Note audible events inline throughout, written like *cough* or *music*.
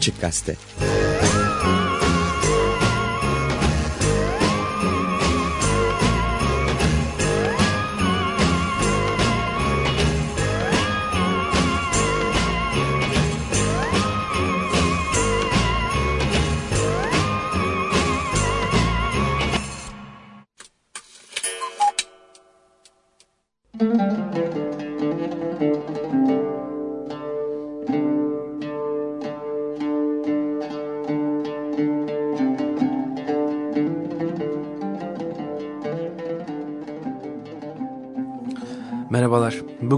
Açık Gazete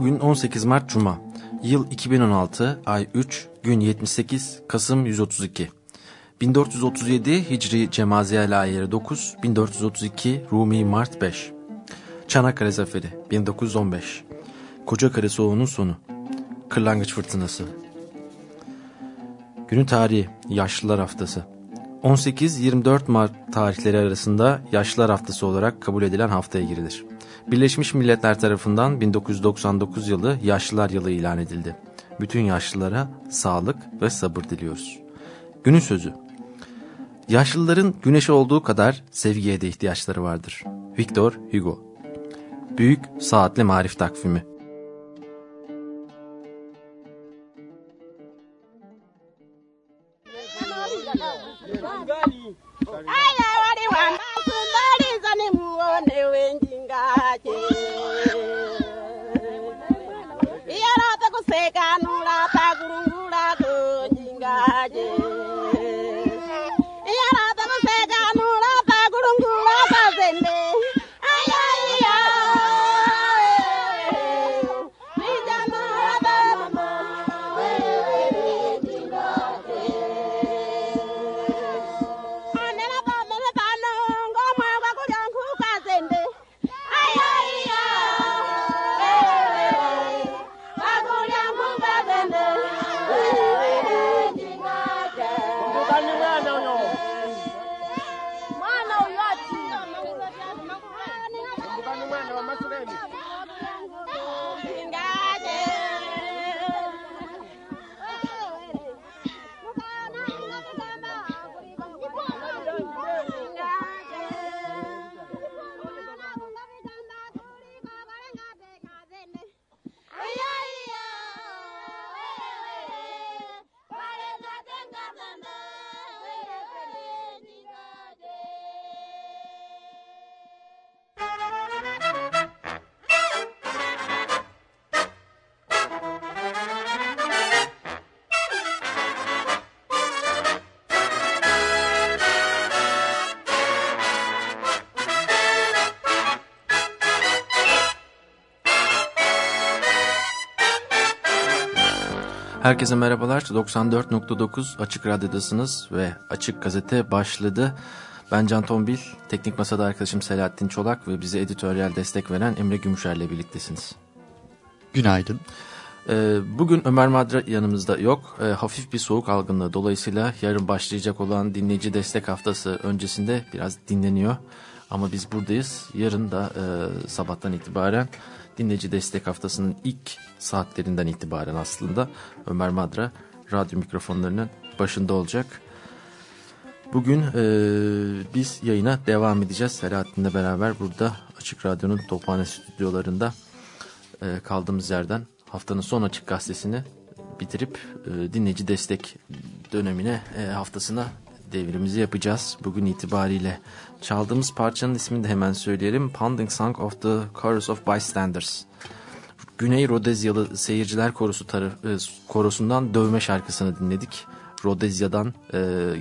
Bugün 18 Mart Cuma. Yıl 2016, ay 3, gün 78, Kasım 132. 1437 Hicri Cemaziye Layeri 9, 1432 Rumi Mart 5. Çanakkale Zaferi 1915. Kocakale Soğuğu'nun sonu. Kırlangıç Fırtınası. Günün tarihi Yaşlılar Haftası. 18-24 Mart tarihleri arasında Yaşlılar Haftası olarak kabul edilen haftaya girilir. Birleşmiş Milletler tarafından 1999 yılı Yaşlılar Yılı ilan edildi. Bütün yaşlılara sağlık ve sabır diliyoruz. Günün sözü. Yaşlıların güneşe olduğu kadar sevgiye de ihtiyaçları vardır. Victor Hugo Büyük Saatli Marif Takvimi Herkese merhabalar. 94.9 Açık Radyo'dasınız ve Açık Gazete başladı. Ben Can Tombil, teknik masada arkadaşım Selahattin Çolak ve bize editoryal destek veren Emre Gümüşer ile birliktesiniz. Günaydın. Ee, bugün Ömer Madra yanımızda yok. Ee, hafif bir soğuk algınlığı dolayısıyla yarın başlayacak olan dinleyici destek haftası öncesinde biraz dinleniyor. Ama biz buradayız. Yarın da e, sabahtan itibaren dinleyici destek haftasının ilk saatlerinden itibaren aslında Ömer Madra radyo mikrofonlarının başında olacak. Bugün e, biz yayına devam edeceğiz. Selahattin'le beraber burada Açık Radyo'nun Tophane stüdyolarında e, kaldığımız yerden haftanın son Açık Gazetesi'ni bitirip e, dinleyici destek dönemine e, haftasına devrimizi yapacağız. Bugün itibariyle çaldığımız parçanın ismini de hemen söyleyelim. Pounding Song of the Chorus of Bystanders. Güney Rodezyalı Seyirciler Korusu taraf, e, korosundan Dövme şarkısını dinledik. Rodezya'dan e,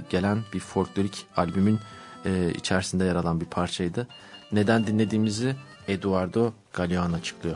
gelen bir folklorik albümün e, içerisinde yer alan bir parçaydı. Neden dinlediğimizi Eduardo Galeano açıklıyor.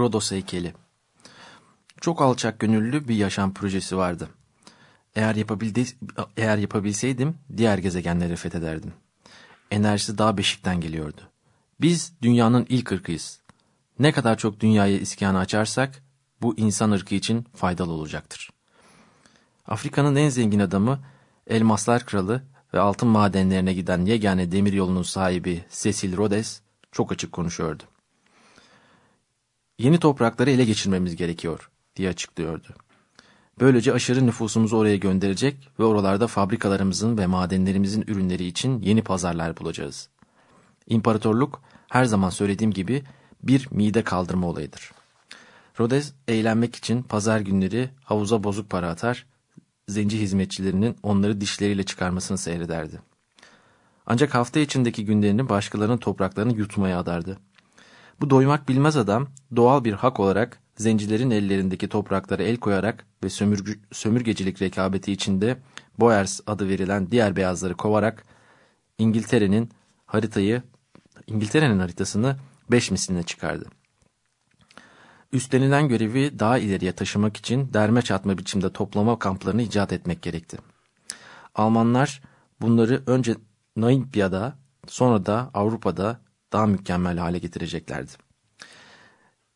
Rodos heykeli Çok alçak gönüllü bir yaşam projesi vardı. Eğer, eğer yapabilseydim diğer gezegenleri fethederdim. Enerjisi daha beşikten geliyordu. Biz dünyanın ilk ırkıyız. Ne kadar çok dünyaya iskanı açarsak bu insan ırkı için faydalı olacaktır. Afrika'nın en zengin adamı Elmaslar Kralı ve altın madenlerine giden yegane demir yolunun sahibi Cecil Rhodes çok açık konuşuyordu. Yeni toprakları ele geçirmemiz gerekiyor diye açıklıyordu. Böylece aşırı nüfusumuzu oraya gönderecek ve oralarda fabrikalarımızın ve madenlerimizin ürünleri için yeni pazarlar bulacağız. İmparatorluk her zaman söylediğim gibi bir mide kaldırma olayıdır. Rhodes eğlenmek için pazar günleri havuza bozuk para atar, zenci hizmetçilerinin onları dişleriyle çıkarmasını seyrederdi. Ancak hafta içindeki günlerini başkalarının topraklarını yutmaya adardı. Bu doymak bilmez adam doğal bir hak olarak zencilerin ellerindeki topraklara el koyarak ve sömürgü, sömürgecilik rekabeti içinde Boers adı verilen diğer beyazları kovarak İngiltere'nin haritayı İngiltere'nin haritasını beş misline çıkardı. Üstlenilen görevi daha ileriye taşımak için derme çatma biçimde toplama kamplarını icat etmek gerekti. Almanlar bunları önce Namibya'da sonra da Avrupa'da daha mükemmel hale getireceklerdi.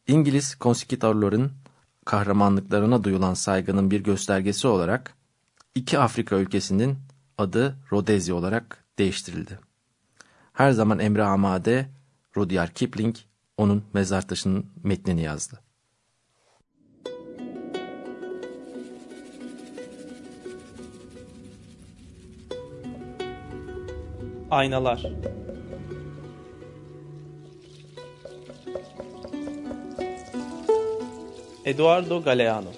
İngiliz konsikitörlerin kahramanlıklarına duyulan saygının bir göstergesi olarak iki Afrika ülkesinin adı Rodezya olarak değiştirildi. Her zaman Emre Amade, Rudyard Kipling onun mezar taşının metnini yazdı. Aynalar Eduardo Galeano.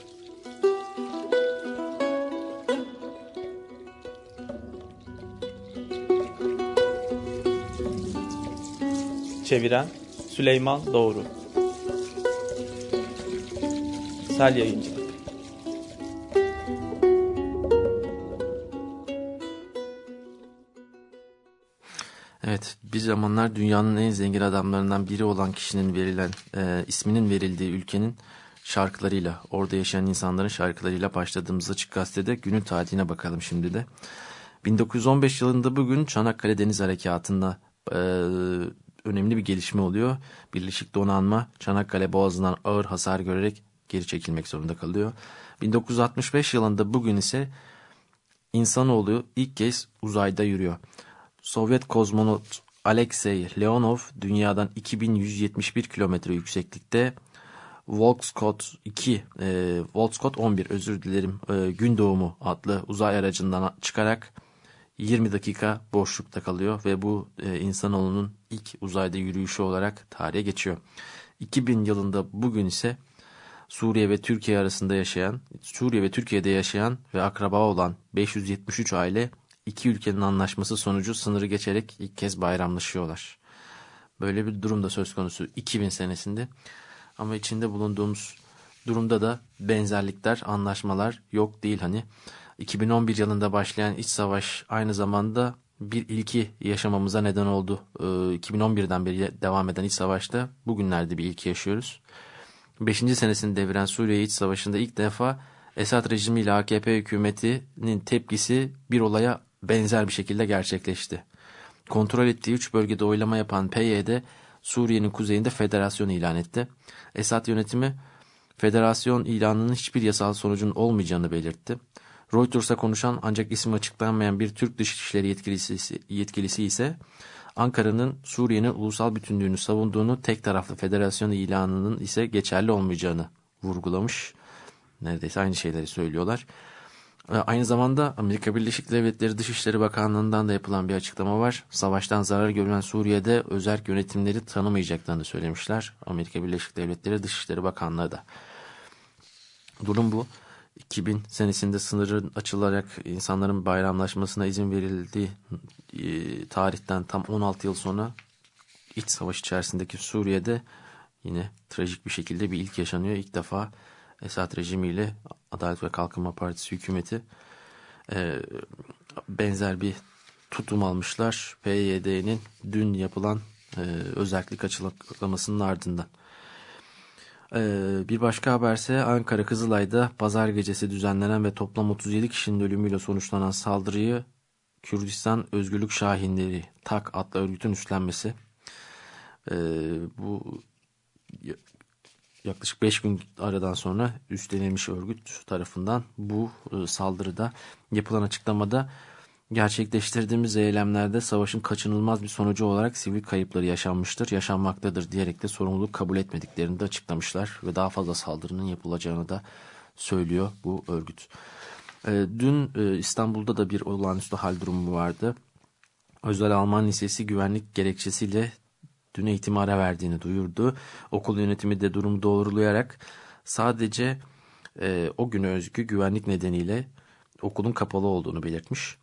Çeviren Süleyman Doğru. Sel Yayıncılık Evet, bir zamanlar dünyanın en zengin adamlarından biri olan kişinin verilen, e, isminin verildiği ülkenin şarkılarıyla, orada yaşayan insanların şarkılarıyla başladığımız açık gazetede günün tarihine bakalım şimdi de. 1915 yılında bugün Çanakkale Deniz Harekatı'nda e, önemli bir gelişme oluyor. Birleşik Donanma Çanakkale Boğazı'ndan ağır hasar görerek geri çekilmek zorunda kalıyor. 1965 yılında bugün ise insanoğlu ilk kez uzayda yürüyor. Sovyet kozmonot Alexey Leonov dünyadan 2171 kilometre yükseklikte Volkskot 2, e, Volkskot 11 özür dilerim e, gün doğumu adlı uzay aracından çıkarak 20 dakika boşlukta kalıyor ve bu e, insanoğlunun ilk uzayda yürüyüşü olarak tarihe geçiyor. 2000 yılında bugün ise Suriye ve Türkiye arasında yaşayan, Suriye ve Türkiye'de yaşayan ve akraba olan 573 aile iki ülkenin anlaşması sonucu sınırı geçerek ilk kez bayramlaşıyorlar. Böyle bir durum da söz konusu 2000 senesinde. Ama içinde bulunduğumuz durumda da benzerlikler, anlaşmalar yok değil hani. 2011 yılında başlayan iç savaş aynı zamanda bir ilki yaşamamıza neden oldu. 2011'den ee, beri devam eden iç savaşta bugünlerde bir ilki yaşıyoruz. 5. senesini deviren Suriye iç savaşında ilk defa Esad rejimi ile AKP hükümetinin tepkisi bir olaya benzer bir şekilde gerçekleşti. Kontrol ettiği 3 bölgede oylama yapan PYD Suriye'nin kuzeyinde federasyon ilan etti. Esad yönetimi federasyon ilanının hiçbir yasal sonucun olmayacağını belirtti. Reuters'a konuşan ancak isim açıklanmayan bir Türk Dışişleri yetkilisi, yetkilisi ise Ankara'nın Suriye'nin ulusal bütünlüğünü savunduğunu tek taraflı federasyon ilanının ise geçerli olmayacağını vurgulamış. Neredeyse aynı şeyleri söylüyorlar. Aynı zamanda Amerika Birleşik Devletleri Dışişleri Bakanlığı'ndan da yapılan bir açıklama var. Savaştan zarar görülen Suriye'de özel yönetimleri tanımayacaklarını söylemişler. Amerika Birleşik Devletleri Dışişleri Bakanlığı da. Durum bu. 2000 senesinde sınırın açılarak insanların bayramlaşmasına izin verildiği e, tarihten tam 16 yıl sonra iç savaş içerisindeki Suriye'de yine trajik bir şekilde bir ilk yaşanıyor. İlk defa Esad rejimiyle Adalet ve Kalkınma Partisi hükümeti e, benzer bir tutum almışlar PYD'nin dün yapılan e, özellik açıklamasının ardından. E, bir başka haberse Ankara Kızılay'da pazar gecesi düzenlenen ve toplam 37 kişinin ölümüyle sonuçlanan saldırıyı Kürdistan Özgürlük Şahinleri TAK adlı örgütün üstlenmesi. E, bu yaklaşık 5 gün aradan sonra üstlenilmiş örgüt tarafından bu e, saldırıda yapılan açıklamada gerçekleştirdiğimiz eylemlerde savaşın kaçınılmaz bir sonucu olarak sivil kayıpları yaşanmıştır, yaşanmaktadır diyerek de sorumluluk kabul etmediklerini de açıklamışlar ve daha fazla saldırının yapılacağını da söylüyor bu örgüt. E, dün e, İstanbul'da da bir olağanüstü hal durumu vardı. Özel Alman Lisesi güvenlik gerekçesiyle eğitim ara verdiğini duyurdu. Okul yönetimi de durumu doğrulayarak sadece e, o güne özgü güvenlik nedeniyle okulun kapalı olduğunu belirtmiş.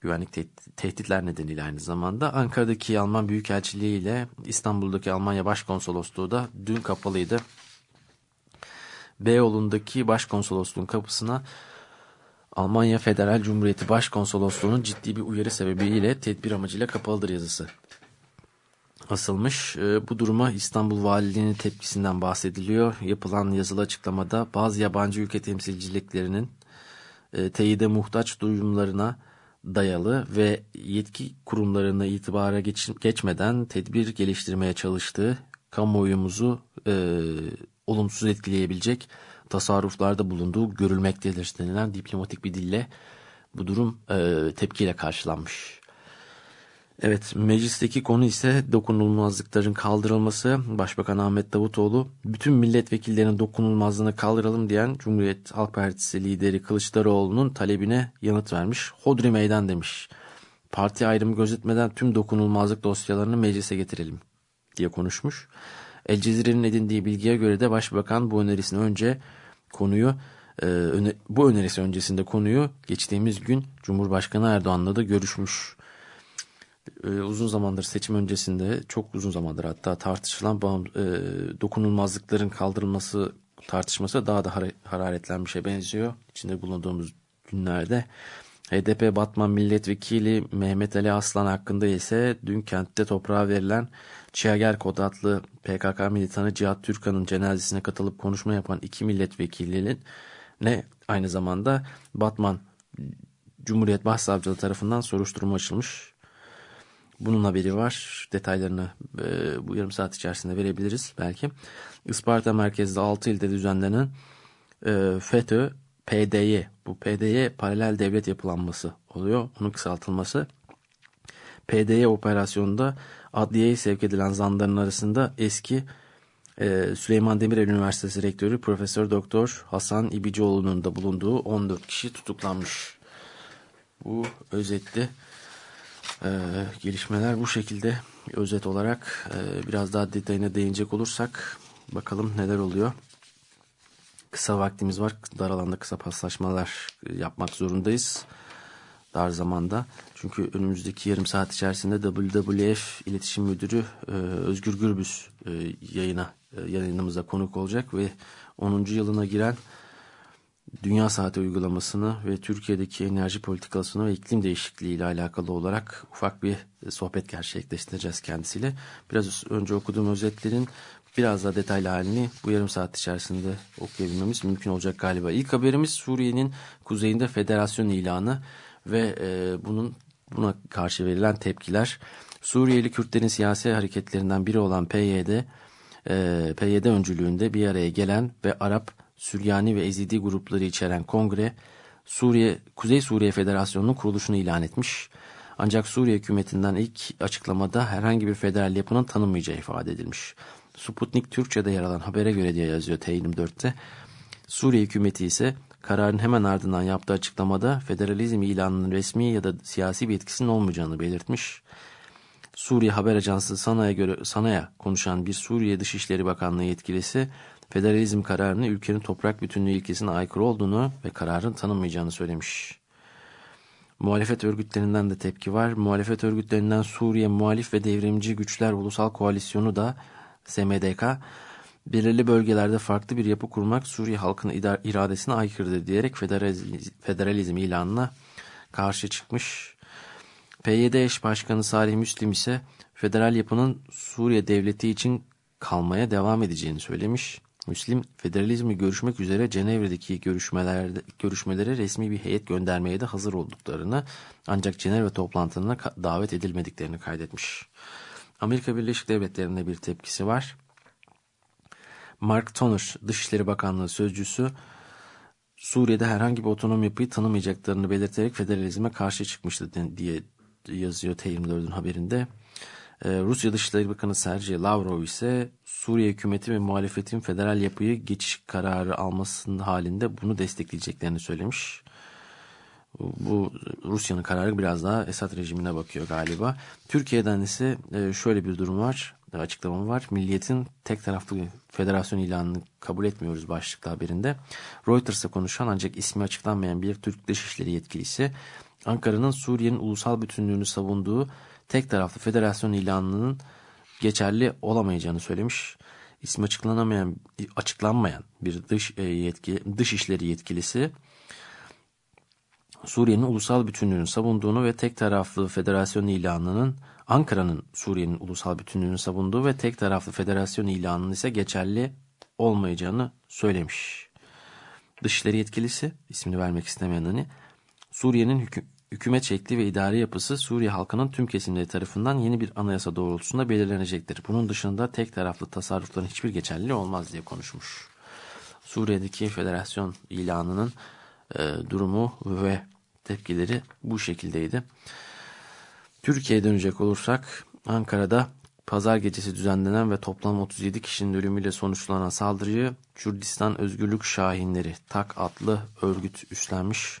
Güvenlik te- tehditler nedeniyle aynı zamanda Ankara'daki Alman Büyükelçiliği ile İstanbul'daki Almanya Başkonsolosluğu da dün kapalıydı. Beyoğlu'ndaki başkonsolosluğun kapısına Almanya Federal Cumhuriyeti Başkonsolosluğu'nun ciddi bir uyarı sebebiyle tedbir amacıyla kapalıdır yazısı asılmış. Ee, bu duruma İstanbul Valiliği'nin tepkisinden bahsediliyor. Yapılan yazılı açıklamada bazı yabancı ülke temsilciliklerinin e, teyide muhtaç duyumlarına dayalı ve yetki kurumlarına itibara geç, geçmeden tedbir geliştirmeye çalıştığı kamuoyumuzu e, olumsuz etkileyebilecek tasarruflarda bulunduğu görülmektedir denilen diplomatik bir dille bu durum e, tepkiyle karşılanmış. Evet meclisteki konu ise dokunulmazlıkların kaldırılması. Başbakan Ahmet Davutoğlu bütün milletvekillerinin dokunulmazlığını kaldıralım diyen Cumhuriyet Halk Partisi lideri Kılıçdaroğlu'nun talebine yanıt vermiş. Hodri meydan demiş. Parti ayrımı gözetmeden tüm dokunulmazlık dosyalarını meclise getirelim diye konuşmuş. El Cezire'nin edindiği bilgiye göre de başbakan bu önerisini önce konuyu e, bu önerisi öncesinde konuyu geçtiğimiz gün Cumhurbaşkanı Erdoğan'la da görüşmüş uzun zamandır seçim öncesinde çok uzun zamandır hatta tartışılan e, dokunulmazlıkların kaldırılması tartışması daha da hararetlenmişe benziyor. İçinde bulunduğumuz günlerde. HDP Batman Milletvekili Mehmet Ali Aslan hakkında ise dün kentte toprağa verilen Çiğager Kod PKK militanı Cihat Türkan'ın cenazesine katılıp konuşma yapan iki milletvekilinin ne aynı zamanda Batman Cumhuriyet Başsavcılığı tarafından soruşturma açılmış. Bunun haberi var. Detaylarını e, bu yarım saat içerisinde verebiliriz belki. Isparta merkezde 6 ilde düzenlenen e, FETÖ PDY bu PDY paralel devlet yapılanması oluyor. Onun kısaltılması. PDY operasyonunda adliyeye sevk edilen zanların arasında eski e, Süleyman Demirel Üniversitesi Rektörü Profesör Doktor Hasan İbicioğlu'nun da bulunduğu 14 kişi tutuklanmış. Bu özetti ee, gelişmeler bu şekilde özet olarak e, biraz daha detayına değinecek olursak bakalım neler oluyor. Kısa vaktimiz var. Dar alanda kısa paslaşmalar yapmak zorundayız. Dar zamanda. Çünkü önümüzdeki yarım saat içerisinde WWF iletişim müdürü e, Özgür Gürbüz e, yayına e, yayınımıza konuk olacak ve 10. yılına giren Dünya Saati uygulamasını ve Türkiye'deki enerji politikasını ve iklim değişikliği ile alakalı olarak ufak bir sohbet gerçekleştireceğiz kendisiyle. Biraz önce okuduğum özetlerin biraz daha detaylı halini bu yarım saat içerisinde okuyabilmemiz mümkün olacak galiba. İlk haberimiz Suriye'nin kuzeyinde federasyon ilanı ve e, bunun buna karşı verilen tepkiler. Suriyeli Kürtlerin siyasi hareketlerinden biri olan PYD, e, PYD öncülüğünde bir araya gelen ve Arap Süryani ve Ezidi grupları içeren kongre Suriye Kuzey Suriye Federasyonu'nun kuruluşunu ilan etmiş. Ancak Suriye hükümetinden ilk açıklamada herhangi bir federal yapının tanınmayacağı ifade edilmiş. Sputnik Türkçe'de yer alan habere göre diye yazıyor T24'te. Suriye hükümeti ise kararın hemen ardından yaptığı açıklamada federalizm ilanının resmi ya da siyasi bir etkisinin olmayacağını belirtmiş. Suriye Haber Ajansı Sana'ya göre Sana'ya konuşan bir Suriye Dışişleri Bakanlığı yetkilisi federalizm kararını ülkenin toprak bütünlüğü ilkesine aykırı olduğunu ve kararın tanınmayacağını söylemiş. Muhalefet örgütlerinden de tepki var. Muhalefet örgütlerinden Suriye Muhalif ve Devrimci Güçler Ulusal Koalisyonu da SMDK belirli bölgelerde farklı bir yapı kurmak Suriye halkının iradesine aykırıdır diyerek federalizm, federalizm ilanına karşı çıkmış. PYD eş başkanı Salih Müslim ise federal yapının Suriye devleti için kalmaya devam edeceğini söylemiş. Müslim, federalizmi görüşmek üzere Cenevre'deki görüşmelerde, görüşmelere resmi bir heyet göndermeye de hazır olduklarını ancak Cenevre toplantılarına davet edilmediklerini kaydetmiş. Amerika Birleşik Devletleri'nde bir tepkisi var. Mark Toner, Dışişleri Bakanlığı Sözcüsü, Suriye'de herhangi bir otonom yapıyı tanımayacaklarını belirterek federalizme karşı çıkmıştı diye yazıyor T24'ün haberinde. Ee, Rusya Dışişleri Bakanı Sergey Lavrov ise Suriye hükümeti ve muhalefetin federal yapıyı geçiş kararı almasının halinde bunu destekleyeceklerini söylemiş. Bu Rusya'nın kararı biraz daha Esad rejimine bakıyor galiba. Türkiye'den ise e, şöyle bir durum var, açıklama var. Milliyetin tek taraflı federasyon ilanını kabul etmiyoruz başlıklı haberinde. Reuters'a konuşan ancak ismi açıklanmayan bir Türk Dışişleri yetkilisi Ankara'nın Suriye'nin ulusal bütünlüğünü savunduğu tek taraflı federasyon ilanının geçerli olamayacağını söylemiş. İsmi açıklanamayan, açıklanmayan bir dış e, yetki, dış işleri yetkilisi Suriye'nin ulusal bütünlüğünü savunduğunu ve tek taraflı federasyon ilanının Ankara'nın Suriye'nin ulusal bütünlüğünü savunduğu ve tek taraflı federasyon ilanının ise geçerli olmayacağını söylemiş. Dışişleri yetkilisi ismini vermek istemeyen hani Suriye'nin hükü hükümet şekli ve idari yapısı Suriye halkının tüm kesimleri tarafından yeni bir anayasa doğrultusunda belirlenecektir. Bunun dışında tek taraflı tasarrufların hiçbir geçerliliği olmaz diye konuşmuş. Suriye'deki federasyon ilanının e, durumu ve tepkileri bu şekildeydi. Türkiye'ye dönecek olursak Ankara'da pazar gecesi düzenlenen ve toplam 37 kişinin ölümüyle sonuçlanan saldırıyı Kürdistan Özgürlük Şahinleri TAK adlı örgüt üstlenmiş.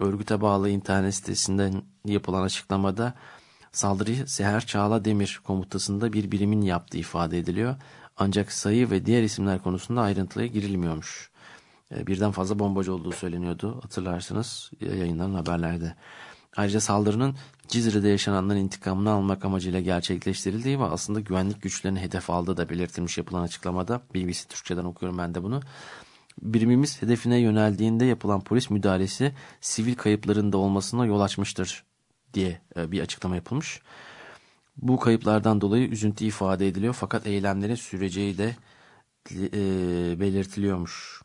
Örgüte bağlı internet sitesinden yapılan açıklamada saldırıyı Seher Çağla Demir komutasında bir birimin yaptığı ifade ediliyor. Ancak sayı ve diğer isimler konusunda ayrıntıya girilmiyormuş. E, birden fazla bombacı olduğu söyleniyordu hatırlarsınız yayınlanan haberlerde. Ayrıca saldırının Cizre'de yaşananların intikamını almak amacıyla gerçekleştirildiği ve aslında güvenlik güçlerini hedef aldığı da belirtilmiş yapılan açıklamada. BBC Türkçe'den okuyorum ben de bunu. Birimimiz hedefine yöneldiğinde yapılan polis müdahalesi sivil kayıpların da olmasına yol açmıştır diye e, bir açıklama yapılmış. Bu kayıplardan dolayı üzüntü ifade ediliyor fakat eylemlerin süreceği de e, belirtiliyormuş.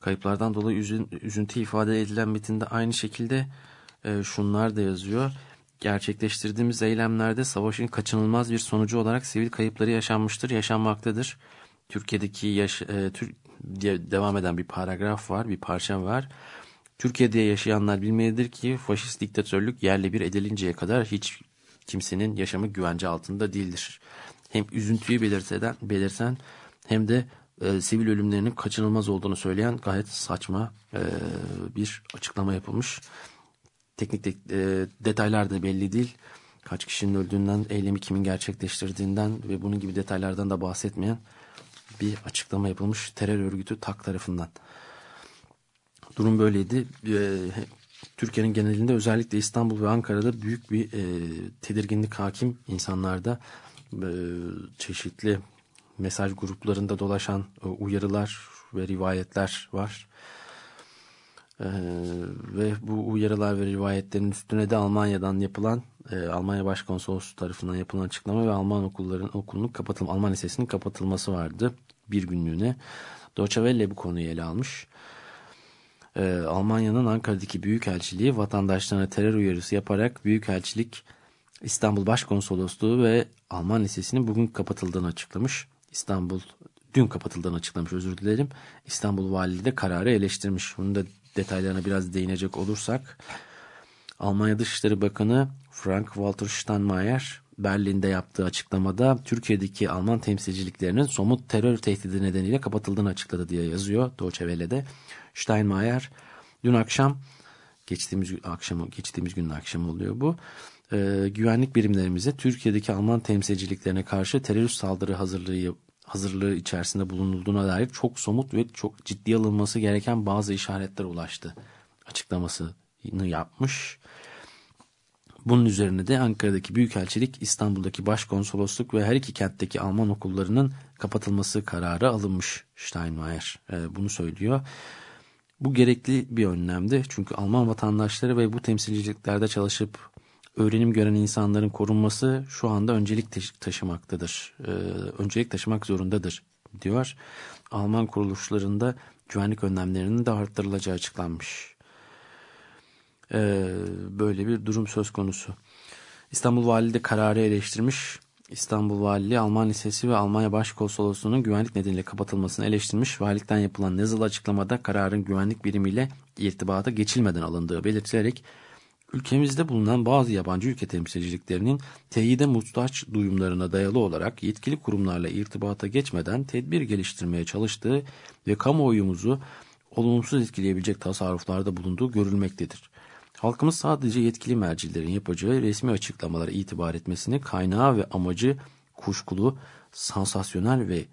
Kayıplardan dolayı üzün, üzüntü ifade edilen metinde aynı şekilde e, şunlar da yazıyor. Gerçekleştirdiğimiz eylemlerde savaşın kaçınılmaz bir sonucu olarak sivil kayıpları yaşanmıştır, yaşanmaktadır. Türkiye'deki yaş, e, Tür diye devam eden bir paragraf var, bir parça var. Türkiye'de yaşayanlar bilmelidir ki faşist diktatörlük yerle bir edilinceye kadar hiç kimsenin yaşamı güvence altında değildir. Hem üzüntüyü belirten, belirten hem de e, sivil ölümlerinin kaçınılmaz olduğunu söyleyen gayet saçma e, bir açıklama yapılmış. Teknik de, e, detaylar da belli değil. Kaç kişinin öldüğünden, eylemi kimin gerçekleştirdiğinden ve bunun gibi detaylardan da bahsetmeyen bir açıklama yapılmış terör örgütü TAK tarafından. Durum böyleydi. E, Türkiye'nin genelinde özellikle İstanbul ve Ankara'da büyük bir e, tedirginlik hakim insanlarda e, çeşitli mesaj gruplarında dolaşan e, uyarılar ve rivayetler var. Ee, ve bu uyarılar ve rivayetlerin üstüne de Almanya'dan yapılan e, Almanya Başkonsolosluğu tarafından yapılan açıklama ve Alman okulların okulunun kapatılma Alman lisesinin kapatılması vardı bir günlüğüne. Deutsche bu konuyu ele almış. Ee, Almanya'nın Ankara'daki büyükelçiliği vatandaşlarına terör uyarısı yaparak büyükelçilik İstanbul Başkonsolosluğu ve Alman Lisesi'nin bugün kapatıldığını açıklamış. İstanbul dün kapatıldığını açıklamış özür dilerim. İstanbul Valiliği de kararı eleştirmiş. Bunun da detaylarına biraz değinecek olursak Almanya Dışişleri Bakanı Frank Walter Steinmeier Berlin'de yaptığı açıklamada Türkiye'deki Alman temsilciliklerinin somut terör tehdidi nedeniyle kapatıldığını açıkladı diye yazıyor Deutsche Welle'de. Steinmeier dün akşam geçtiğimiz akşam geçtiğimiz günün akşamı oluyor bu. E, güvenlik birimlerimize Türkiye'deki Alman temsilciliklerine karşı terörist saldırı hazırlığı hazırlığı içerisinde bulunulduğuna dair çok somut ve çok ciddi alınması gereken bazı işaretler ulaştı açıklamasını yapmış. Bunun üzerine de Ankara'daki Büyükelçilik, İstanbul'daki Başkonsolosluk ve her iki kentteki Alman okullarının kapatılması kararı alınmış Steinmeier. E, bunu söylüyor. Bu gerekli bir önlemdi. Çünkü Alman vatandaşları ve bu temsilciliklerde çalışıp öğrenim gören insanların korunması şu anda öncelik taşımaktadır. Ee, öncelik taşımak zorundadır diyor. Alman kuruluşlarında güvenlik önlemlerinin de arttırılacağı açıklanmış. Ee, böyle bir durum söz konusu. İstanbul Valiliği de kararı eleştirmiş. İstanbul Valiliği Alman Lisesi ve Almanya Başkonsolosluğu'nun güvenlik nedeniyle kapatılmasını eleştirmiş. Valilikten yapılan yazılı açıklamada kararın güvenlik birimiyle irtibata geçilmeden alındığı belirtilerek ülkemizde bulunan bazı yabancı ülke temsilciliklerinin teyide muhtaç duyumlarına dayalı olarak yetkili kurumlarla irtibata geçmeden tedbir geliştirmeye çalıştığı ve kamuoyumuzu olumsuz etkileyebilecek tasarruflarda bulunduğu görülmektedir. Halkımız sadece yetkili mercilerin yapacağı resmi açıklamalara itibar etmesini kaynağı ve amacı kuşkulu, sansasyonel ve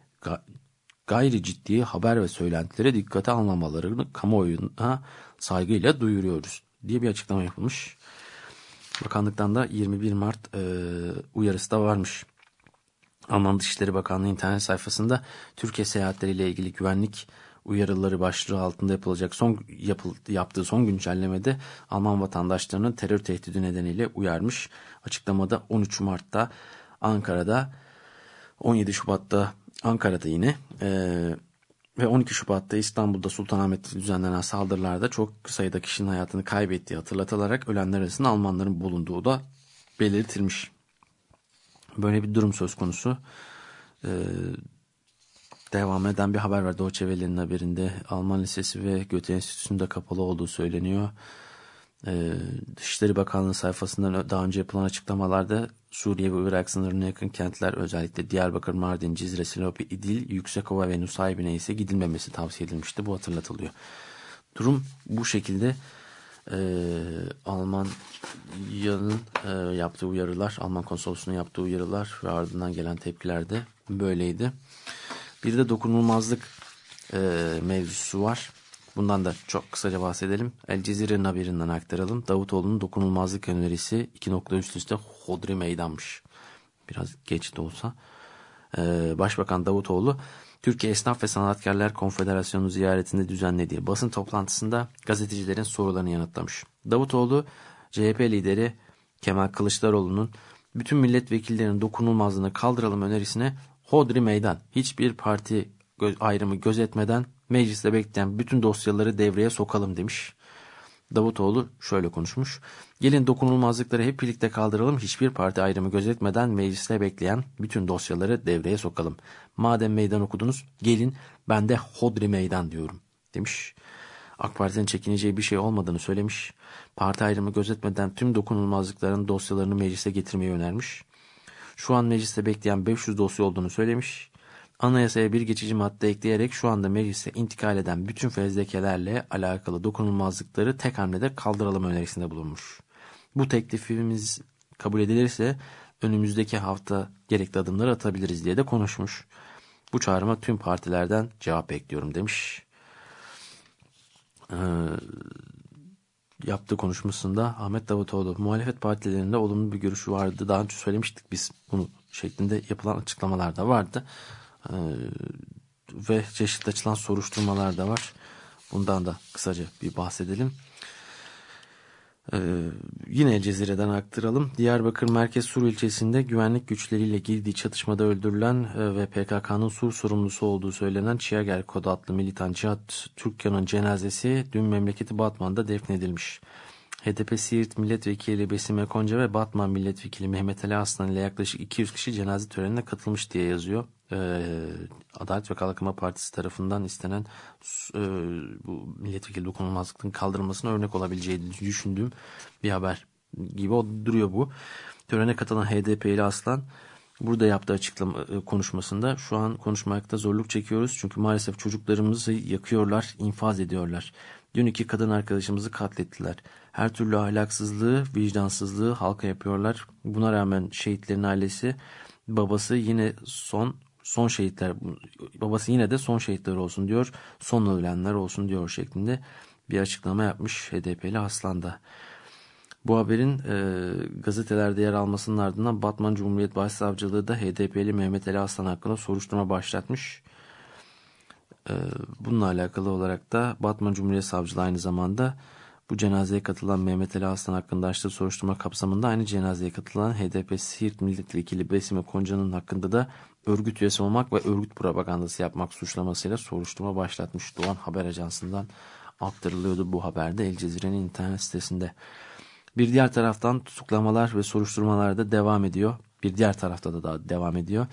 gayri ciddi haber ve söylentilere dikkate almamalarını kamuoyuna saygıyla duyuruyoruz diye bir açıklama yapılmış. Bakanlıktan da 21 Mart e, uyarısı da varmış. Alman Dışişleri Bakanlığı internet sayfasında Türkiye seyahatleriyle ilgili güvenlik uyarıları başlığı altında yapılacak son yapıl, yaptığı son güncellemede Alman vatandaşlarının terör tehdidi nedeniyle uyarmış. Açıklamada 13 Mart'ta Ankara'da 17 Şubat'ta Ankara'da yine e, ve 12 Şubat'ta İstanbul'da Sultanahmet'te düzenlenen saldırılarda çok sayıda kişinin hayatını kaybettiği hatırlatılarak ölenler arasında Almanların bulunduğu da belirtilmiş. Böyle bir durum söz konusu. Ee, devam eden bir haber var Doğu Çevre'nin haberinde. Alman Lisesi ve Göte Enstitüsü'nde kapalı olduğu söyleniyor. Ee, Dışişleri Bakanlığı sayfasından daha önce yapılan açıklamalarda Suriye ve Irak sınırına yakın kentler özellikle Diyarbakır, Mardin, Cizre, Silopi, İdil, Yüksekova ve Nusaybin'e ise gidilmemesi tavsiye edilmişti. Bu hatırlatılıyor. Durum bu şekilde e, Almanya'nın e, yaptığı uyarılar, Alman konsolosluğunun yaptığı uyarılar ve ardından gelen tepkiler de böyleydi. Bir de dokunulmazlık e, mevzusu var. Bundan da çok kısaca bahsedelim. El Cezire'nin haberinden aktaralım. Davutoğlu'nun dokunulmazlık önerisi iki nokta üst üste hodri meydanmış. Biraz geç de olsa. Ee, Başbakan Davutoğlu Türkiye Esnaf ve Sanatkarlar Konfederasyonu ziyaretinde düzenlediği basın toplantısında gazetecilerin sorularını yanıtlamış. Davutoğlu CHP lideri Kemal Kılıçdaroğlu'nun bütün milletvekillerinin dokunulmazlığını kaldıralım önerisine hodri meydan hiçbir parti ayrımı gözetmeden mecliste bekleyen bütün dosyaları devreye sokalım demiş. Davutoğlu şöyle konuşmuş. Gelin dokunulmazlıkları hep birlikte kaldıralım. Hiçbir parti ayrımı gözetmeden mecliste bekleyen bütün dosyaları devreye sokalım. Madem meydan okudunuz gelin ben de hodri meydan diyorum demiş. AK Parti'nin çekineceği bir şey olmadığını söylemiş. Parti ayrımı gözetmeden tüm dokunulmazlıkların dosyalarını meclise getirmeyi önermiş. Şu an mecliste bekleyen 500 dosya olduğunu söylemiş anayasaya bir geçici madde ekleyerek şu anda meclise intikal eden bütün fezlekelerle alakalı dokunulmazlıkları tek hamlede kaldıralım önerisinde bulunmuş. Bu teklifimiz kabul edilirse önümüzdeki hafta gerekli adımları atabiliriz diye de konuşmuş. Bu çağrıma tüm partilerden cevap bekliyorum demiş. Ee, yaptığı konuşmasında Ahmet Davutoğlu muhalefet partilerinde olumlu bir görüşü vardı. Daha önce söylemiştik biz bunu şeklinde yapılan açıklamalar da vardı. Ee, ve çeşitli açılan soruşturmalar da var. Bundan da kısaca bir bahsedelim. Ee, yine Cezire'den aktaralım. Diyarbakır Merkez Sur ilçesinde güvenlik güçleriyle girdiği çatışmada öldürülen e, ve PKK'nın Sur sorumlusu olduğu söylenen Çiğager Kod adlı militan Cihat Türkkan'ın cenazesi dün memleketi Batman'da defnedilmiş. HDP Siirt Milletvekili Besim Ekonca ve Batman Milletvekili Mehmet Ali Aslan ile yaklaşık 200 kişi cenaze törenine katılmış diye yazıyor e, Adalet ve Kalkınma Partisi tarafından istenen e, bu milletvekili dokunulmazlıkların kaldırılmasına örnek olabileceğini düşündüğüm bir haber gibi duruyor bu. Törene katılan HDP'li Aslan burada yaptığı açıklama e, konuşmasında şu an konuşmakta zorluk çekiyoruz çünkü maalesef çocuklarımızı yakıyorlar, infaz ediyorlar. Dün iki kadın arkadaşımızı katlettiler. Her türlü ahlaksızlığı, vicdansızlığı halka yapıyorlar. Buna rağmen şehitlerin ailesi babası yine son son şehitler babası yine de son şehitler olsun diyor. Son ölenler olsun diyor şeklinde bir açıklama yapmış HDP'li Aslan'da. Bu haberin e, gazetelerde yer almasının ardından Batman Cumhuriyet Başsavcılığı da HDP'li Mehmet Ali Aslan hakkında soruşturma başlatmış. E, bununla alakalı olarak da Batman Cumhuriyet Savcılığı aynı zamanda bu cenazeye katılan Mehmet Ali Aslan hakkında açtığı soruşturma kapsamında aynı cenazeye katılan HDP Siirt Milletvekili Besime Konca'nın hakkında da örgüt üyesi olmak ve örgüt propagandası yapmak suçlamasıyla soruşturma başlatmış. Doğan Haber Ajansı'ndan aktarılıyordu bu haberde El Cezire'nin internet sitesinde. Bir diğer taraftan tutuklamalar ve soruşturmalar da devam ediyor. Bir diğer tarafta da, da devam ediyor.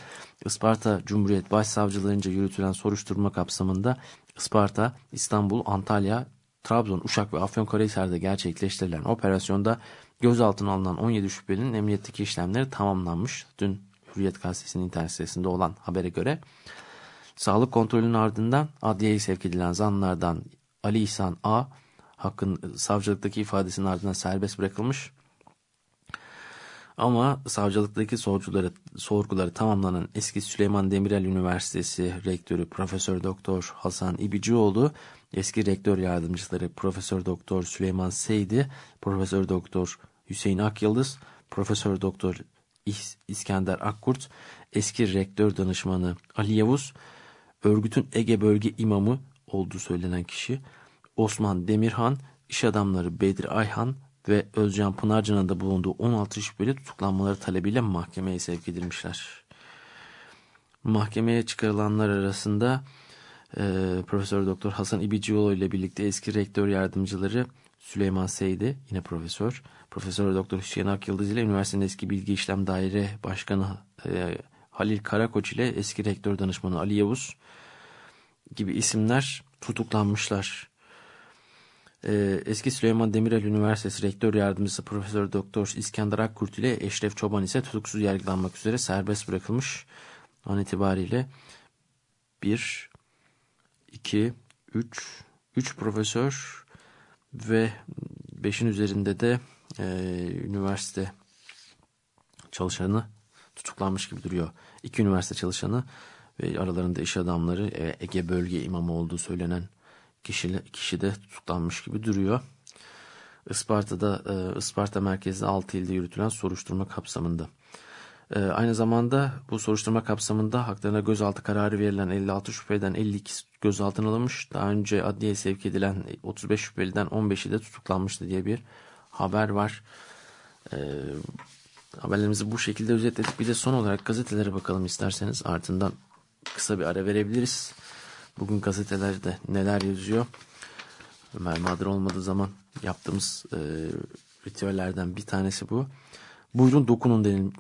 Isparta Cumhuriyet Başsavcılığınca yürütülen soruşturma kapsamında Isparta, İstanbul, Antalya, Trabzon, Uşak ve Afyonkarahisar'da gerçekleştirilen operasyonda gözaltına alınan 17 şüphelinin emniyetteki işlemleri tamamlanmış. Dün Hürriyet Gazetesi'nin internet sitesinde olan habere göre sağlık kontrolünün ardından adliyeye sevk edilen zanlılardan Ali İhsan A. Hakkın savcılıktaki ifadesinin ardından serbest bırakılmış. Ama savcılıktaki sorguları, sorguları tamamlanan eski Süleyman Demirel Üniversitesi rektörü Profesör Doktor Hasan İbicioğlu, eski rektör yardımcıları Profesör Doktor Süleyman Seydi, Profesör Doktor Hüseyin Akyıldız, Profesör Doktor İskender Akkurt, eski rektör danışmanı Ali Yavuz, örgütün Ege Bölge imamı olduğu söylenen kişi, Osman Demirhan, iş adamları Bedri Ayhan ve Özcan Pınarcı'nın da bulunduğu 16 şüpheli tutuklanmaları talebiyle mahkemeye sevk edilmişler. Mahkemeye çıkarılanlar arasında e, Profesör Doktor Hasan İbicioğlu ile birlikte eski rektör yardımcıları Süleyman Seydi yine profesör, Profesör Doktor Hüseyin Akyıldız ile üniversitenin eski bilgi işlem daire başkanı e, Halil Karakoç ile eski rektör danışmanı Ali Yavuz gibi isimler tutuklanmışlar. Ee, eski Süleyman Demirel Üniversitesi Rektör Yardımcısı Profesör Doktor İskender Akkurt ile Eşref Çoban ise tutuksuz yargılanmak üzere serbest bırakılmış. An itibariyle 1, 2, 3, 3 profesör ve 5'in üzerinde de e, üniversite çalışanı tutuklanmış gibi duruyor. İki üniversite çalışanı ve aralarında iş adamları e, Ege bölge imamı olduğu söylenen kişi, kişi de tutuklanmış gibi duruyor. Isparta'da e, Isparta merkezli 6 ilde yürütülen soruşturma kapsamında. E, aynı zamanda bu soruşturma kapsamında haklarına gözaltı kararı verilen 56 şüpheliden 52 gözaltına alınmış. Daha önce adliyeye sevk edilen 35 şüpheliden 15'i de tutuklanmıştı diye bir haber var. E, haberlerimizi bu şekilde özetledik. Bir de son olarak gazetelere bakalım isterseniz. Ardından kısa bir ara verebiliriz. Bugün gazetelerde neler yazıyor? Ömer Madra olmadığı zaman yaptığımız e, ritüellerden bir tanesi bu. Buyurun dokunun denil,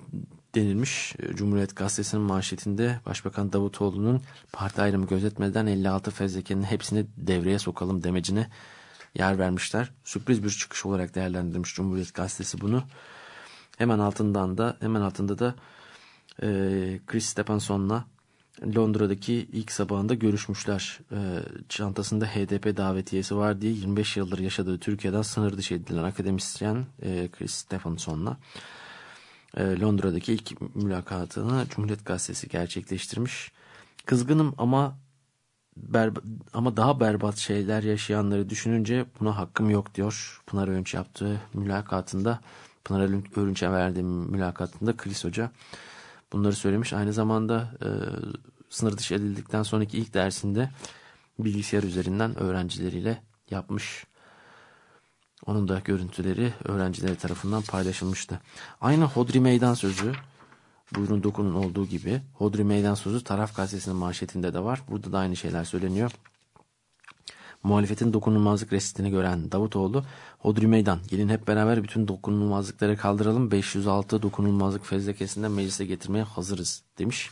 denilmiş. Cumhuriyet Gazetesi'nin manşetinde Başbakan Davutoğlu'nun parti ayrımı gözetmeden 56 fezlekenin hepsini devreye sokalım demecine yer vermişler. Sürpriz bir çıkış olarak değerlendirmiş Cumhuriyet Gazetesi bunu. Hemen altından da hemen altında da e, Chris Stephanson'la Londra'daki ilk sabahında görüşmüşler. E, çantasında HDP davetiyesi var diye 25 yıldır yaşadığı Türkiye'den sınır dışı edilen akademisyen e, Chris Stephenson'la Londra'daki ilk mülakatını Cumhuriyet Gazetesi gerçekleştirmiş. Kızgınım ama ama daha berbat şeyler yaşayanları düşününce buna hakkım yok diyor. Pınar Önç yaptığı mülakatında Pınar Örünç'e verdiği mülakatında Chris Hoca bunları söylemiş. Aynı zamanda e, sınır dışı edildikten sonraki ilk dersinde bilgisayar üzerinden öğrencileriyle yapmış. Onun da görüntüleri öğrencileri tarafından paylaşılmıştı. Aynı Hodri Meydan sözü buyurun dokunun olduğu gibi Hodri Meydan sözü taraf gazetesinin manşetinde de var. Burada da aynı şeyler söyleniyor. Muhalefetin dokunulmazlık restini gören Davutoğlu, Hodri Meydan, gelin hep beraber bütün dokunulmazlıkları kaldıralım, 506 dokunulmazlık fezlekesinden meclise getirmeye hazırız demiş.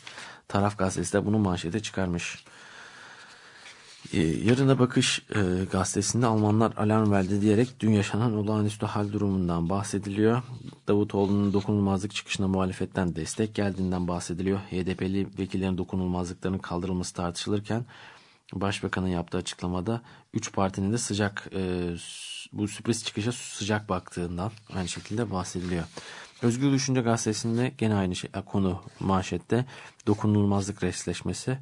Taraf gazetesi de bunu manşete çıkarmış. Ee, yarına Bakış e, gazetesinde Almanlar alarm verdi diyerek dün yaşanan olağanüstü hal durumundan bahsediliyor. Davutoğlu'nun dokunulmazlık çıkışına muhalefetten destek geldiğinden bahsediliyor. HDP'li vekillerin dokunulmazlıklarının kaldırılması tartışılırken Başbakanın yaptığı açıklamada 3 partinin de sıcak e, bu sürpriz çıkışa sıcak baktığından aynı şekilde bahsediliyor. Özgür Düşünce Gazetesi'nde gene aynı şey konu manşette dokunulmazlık resleşmesi.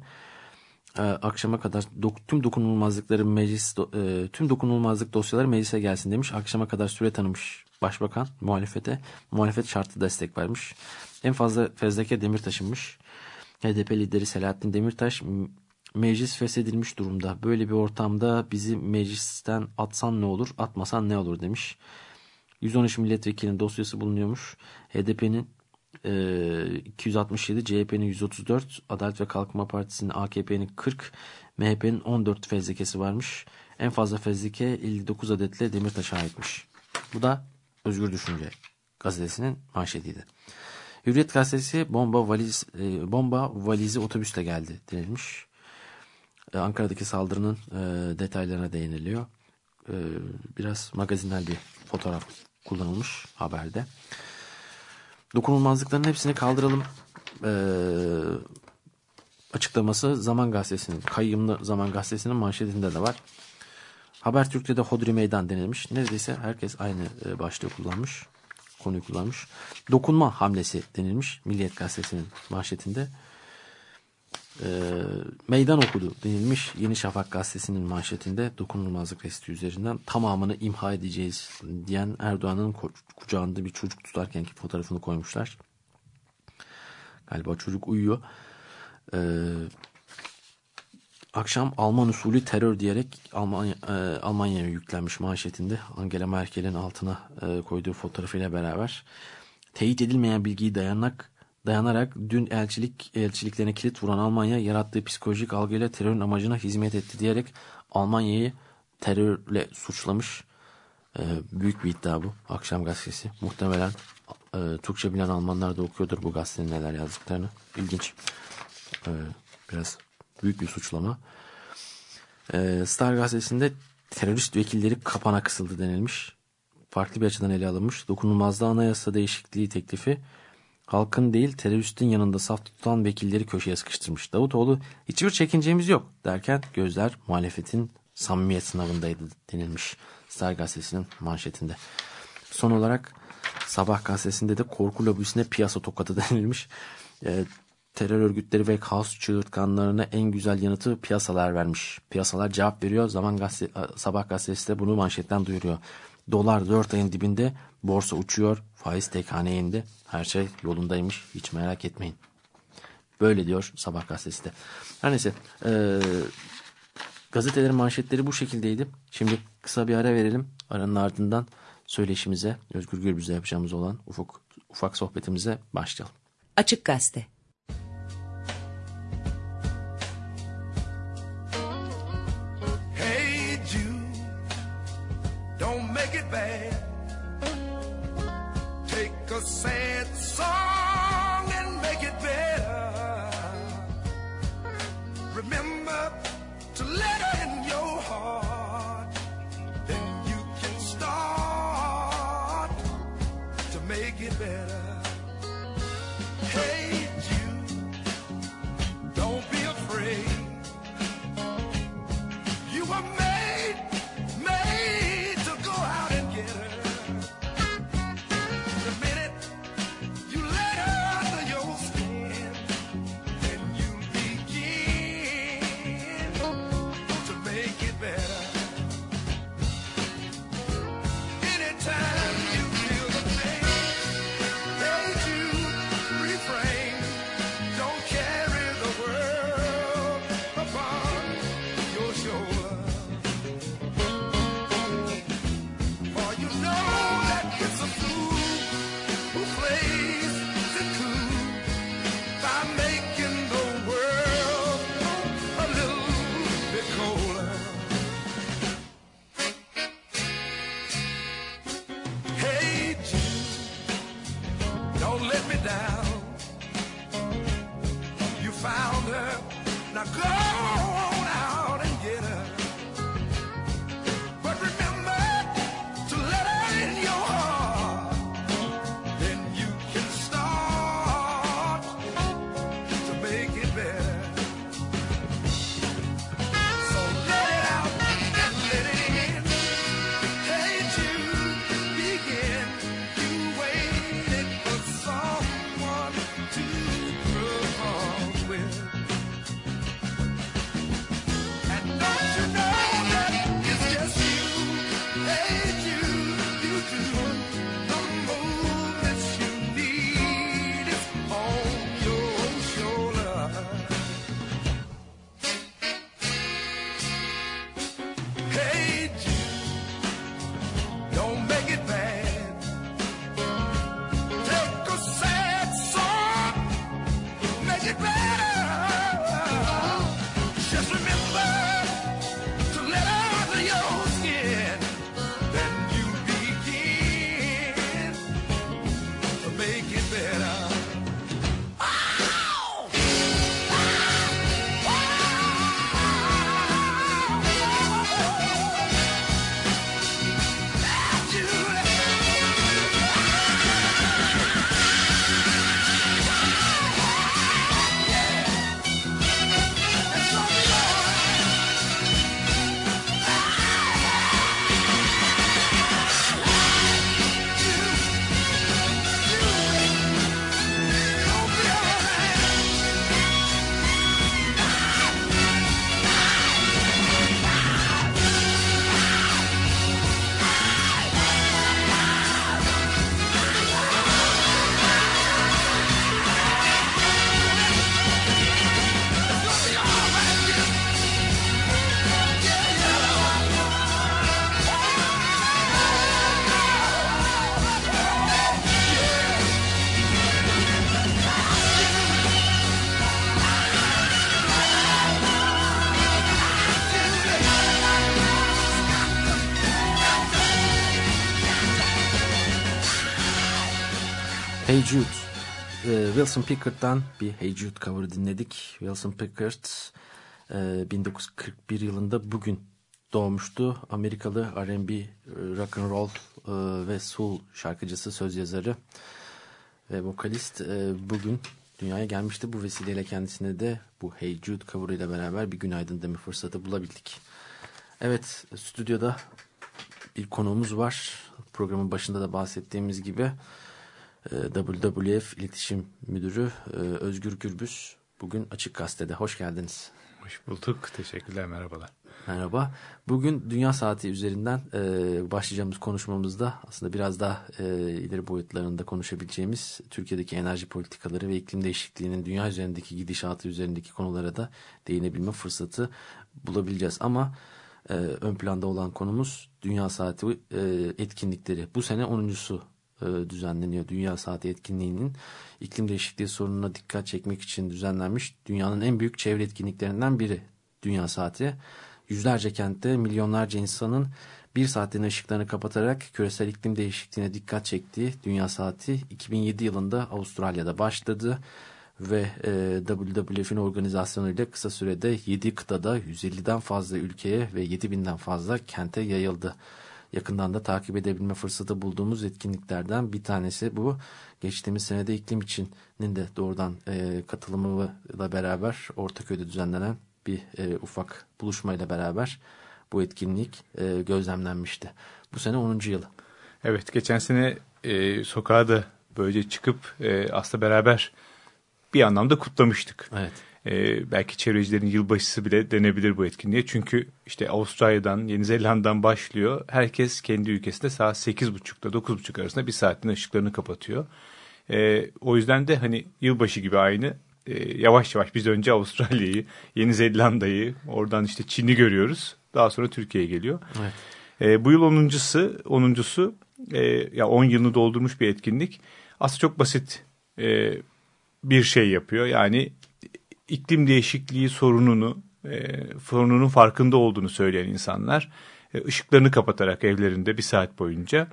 Ee, akşama kadar dok, tüm dokunulmazlıkları meclis e, tüm dokunulmazlık dosyaları meclise gelsin demiş. Akşama kadar süre tanımış başbakan muhalefete. Muhalefet şartlı destek vermiş. En fazla fezleke demir taşınmış. HDP lideri Selahattin Demirtaş meclis feshedilmiş durumda. Böyle bir ortamda bizi meclisten atsan ne olur, atmasan ne olur demiş. 113 milletvekilinin dosyası bulunuyormuş. HDP'nin e, 267, CHP'nin 134, Adalet ve Kalkınma Partisi'nin AKP'nin 40, MHP'nin 14 fezlekesi varmış. En fazla fezleke 59 adetle Demirtaş'a aitmiş. Bu da Özgür Düşünce gazetesinin manşetiydi. Hürriyet gazetesi bomba valiz e, bomba valizi otobüsle geldi denilmiş. E, Ankara'daki saldırının e, detaylarına değiniliyor. E, biraz magazinel bir fotoğraf kullanılmış haberde. Dokunulmazlıkların hepsini kaldıralım e, açıklaması Zaman Gazetesi'nin, Kayyımlı Zaman Gazetesi'nin manşetinde de var. Habertürk'te de Hodri Meydan denilmiş. Neredeyse herkes aynı başlığı kullanmış. Konuyu kullanmış. Dokunma hamlesi denilmiş Milliyet Gazetesi'nin manşetinde. E, meydan okudu denilmiş Yeni Şafak Gazetesi'nin manşetinde dokunulmazlık resti üzerinden tamamını imha edeceğiz diyen Erdoğan'ın kucağında bir çocuk tutarkenki fotoğrafını koymuşlar. Galiba çocuk uyuyor. Ee, akşam Alman usulü terör diyerek Almanya, e, Almanya'ya yüklenmiş manşetinde Angela Merkel'in altına e, koyduğu fotoğrafıyla beraber teyit edilmeyen bilgiyi dayanarak dayanarak dün elçilik elçiliklerine kilit vuran Almanya yarattığı psikolojik algıyla terörün amacına hizmet etti diyerek Almanya'yı terörle suçlamış. E, büyük bir iddia bu. Akşam gazetesi. Muhtemelen e, Türkçe bilen Almanlar da okuyordur bu gazetenin neler yazdıklarını. İlginç. E, biraz büyük bir suçlama. E, Star gazetesinde terörist vekilleri kapana kısıldı denilmiş. Farklı bir açıdan ele alınmış. Dokunulmazlığı anayasa değişikliği teklifi halkın değil teröristin yanında saf tutan vekilleri köşeye sıkıştırmış. Davutoğlu hiçbir çekincemiz yok derken gözler muhalefetin samimiyet sınavındaydı denilmiş Star gazetesinin manşetinde. Son olarak Sabah gazetesinde de korku lobisine piyasa tokadı *laughs* denilmiş. E, terör örgütleri ve kaos çığırtkanlarına en güzel yanıtı piyasalar vermiş. Piyasalar cevap veriyor. Zaman gazete, Sabah gazetesi de bunu manşetten duyuruyor. Dolar 4 ayın dibinde, borsa uçuyor, faiz tek. Her şey yolundaymış, hiç merak etmeyin. Böyle diyor Sabah gazetesi de. Her neyse, e, gazetelerin manşetleri bu şekildeydi. Şimdi kısa bir ara verelim. Aranın ardından söyleşimize, Özgür Gürbüz'e yapacağımız olan ufak, ufak sohbetimize başlayalım. Açık Gazete Wilson Pickard'dan bir Hey Jude cover'ı dinledik. Wilson Pickard 1941 yılında bugün doğmuştu. Amerikalı R&B, rock and roll e, ve soul şarkıcısı, söz yazarı ve vokalist e, bugün dünyaya gelmişti. Bu vesileyle kendisine de bu Hey Jude cover ile beraber bir günaydın deme fırsatı bulabildik. Evet, stüdyoda bir konuğumuz var. Programın başında da bahsettiğimiz gibi e, WWF İletişim Müdürü Özgür Gürbüz bugün Açık Gazete'de. Hoş geldiniz. Hoş bulduk. Teşekkürler. Merhabalar. Merhaba. Bugün Dünya Saati üzerinden e, başlayacağımız konuşmamızda aslında biraz daha e, ileri boyutlarında konuşabileceğimiz Türkiye'deki enerji politikaları ve iklim değişikliğinin dünya üzerindeki gidişatı üzerindeki konulara da değinebilme fırsatı bulabileceğiz. Ama e, ön planda olan konumuz Dünya Saati e, etkinlikleri. Bu sene 10.sü e, düzenleniyor. Dünya Saati etkinliğinin iklim değişikliği sorununa dikkat çekmek için düzenlenmiş dünyanın en büyük çevre etkinliklerinden biri Dünya Saati. Yüzlerce kentte milyonlarca insanın bir saatliğine ışıklarını kapatarak küresel iklim değişikliğine dikkat çektiği Dünya Saati 2007 yılında Avustralya'da başladı ve e, WWF'in organizasyonuyla kısa sürede 7 kıtada 150'den fazla ülkeye ve 7000'den fazla kente yayıldı yakından da takip edebilme fırsatı bulduğumuz etkinliklerden bir tanesi bu. Geçtiğimiz senede iklim içinin de doğrudan e, katılımıyla beraber Ortaköy'de düzenlenen bir e, ufak buluşmayla beraber bu etkinlik e, gözlemlenmişti. Bu sene 10. yılı. Evet geçen sene e, sokağa da böylece çıkıp e, aslında beraber bir anlamda kutlamıştık. Evet. E, belki çevrecilerin yılbaşısı bile denebilir bu etkinliğe. Çünkü işte Avustralya'dan, Yeni Zelanda'dan başlıyor. Herkes kendi ülkesinde saat 8.30'da 9.30 arasında bir saatin ışıklarını kapatıyor. E, o yüzden de hani yılbaşı gibi aynı e, yavaş yavaş biz önce Avustralya'yı, Yeni Zelanda'yı, oradan işte Çin'i görüyoruz. Daha sonra Türkiye'ye geliyor. Evet. E, bu yıl 10.sı, 10.sü e, ya 10 yılını doldurmuş bir etkinlik. Aslında çok basit e, bir şey yapıyor. Yani iklim değişikliği sorununu, e, sorununun farkında olduğunu söyleyen insanlar e, ışıklarını kapatarak evlerinde bir saat boyunca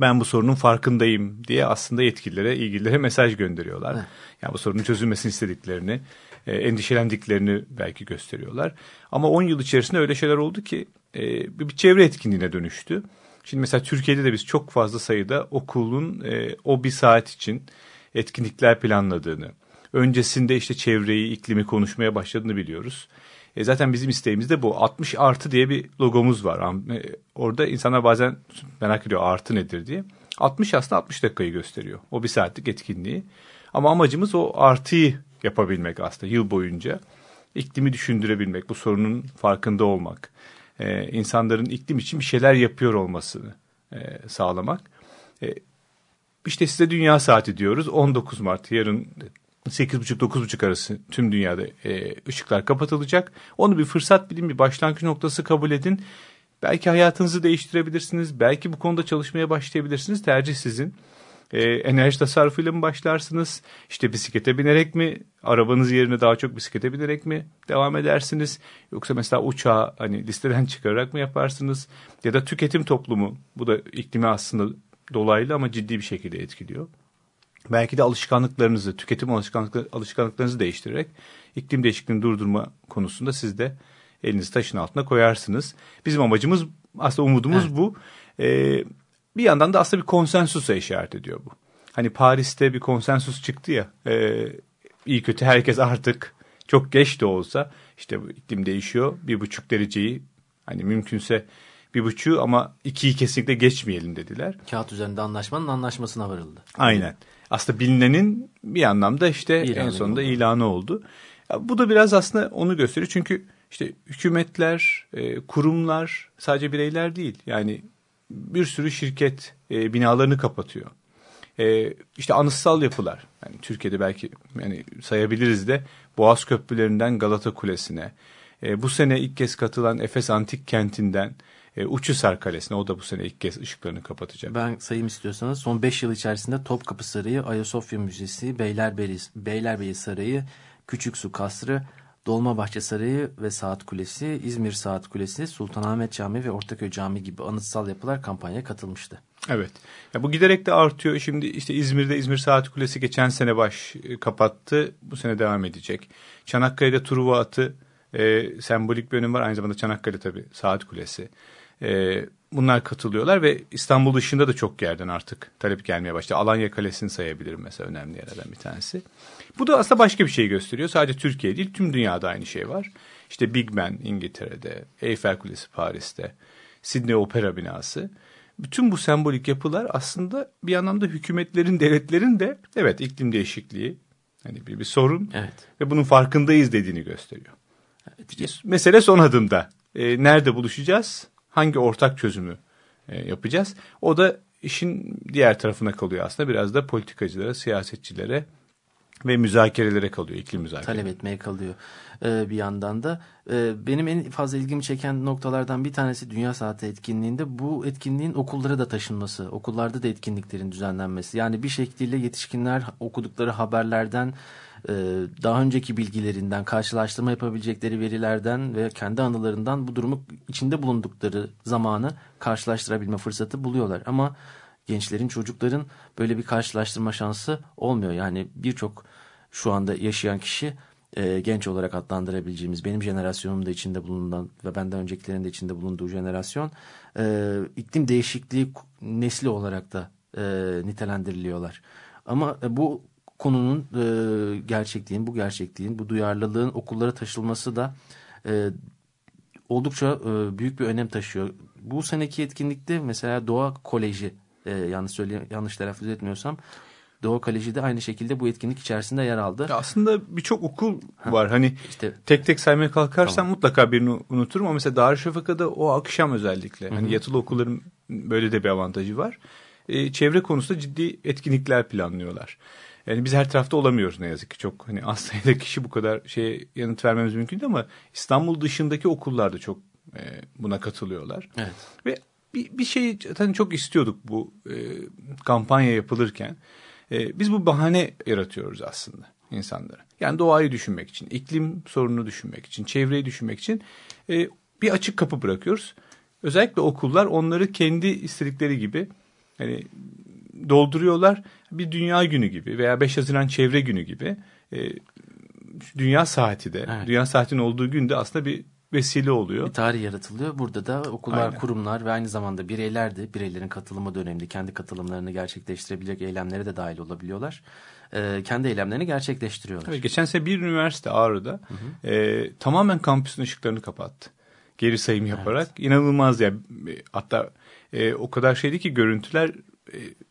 ben bu sorunun farkındayım diye aslında yetkililere, ilgililere mesaj gönderiyorlar. Evet. Yani bu sorunun çözülmesini istediklerini, e, endişelendiklerini belki gösteriyorlar. Ama 10 yıl içerisinde öyle şeyler oldu ki e, bir çevre etkinliğine dönüştü. Şimdi mesela Türkiye'de de biz çok fazla sayıda okulun e, o bir saat için etkinlikler planladığını, öncesinde işte çevreyi, iklimi konuşmaya başladığını biliyoruz. E zaten bizim isteğimiz de bu. 60 artı diye bir logomuz var. E, orada insanlar bazen merak ediyor artı nedir diye. 60 aslında 60 dakikayı gösteriyor. O bir saatlik etkinliği. Ama amacımız o artıyı yapabilmek aslında yıl boyunca. İklimi düşündürebilmek, bu sorunun farkında olmak. E, insanların iklim için bir şeyler yapıyor olmasını e, sağlamak. E, işte size Dünya Saati diyoruz. 19 Mart yarın 8.30-9.30 arası tüm dünyada e, ışıklar kapatılacak. Onu bir fırsat bilin, bir başlangıç noktası kabul edin. Belki hayatınızı değiştirebilirsiniz. Belki bu konuda çalışmaya başlayabilirsiniz. Tercih sizin. E, enerji tasarrufuyla mı başlarsınız? İşte bisiklete binerek mi? Arabanız yerine daha çok bisiklete binerek mi devam edersiniz? Yoksa mesela uçağı hani listeden *laughs* çıkararak mı yaparsınız? Ya da tüketim toplumu. Bu da iklimi aslında dolaylı ama ciddi bir şekilde etkiliyor. Belki de alışkanlıklarınızı, tüketim alışkanlıkları, alışkanlıklarınızı değiştirerek iklim değişikliğini durdurma konusunda siz de elinizi taşın altına koyarsınız. Bizim amacımız aslında umudumuz evet. bu. Ee, bir yandan da aslında bir konsensusa işaret ediyor bu. Hani Paris'te bir konsensus çıktı ya e, iyi kötü herkes artık çok geç de olsa işte bu iklim değişiyor bir buçuk dereceyi hani mümkünse bir buçuğu ama ikiyi kesinlikle geçmeyelim dediler. Kağıt üzerinde anlaşmanın anlaşmasına varıldı. Aynen aslında bilinenin bir anlamda işte ilanı en sonunda oldu. ilanı oldu. Ya bu da biraz aslında onu gösteriyor çünkü işte hükümetler, e, kurumlar sadece bireyler değil. Yani bir sürü şirket e, binalarını kapatıyor. E, işte anıtsal yapılar. Yani Türkiye'de belki yani sayabiliriz de Boğaz Köprülerinden Galata Kulesi'ne. E, bu sene ilk kez katılan Efes Antik Kenti'nden e, Uçhisar Kalesi'ne o da bu sene ilk kez ışıklarını kapatacak. Ben sayayım istiyorsanız son 5 yıl içerisinde Topkapı Sarayı, Ayasofya Müzesi, Beylerbeyi, Beylerbeyi Sarayı, Küçük Su Kasrı, Dolmabahçe Sarayı ve Saat Kulesi, İzmir Saat Kulesi, Sultanahmet Camii ve Ortaköy Camii gibi anıtsal yapılar kampanyaya katılmıştı. Evet. Ya bu giderek de artıyor. Şimdi işte İzmir'de İzmir Saat Kulesi geçen sene baş e, kapattı. Bu sene devam edecek. Çanakkale'de Truva Atı e, sembolik bir önüm var. Aynı zamanda Çanakkale tabii Saat Kulesi. E, bunlar katılıyorlar ve İstanbul dışında da çok yerden artık talep gelmeye başladı. Alanya Kalesi'ni sayabilirim mesela önemli yerlerden bir tanesi. Bu da aslında başka bir şey gösteriyor. Sadece Türkiye değil tüm dünyada aynı şey var. İşte Big Ben İngiltere'de, Eiffel Kulesi Paris'te, Sydney Opera binası. Bütün bu sembolik yapılar aslında bir anlamda hükümetlerin, devletlerin de evet iklim değişikliği hani bir, bir sorun Evet. ve bunun farkındayız dediğini gösteriyor. Mesele son adımda. E, nerede buluşacağız? Hangi ortak çözümü e, yapacağız? O da işin diğer tarafına kalıyor aslında. Biraz da politikacılara, siyasetçilere ve müzakerelere kalıyor. iklim müzakereleri. talep etmeye kalıyor ee, bir yandan da. Ee, benim en fazla ilgimi çeken noktalardan bir tanesi Dünya Saati etkinliğinde bu etkinliğin okullara da taşınması, okullarda da etkinliklerin düzenlenmesi. Yani bir şekilde yetişkinler okudukları haberlerden, e, daha önceki bilgilerinden, karşılaştırma yapabilecekleri verilerden ve kendi anılarından bu durumu içinde bulundukları zamanı karşılaştırabilme fırsatı buluyorlar. Ama gençlerin, çocukların böyle bir karşılaştırma şansı olmuyor. Yani birçok şu anda yaşayan kişi e, genç olarak adlandırabileceğimiz benim jenerasyonumda içinde bulunan ve benden öncekilerin de içinde bulunduğu jenerasyon e, iklim değişikliği nesli olarak da e, nitelendiriliyorlar. Ama e, bu konunun e, gerçekliğin, bu gerçekliğin, bu duyarlılığın okullara taşılması da e, oldukça e, büyük bir önem taşıyor. Bu seneki etkinlikte mesela Doğa Koleji e, yanlış söyle yanlış telaffuz etmiyorsam Doğa Koleji de aynı şekilde bu etkinlik içerisinde yer aldı. Ya aslında birçok okul var. Hani İşte tek tek saymaya kalkarsam mutlaka birini unuturum ama mesela Darüşşafaka'da o akşam özellikle hani yatılı okulların böyle de bir avantajı var. Ee, çevre konusunda ciddi etkinlikler planlıyorlar. Yani biz her tarafta olamıyoruz ne yazık ki. Çok hani az sayıda kişi bu kadar şeye yanıt vermemiz mümkün değil ama İstanbul dışındaki okullar da çok e, buna katılıyorlar. evet. Ve bir, bir şey zaten çok istiyorduk bu e, kampanya yapılırken. E, biz bu bahane yaratıyoruz aslında insanlara. Yani doğayı düşünmek için, iklim sorununu düşünmek için, çevreyi düşünmek için e, bir açık kapı bırakıyoruz. Özellikle okullar onları kendi istedikleri gibi hani dolduruyorlar. Bir dünya günü gibi veya 5 Haziran çevre günü gibi e, dünya saati de, Evet. dünya saatinin olduğu günde aslında bir vesile oluyor. Bir tarih yaratılıyor. Burada da okullar, Aynen. kurumlar ve aynı zamanda bireyler de bireylerin katılımı döneminde kendi katılımlarını gerçekleştirebilecek eylemlere de dahil olabiliyorlar. Ee, kendi eylemlerini gerçekleştiriyorlar. Evet, geçen sene bir üniversite Ağrı'da e, tamamen kampüsün ışıklarını kapattı. Geri sayım yaparak. inanılmaz ya. E, Hatta e, o kadar şeydi ki görüntüler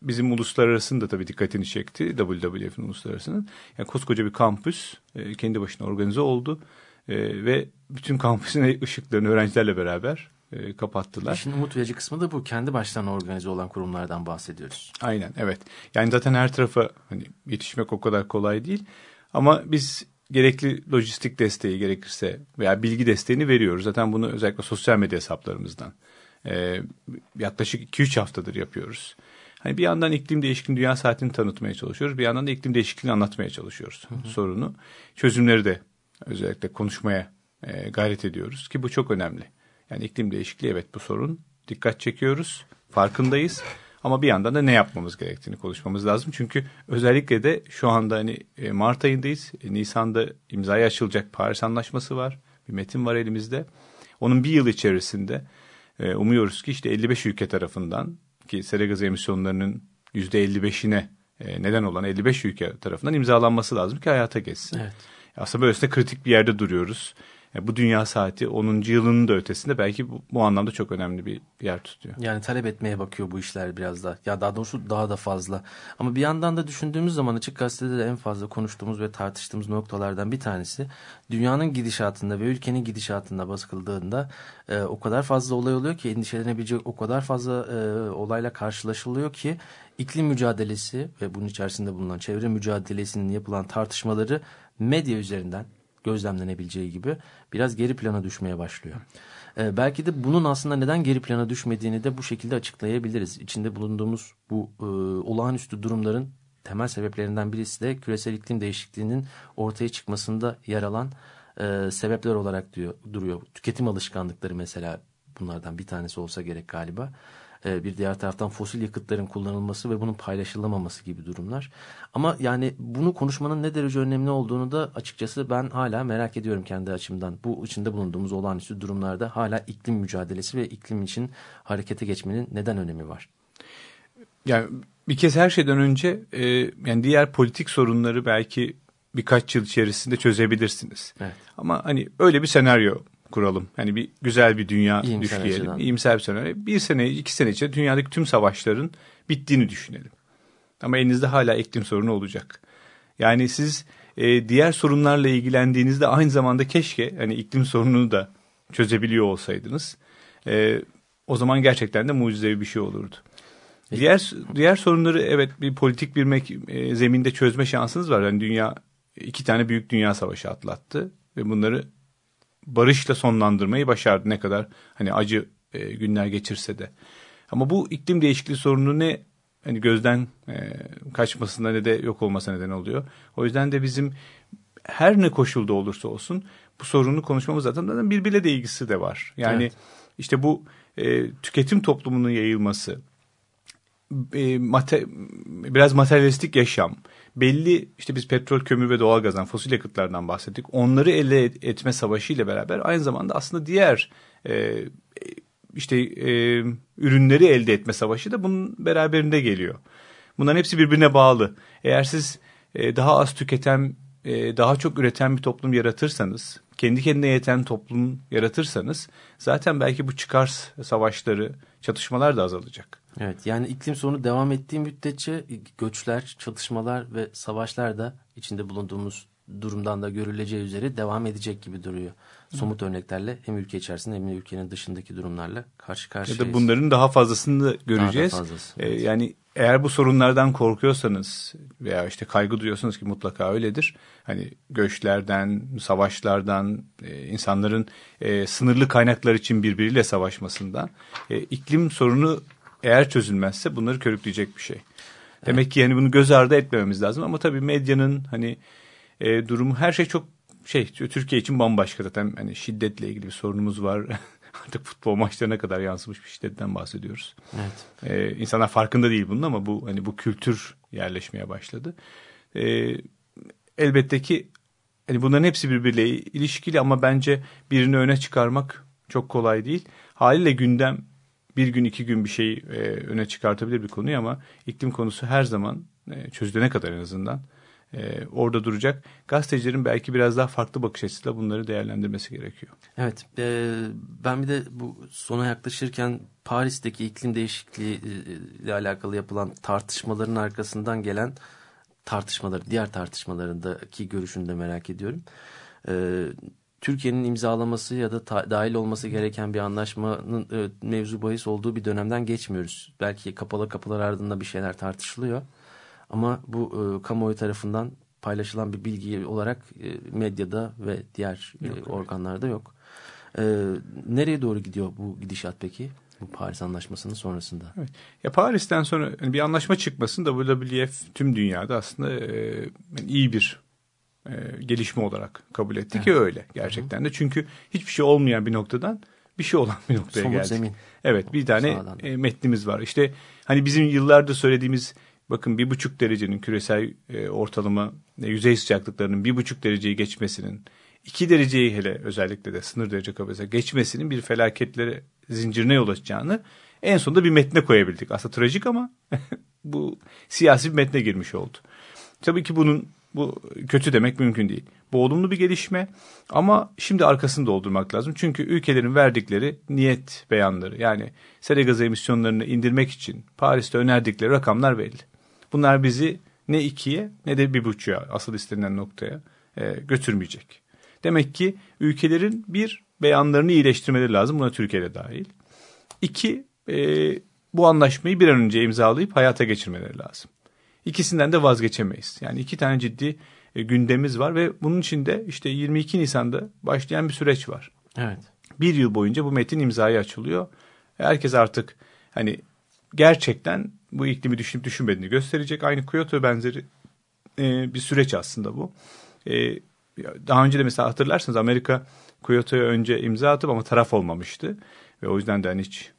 bizim uluslararasının da tabii dikkatini çekti. WWF'in uluslararasının. Yani koskoca bir kampüs e, kendi başına organize oldu. E, ve bütün kampüsün *laughs* ışıklarını öğrencilerle beraber e, kapattılar. İşin umut verici kısmı da bu. Kendi başlarına organize olan kurumlardan bahsediyoruz. Aynen evet. Yani zaten her tarafa hani yetişmek o kadar kolay değil. Ama biz gerekli lojistik desteği gerekirse veya bilgi desteğini veriyoruz. Zaten bunu özellikle sosyal medya hesaplarımızdan e, yaklaşık 2-3 haftadır yapıyoruz. Hani bir yandan iklim değişikliği dünya saatini tanıtmaya çalışıyoruz. Bir yandan da iklim değişikliğini anlatmaya çalışıyoruz sorunu. Çözümleri de özellikle konuşmaya e, gayret ediyoruz ki bu çok önemli. Yani iklim değişikliği evet bu sorun. Dikkat çekiyoruz. Farkındayız. Ama bir yandan da ne yapmamız gerektiğini konuşmamız lazım. Çünkü özellikle de şu anda hani e, Mart ayındayız. E, Nisan'da imzaya açılacak Paris Anlaşması var. Bir metin var elimizde. Onun bir yıl içerisinde e, umuyoruz ki işte 55 ülke tarafından ki sera gazı emisyonlarının %55'ine e, neden olan 55 ülke tarafından imzalanması lazım ki hayata geçsin. Evet. Aslında böylesine kritik bir yerde duruyoruz. E, bu dünya saati 10. yılının da ötesinde belki bu, bu anlamda çok önemli bir yer tutuyor. Yani talep etmeye bakıyor bu işler biraz da. Ya daha doğrusu daha da fazla. Ama bir yandan da düşündüğümüz zaman Açık Gazete'de de en fazla konuştuğumuz ve tartıştığımız noktalardan bir tanesi dünyanın gidişatında ve ülkenin gidişatında basıldığında e, o kadar fazla olay oluyor ki endişelenebilecek o kadar fazla e, olayla karşılaşılıyor ki iklim mücadelesi ve bunun içerisinde bulunan çevre mücadelesinin yapılan tartışmaları medya üzerinden gözlemlenebileceği gibi biraz geri plana düşmeye başlıyor. Ee, belki de bunun aslında neden geri plana düşmediğini de bu şekilde açıklayabiliriz. İçinde bulunduğumuz bu e, olağanüstü durumların temel sebeplerinden birisi de küresel iklim değişikliğinin ortaya çıkmasında yer alan e, sebepler olarak diyor duruyor. Tüketim alışkanlıkları mesela bunlardan bir tanesi olsa gerek galiba. E, bir diğer taraftan fosil yakıtların kullanılması ve bunun paylaşılamaması gibi durumlar. Ama yani bunu konuşmanın ne derece önemli olduğunu da açıkçası ben hala merak ediyorum kendi açımdan. Bu içinde bulunduğumuz olağanüstü durumlarda hala iklim mücadelesi ve iklim için harekete geçmenin neden önemi var? Yani bir kez her şeyden önce e, yani diğer politik sorunları belki birkaç yıl içerisinde çözebilirsiniz. Evet. Ama hani öyle bir senaryo kuralım. Hani bir güzel bir dünya İyimser düşleyelim. Açıdan. İyimser bir senaryo. Bir sene, iki sene içinde dünyadaki tüm savaşların bittiğini düşünelim. Ama elinizde hala iklim sorunu olacak. Yani siz e, diğer sorunlarla ilgilendiğinizde aynı zamanda keşke hani iklim sorununu da çözebiliyor olsaydınız. E, o zaman gerçekten de mucizevi bir şey olurdu. Diğer diğer sorunları evet bir politik bir e, zeminde çözme şansınız var. Yani dünya iki tane büyük dünya savaşı atlattı ve bunları barışla sonlandırmayı başardı ne kadar hani acı e, günler geçirse de. Ama bu iklim değişikliği sorunu ne hani gözden e, kaçmasına ne de yok olmasına neden oluyor. O yüzden de bizim her ne koşulda olursa olsun bu sorunu konuşmamız zaten birbiriyle de ilgisi de var. Yani evet. işte bu e, tüketim toplumunun yayılması, e, mate, biraz materyalistik yaşam, belli işte biz petrol, kömür ve doğalgazdan, fosil yakıtlardan bahsettik. Onları elde etme savaşı ile beraber aynı zamanda aslında diğer e, işte e, ürünleri elde etme savaşı da bunun beraberinde geliyor. Bunların hepsi birbirine bağlı. Eğer siz e, daha az tüketen, e, daha çok üreten bir toplum yaratırsanız, kendi kendine yeten toplum yaratırsanız zaten belki bu çıkar savaşları, çatışmalar da azalacak. Evet yani iklim sorunu devam ettiği müddetçe göçler, çatışmalar ve savaşlar da içinde bulunduğumuz durumdan da görüleceği üzere devam edecek gibi duruyor. Somut örneklerle hem ülke içerisinde hem de ülkenin dışındaki durumlarla karşı karşıyayız. Ya da bunların daha fazlasını da göreceğiz. Daha da fazlası, ee, evet. yani eğer bu sorunlardan korkuyorsanız veya işte kaygı duyuyorsanız ki mutlaka öyledir. Hani göçlerden, savaşlardan, e, insanların e, sınırlı kaynaklar için birbiriyle savaşmasından, e, iklim sorunu eğer çözülmezse bunları körükleyecek bir şey. Demek evet. ki yani bunu göz ardı etmememiz lazım ama tabii medyanın hani e, durumu her şey çok şey Türkiye için bambaşka zaten hani şiddetle ilgili bir sorunumuz var. *laughs* Artık futbol maçlarına kadar yansımış bir şiddetten bahsediyoruz. Evet. Ee, insanlar farkında değil bunun ama bu hani bu kültür yerleşmeye başladı. Ee, elbette ki hani bunların hepsi birbiriyle ilişkili ama bence birini öne çıkarmak çok kolay değil. Haliyle gündem bir gün iki gün bir şey e, öne çıkartabilir bir konuyu ama iklim konusu her zaman e, çözülene kadar en azından e, orada duracak. Gazetecilerin belki biraz daha farklı bakış açısıyla bunları değerlendirmesi gerekiyor. Evet e, ben bir de bu sona yaklaşırken Paris'teki iklim değişikliği e, ile alakalı yapılan tartışmaların arkasından gelen tartışmaları, diğer tartışmalarındaki görüşünü de merak ediyorum. E, Türkiye'nin imzalaması ya da dahil olması gereken bir anlaşmanın e, mevzu bahis olduğu bir dönemden geçmiyoruz. Belki kapalı kapılar ardında bir şeyler tartışılıyor. Ama bu e, kamuoyu tarafından paylaşılan bir bilgi olarak e, medyada ve diğer e, yok, e, organlarda yok. E, nereye doğru gidiyor bu gidişat peki? Bu Paris Anlaşması'nın sonrasında. Evet. Ya Paris'ten sonra bir anlaşma çıkmasın WWF tüm dünyada aslında e, iyi bir e, gelişme olarak kabul etti evet. ki öyle gerçekten de. Çünkü hiçbir şey olmayan bir noktadan bir şey olan bir noktaya Somut geldik. Zemin. Evet bir tane e, metnimiz var. İşte hani bizim yıllardır söylediğimiz bakın bir buçuk derecenin küresel e, ortalama e, yüzey sıcaklıklarının bir buçuk dereceyi geçmesinin iki dereceyi hele özellikle de sınır derece kabul geçmesinin bir felaketlere zincirine yol açacağını en sonunda bir metne koyabildik. Aslında trajik ama *laughs* bu siyasi bir metne girmiş oldu. Tabii ki bunun bu kötü demek mümkün değil. Bu olumlu bir gelişme ama şimdi arkasını doldurmak lazım. Çünkü ülkelerin verdikleri niyet beyanları yani sera gazı emisyonlarını indirmek için Paris'te önerdikleri rakamlar belli. Bunlar bizi ne ikiye ne de bir buçuğa asıl istenilen noktaya e, götürmeyecek. Demek ki ülkelerin bir beyanlarını iyileştirmeleri lazım. Buna Türkiye'de dahil. İki e, bu anlaşmayı bir an önce imzalayıp hayata geçirmeleri lazım. İkisinden de vazgeçemeyiz. Yani iki tane ciddi e, gündemimiz var ve bunun içinde işte 22 Nisan'da başlayan bir süreç var. Evet. Bir yıl boyunca bu metin imzaya açılıyor. Herkes artık hani gerçekten bu iklimi düşünüp düşünmediğini gösterecek. Aynı Kyoto benzeri e, bir süreç aslında bu. E, daha önce de mesela hatırlarsanız Amerika Kyoto'ya önce imza atıp ama taraf olmamıştı. Ve o yüzden de hani hiç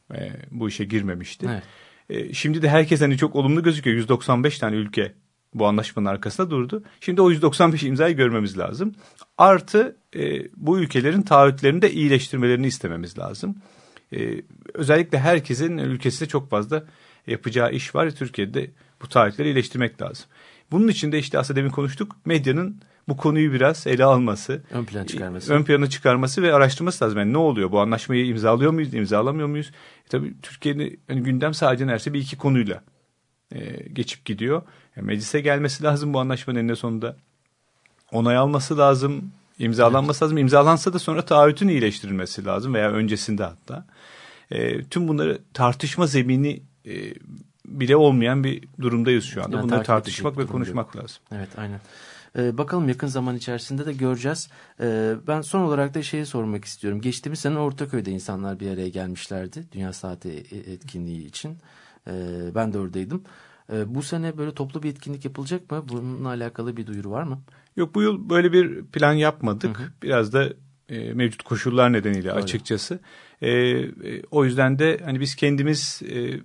bu işe girmemişti. Evet. E, şimdi de herkes hani çok olumlu gözüküyor. 195 tane ülke bu anlaşmanın arkasında durdu. Şimdi o 195 imzayı görmemiz lazım. Artı e, bu ülkelerin taahhütlerini de iyileştirmelerini istememiz lazım. E, özellikle herkesin ülkesinde çok fazla yapacağı iş var. Türkiye'de bu taahhütleri iyileştirmek lazım. Bunun için de işte aslında demin konuştuk medyanın bu konuyu biraz ele alması, ön plana çıkarması, ön plana çıkarması ve araştırması lazım. Yani ne oluyor? Bu anlaşmayı imzalıyor muyuz, imzalamıyor muyuz? E tabii Türkiye'nin yani gündem sadece neredeyse bir iki konuyla e, geçip gidiyor. Yani meclise gelmesi lazım bu anlaşmanın eninde sonunda. Onay alması lazım, imzalanması evet. lazım. İmzalansa da sonra taahhütün iyileştirilmesi lazım veya öncesinde hatta. E, tüm bunları tartışma zemini e, bile olmayan bir durumdayız şu anda. Yani Bunları tartışmak ve konuşmak lazım. Evet aynen. Ee, bakalım yakın zaman içerisinde de göreceğiz. Ee, ben son olarak da şeyi sormak istiyorum. Geçtiğimiz sene Ortaköy'de insanlar bir araya gelmişlerdi. Dünya Saati e, etkinliği için. Ee, ben de oradaydım. Ee, bu sene böyle toplu bir etkinlik yapılacak mı? Bununla alakalı bir duyuru var mı? Yok bu yıl böyle bir plan yapmadık. Hı hı. Biraz da e, mevcut koşullar nedeniyle Öyle. açıkçası. E, e, o yüzden de hani biz kendimiz e,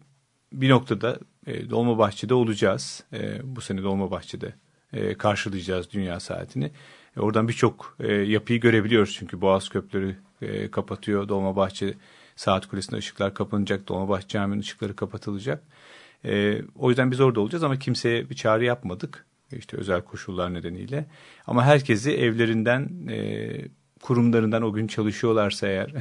bir noktada e, Dolmabahçe'de olacağız. E, bu sene Dolmabahçe'de e, karşılayacağız Dünya Saati'ni. E, oradan birçok e, yapıyı görebiliyoruz çünkü Boğaz Köprüleri e, kapatıyor. Dolmabahçe Saat Kulesi'nde ışıklar kapanacak. Dolmabahçe Camii'nin ışıkları kapatılacak. O yüzden biz orada olacağız ama kimseye bir çağrı yapmadık. İşte özel koşullar nedeniyle. Ama herkesi evlerinden, kurumlarından o gün çalışıyorlarsa eğer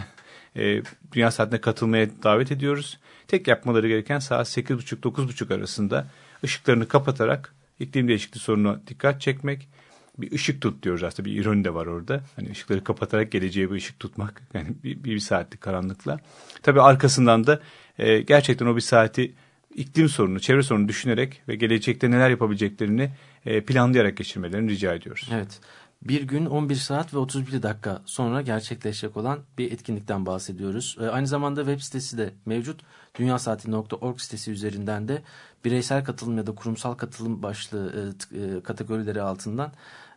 *laughs* Dünya Saati'ne katılmaya davet ediyoruz. Tek yapmaları gereken saat 8.30-9.30 arasında ışıklarını kapatarak iklim değişikliği sorununa dikkat çekmek. Bir ışık tut diyoruz aslında bir ironi de var orada. Hani ışıkları kapatarak geleceğe bir ışık tutmak. *laughs* Yani bir, bir, saatlik karanlıkla. Tabii arkasından da e, gerçekten o bir saati iklim sorunu, çevre sorunu düşünerek ve gelecekte neler yapabileceklerini e, planlayarak geçirmelerini rica ediyoruz. Evet bir gün 11 saat ve 31 dakika sonra gerçekleşecek olan bir etkinlikten bahsediyoruz. E, aynı zamanda web sitesi de mevcut. Dünyasaati.org sitesi üzerinden de bireysel katılım ya da kurumsal katılım başlığı e, e, kategorileri altından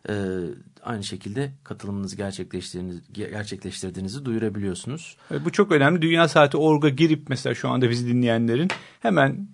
e, aynı şekilde katılımınızı gerçekleştirdiğinizi, duyurabiliyorsunuz. Bu çok önemli. Dünya Saati Org'a girip mesela şu anda bizi dinleyenlerin hemen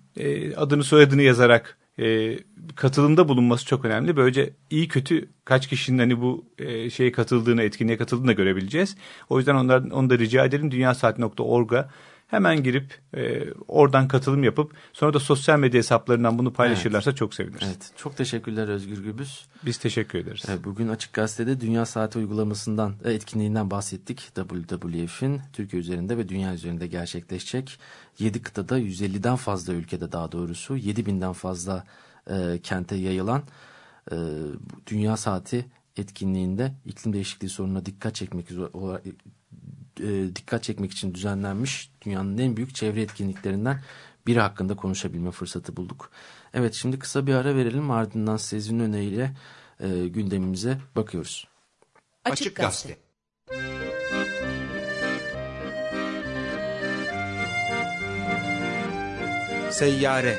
adını soyadını yazarak e, katılımda bulunması çok önemli. Böylece iyi kötü kaç kişinin hani bu e, şeye katıldığını, etkinliğe katıldığını da görebileceğiz. O yüzden onlardan, onu da rica edelim. Dünyasaat.org'a hemen girip e, oradan katılım yapıp sonra da sosyal medya hesaplarından bunu paylaşırlarsa evet. çok seviniriz. Evet. Çok teşekkürler Özgür Gübüz. Biz teşekkür ederiz. Evet, bugün Açık Gazete'de Dünya Saati uygulamasından, e, etkinliğinden bahsettik. WWF'in Türkiye üzerinde ve dünya üzerinde gerçekleşecek. 7 kıtada 150'den fazla ülkede daha doğrusu 7000'den fazla e, kente yayılan e, Dünya Saati etkinliğinde iklim değişikliği sorununa dikkat çekmek e, dikkat çekmek için düzenlenmiş dünyanın en büyük çevre etkinliklerinden biri hakkında konuşabilme fırsatı bulduk. Evet şimdi kısa bir ara verelim ardından Sezin Öne ile e, gündemimize bakıyoruz. Açık Gazete Seyyare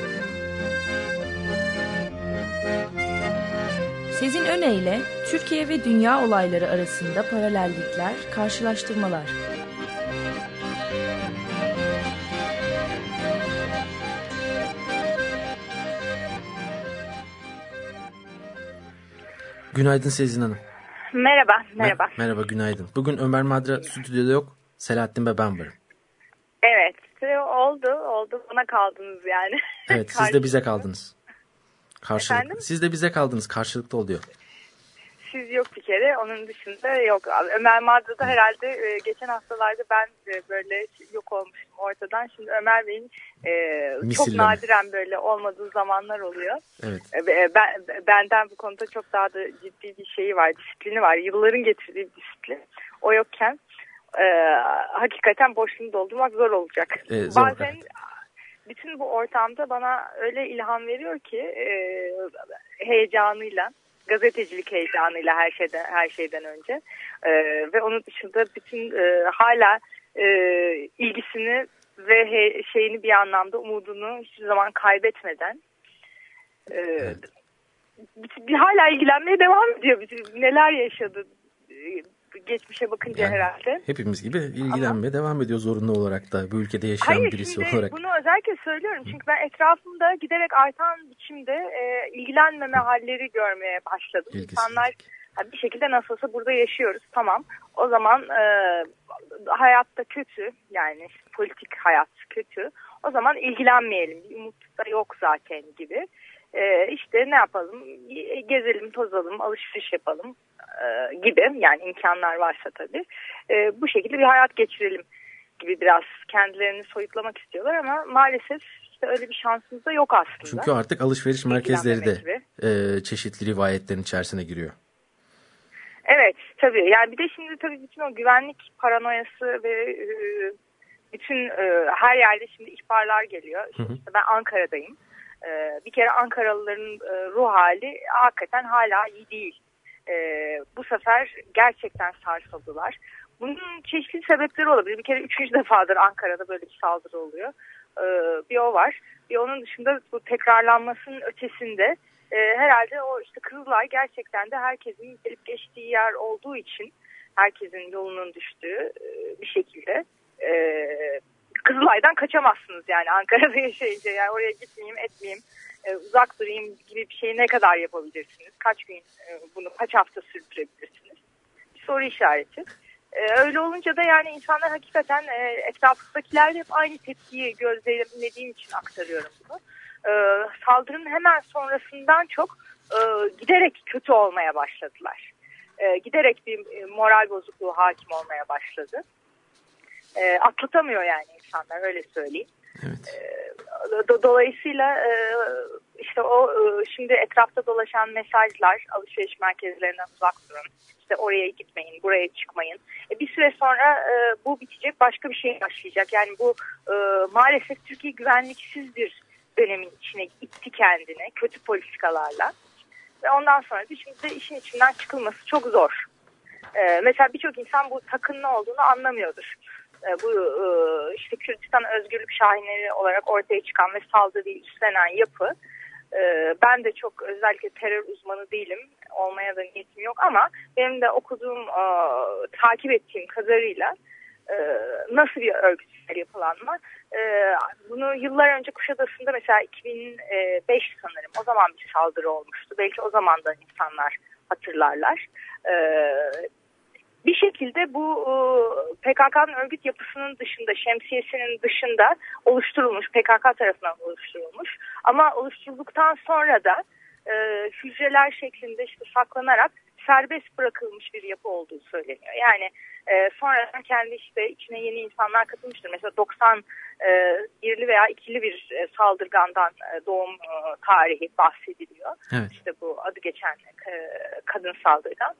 Sezin Öne ile Türkiye ve dünya olayları arasında paralellikler, karşılaştırmalar. Günaydın Sezin Hanım. Merhaba, merhaba. Mer merhaba, günaydın. Bugün Ömer Madra stüdyoda yok, Selahattin ve ben varım. Evet, oldu, oldu. Bana kaldınız yani. Evet, siz de bize kaldınız. Karşılık. Efendim? Siz de bize kaldınız. Karşılıklı oluyor. Siz yok bir kere. Onun dışında yok. Ömer Madra'da herhalde e, geçen haftalarda ben e, böyle yok olmuştum ortadan. Şimdi Ömer Bey'in e, çok nadiren böyle olmadığı zamanlar oluyor. Evet. E, ben, benden bu konuda çok daha da ciddi bir şeyi var. Disiplini var. Yılların getirdiği bir disiplin. O yokken e, hakikaten boşluğunu doldurmak zor olacak. E, zor Bazen evet bütün bu ortamda bana öyle ilham veriyor ki e, heyecanıyla gazetecilik heyecanıyla her şeyden her şeyden önce. E, ve onun dışında bütün e, hala e, ilgisini ve he, şeyini bir anlamda umudunu hiçbir zaman kaybetmeden e, bir hala ilgilenmeye devam ediyor. Neler yaşadı geçmişe bakınca yani, herhalde. Hepimiz gibi ilgilenmeye Ama, devam ediyor zorunlu olarak da bu ülkede yaşayan hayır, birisi şimdi olarak. Bunu özellikle söylüyorum çünkü ben etrafımda giderek artan biçimde e, ilgilenmeme halleri görmeye başladım. İnsanlar bir şekilde nasılsa burada yaşıyoruz tamam. O zaman e, hayatta kötü yani politik hayat kötü. O zaman ilgilenmeyelim. Bir umut da yok zaten gibi. E, işte ne yapalım? Gezelim, tozalım, alışveriş yapalım e, gibi. Yani imkanlar varsa tabii. E, bu şekilde bir hayat geçirelim gibi biraz kendilerini soyutlamak istiyorlar ama maalesef işte öyle bir şansımız da yok aslında. Çünkü artık alışveriş merkezleri de e, çeşitli rivayetlerin içerisine giriyor. Evet tabii yani bir de şimdi tabii bütün o güvenlik paranoyası ve e, bütün e, her yerde şimdi ihbarlar geliyor. Hı hı. İşte ben Ankara'dayım. E, bir kere Ankaralıların ruh hali hakikaten hala iyi değil. Bu sefer gerçekten sarsıldılar. Bunun çeşitli sebepleri olabilir. Bir kere üçüncü defadır Ankara'da böyle bir saldırı oluyor. Bir o var. Bir onun dışında bu tekrarlanmasının ötesinde e, herhalde o işte Kızılay gerçekten de herkesin gelip geçtiği yer olduğu için herkesin yolunun düştüğü e, bir şekilde e, Kızılay'dan kaçamazsınız yani Ankara'da *laughs* yaşayınca yani oraya gitmeyeyim etmeyeyim e, uzak durayım gibi bir şeyi ne kadar yapabilirsiniz kaç gün e, bunu kaç hafta sürdürebilirsiniz bir soru işareti. Ee, öyle olunca da yani insanlar hakikaten e, etrafındakiler hep aynı tepkiyi gözlemlediğim için aktarıyorum bunu e, saldırının hemen sonrasından çok e, giderek kötü olmaya başladılar. E, giderek bir e, moral bozukluğu hakim olmaya başladı. E, atlatamıyor yani insanlar öyle söyleyeyim. Evet. E, do, dolayısıyla e, işte o e, şimdi etrafta dolaşan mesajlar alışveriş merkezlerinden uzak durun. İşte oraya gitmeyin, buraya çıkmayın. E, bir süre sonra e, bu bitecek, başka bir şey başlayacak. Yani bu e, maalesef Türkiye güvenliksizdir dönemin içine itti kendine kötü politikalarla. Ve ondan sonra da şimdi de işin içinden çıkılması çok zor. Ee, mesela birçok insan bu takın ne olduğunu anlamıyordur. Ee, bu e, işte Kürdistan özgürlük şahinleri olarak ortaya çıkan ve saldırıyı üstlenen yapı e, ben de çok özellikle terör uzmanı değilim. Olmaya da niyetim yok ama benim de okuduğum, e, takip ettiğim kadarıyla e, nasıl bir örgütsel yapılanma e, bunu yıllar önce Kuşadası'nda mesela 2005 sanırım o zaman bir saldırı olmuştu. Belki o zaman da insanlar hatırlarlar. Bir şekilde bu e, PKK'nın örgüt yapısının dışında, şemsiyesinin dışında oluşturulmuş, PKK tarafından oluşturulmuş. Ama oluşturulduktan sonra da e, hücreler şeklinde işte saklanarak serbest bırakılmış bir yapı olduğu söyleniyor. Yani e, sonradan kendi işte içine yeni insanlar katılmıştır. Mesela 90 e, birli veya ikili bir e, saldırgandan e, doğum e, tarihi bahsediliyor. Evet. İşte bu adı geçen e, kadın saldırgan.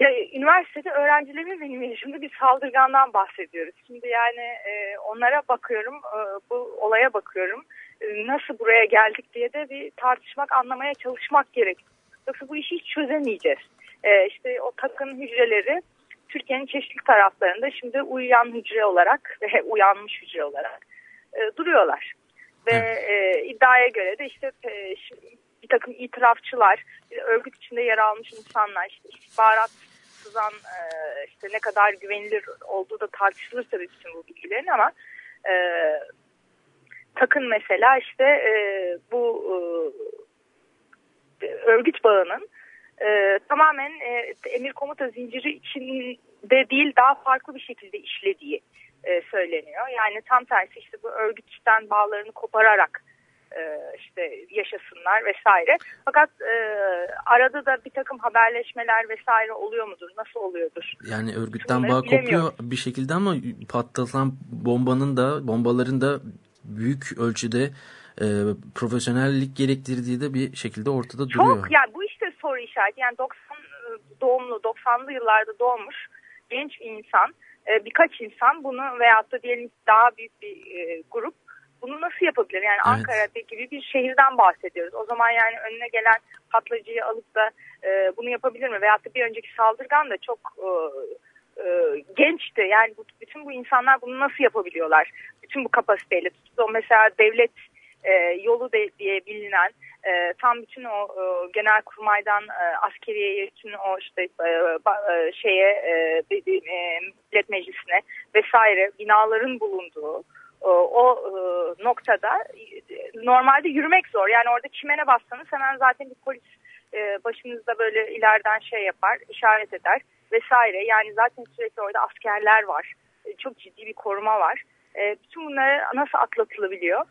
Ya, üniversitede öğrencilerin benim yaşımda bir saldırgandan bahsediyoruz. Şimdi yani e, onlara bakıyorum, e, bu olaya bakıyorum. E, nasıl buraya geldik diye de bir tartışmak, anlamaya çalışmak gerek. Yoksa bu işi hiç çözemeyeceğiz. E, işte o takım hücreleri Türkiye'nin çeşitli taraflarında şimdi uyuyan hücre olarak ve *laughs* uyanmış hücre olarak e, duruyorlar. Ve e, iddiaya göre de işte e, bir takım itirafçılar, örgüt içinde yer almış insanlar, işte istihbarat sızan e, işte ne kadar güvenilir olduğu da tartışılır tabii bütün bu bilgilerin ama e, takın mesela işte e, bu e, örgüt bağının e, tamamen e, emir komuta zinciri içinde değil daha farklı bir şekilde işlediği e, söyleniyor. Yani tam tersi işte bu örgütten bağlarını kopararak e, işte yaşasınlar vesaire. Fakat e, arada da bir takım haberleşmeler vesaire oluyor mudur? Nasıl oluyordur? Yani örgütten Bunları bağ kopuyor bir şekilde ama patlatılan bombanın da bombaların da büyük ölçüde e, profesyonellik gerektirdiği de bir şekilde ortada duruyor. Çok yani bu işte soru işareti. Yani 90 e, doğumlu 90'lı yıllarda doğmuş genç insan e, birkaç insan bunu veyahut da diyelim daha büyük bir e, grup bunu nasıl yapabilir? Yani evet. Ankara gibi bir şehirden bahsediyoruz. O zaman yani önüne gelen patlayıcıyı alıp da e, bunu yapabilir mi? Veyahut da bir önceki saldırgan da çok e, e, gençti. Yani bu, bütün bu insanlar bunu nasıl yapabiliyorlar? Bütün bu kapasiteyle. O mesela devlet e, yolu de, diye bilinen e, tam bütün o e, genel kurmaydan e, askeriye bütün o işte e, e, şeye e, e, millet meclisine vesaire binaların bulunduğu o e, noktada e, normalde yürümek zor. Yani orada çimene bassanız hemen zaten bir polis e, başınızda böyle ileriden şey yapar, işaret eder vesaire. Yani zaten sürekli orada askerler var. E, çok ciddi bir koruma var. E, bütün bunları nasıl atlatılabiliyor?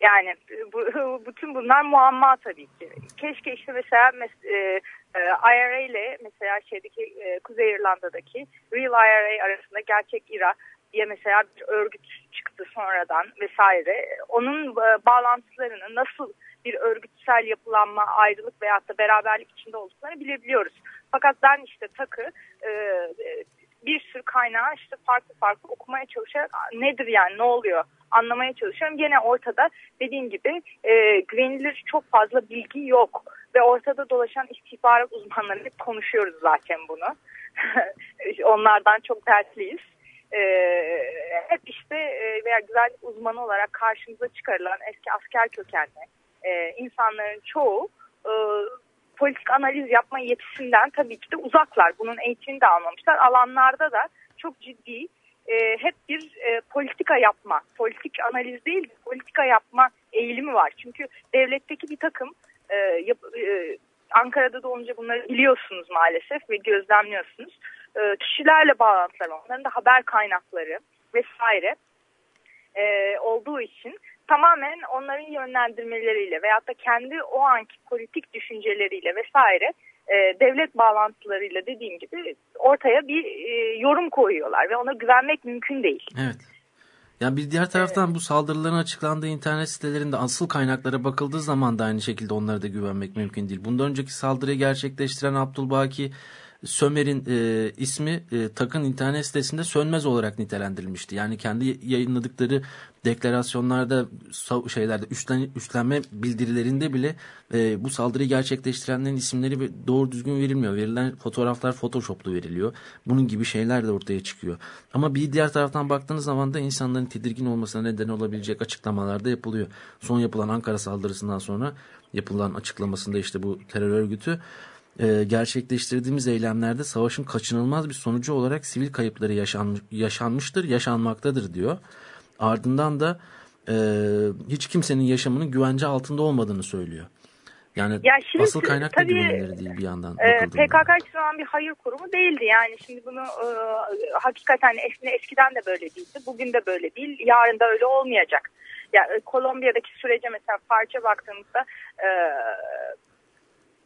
Yani bu, *laughs* bütün bunlar muamma tabii ki. Keşke işte mesela mes- e, e, IRA ile mesela şeydeki e, Kuzey İrlanda'daki Real IRA arasında gerçek IRA diye mesela bir örgüt çıktı sonradan vesaire. Onun e, bağlantılarını nasıl bir örgütsel yapılanma, ayrılık veyahut da beraberlik içinde olduklarını bilebiliyoruz. Fakat ben işte takı e, bir sürü kaynağı işte farklı farklı okumaya çalışarak nedir yani ne oluyor anlamaya çalışıyorum. Gene ortada dediğim gibi e, güvenilir çok fazla bilgi yok ve ortada dolaşan istihbarat uzmanlarıyla konuşuyoruz zaten bunu. *laughs* Onlardan çok dertliyiz. E, hep işte e, veya güvenlik uzmanı olarak karşımıza çıkarılan eski asker kökenli e, insanların çoğu e, politik analiz yapma yetisinden tabii ki de uzaklar. Bunun eğitimini de almamışlar. Alanlarda da çok ciddi e, hep bir e, politika yapma, politik analiz değil politika yapma eğilimi var. Çünkü devletteki bir takım e, yap, e, Ankara'da da olunca bunları biliyorsunuz maalesef ve gözlemliyorsunuz. E, kişilerle bağlantılar, onların da haber kaynakları vesaire e, olduğu için tamamen onların yönlendirmeleriyle veyahut da kendi o anki politik düşünceleriyle vesaire e, devlet bağlantılarıyla dediğim gibi ortaya bir e, yorum koyuyorlar ve ona güvenmek mümkün değil. Evet. Yani bir diğer taraftan evet. bu saldırıların açıklandığı internet sitelerinde asıl kaynaklara bakıldığı zaman da aynı şekilde onlara da güvenmek mümkün değil. Bundan önceki saldırıyı gerçekleştiren Abdülbaki Sömer'in e, ismi e, TAK'ın internet sitesinde sönmez olarak nitelendirilmişti. Yani kendi yayınladıkları deklarasyonlarda şeylerde üstlen, üstlenme bildirilerinde bile e, bu saldırıyı gerçekleştirenlerin isimleri doğru düzgün verilmiyor. Verilen fotoğraflar photoshoplu veriliyor. Bunun gibi şeyler de ortaya çıkıyor. Ama bir diğer taraftan baktığınız zaman da insanların tedirgin olmasına neden olabilecek açıklamalar da yapılıyor. Son yapılan Ankara saldırısından sonra yapılan açıklamasında işte bu terör örgütü e, gerçekleştirdiğimiz eylemlerde savaşın kaçınılmaz bir sonucu olarak sivil kayıpları yaşanmış, yaşanmıştır, yaşanmaktadır diyor. Ardından da e, hiç kimsenin yaşamının güvence altında olmadığını söylüyor. Yani ya şimdi, asıl kaynak da güvenilir değil bir yandan. E, PKK hiçbir zaman bir hayır kurumu değildi. Yani şimdi bunu e, hakikaten eski, eskiden de böyle değildi. Bugün de böyle değil. Yarın da öyle olmayacak. Ya yani, Kolombiya'daki sürece mesela parça baktığımızda e,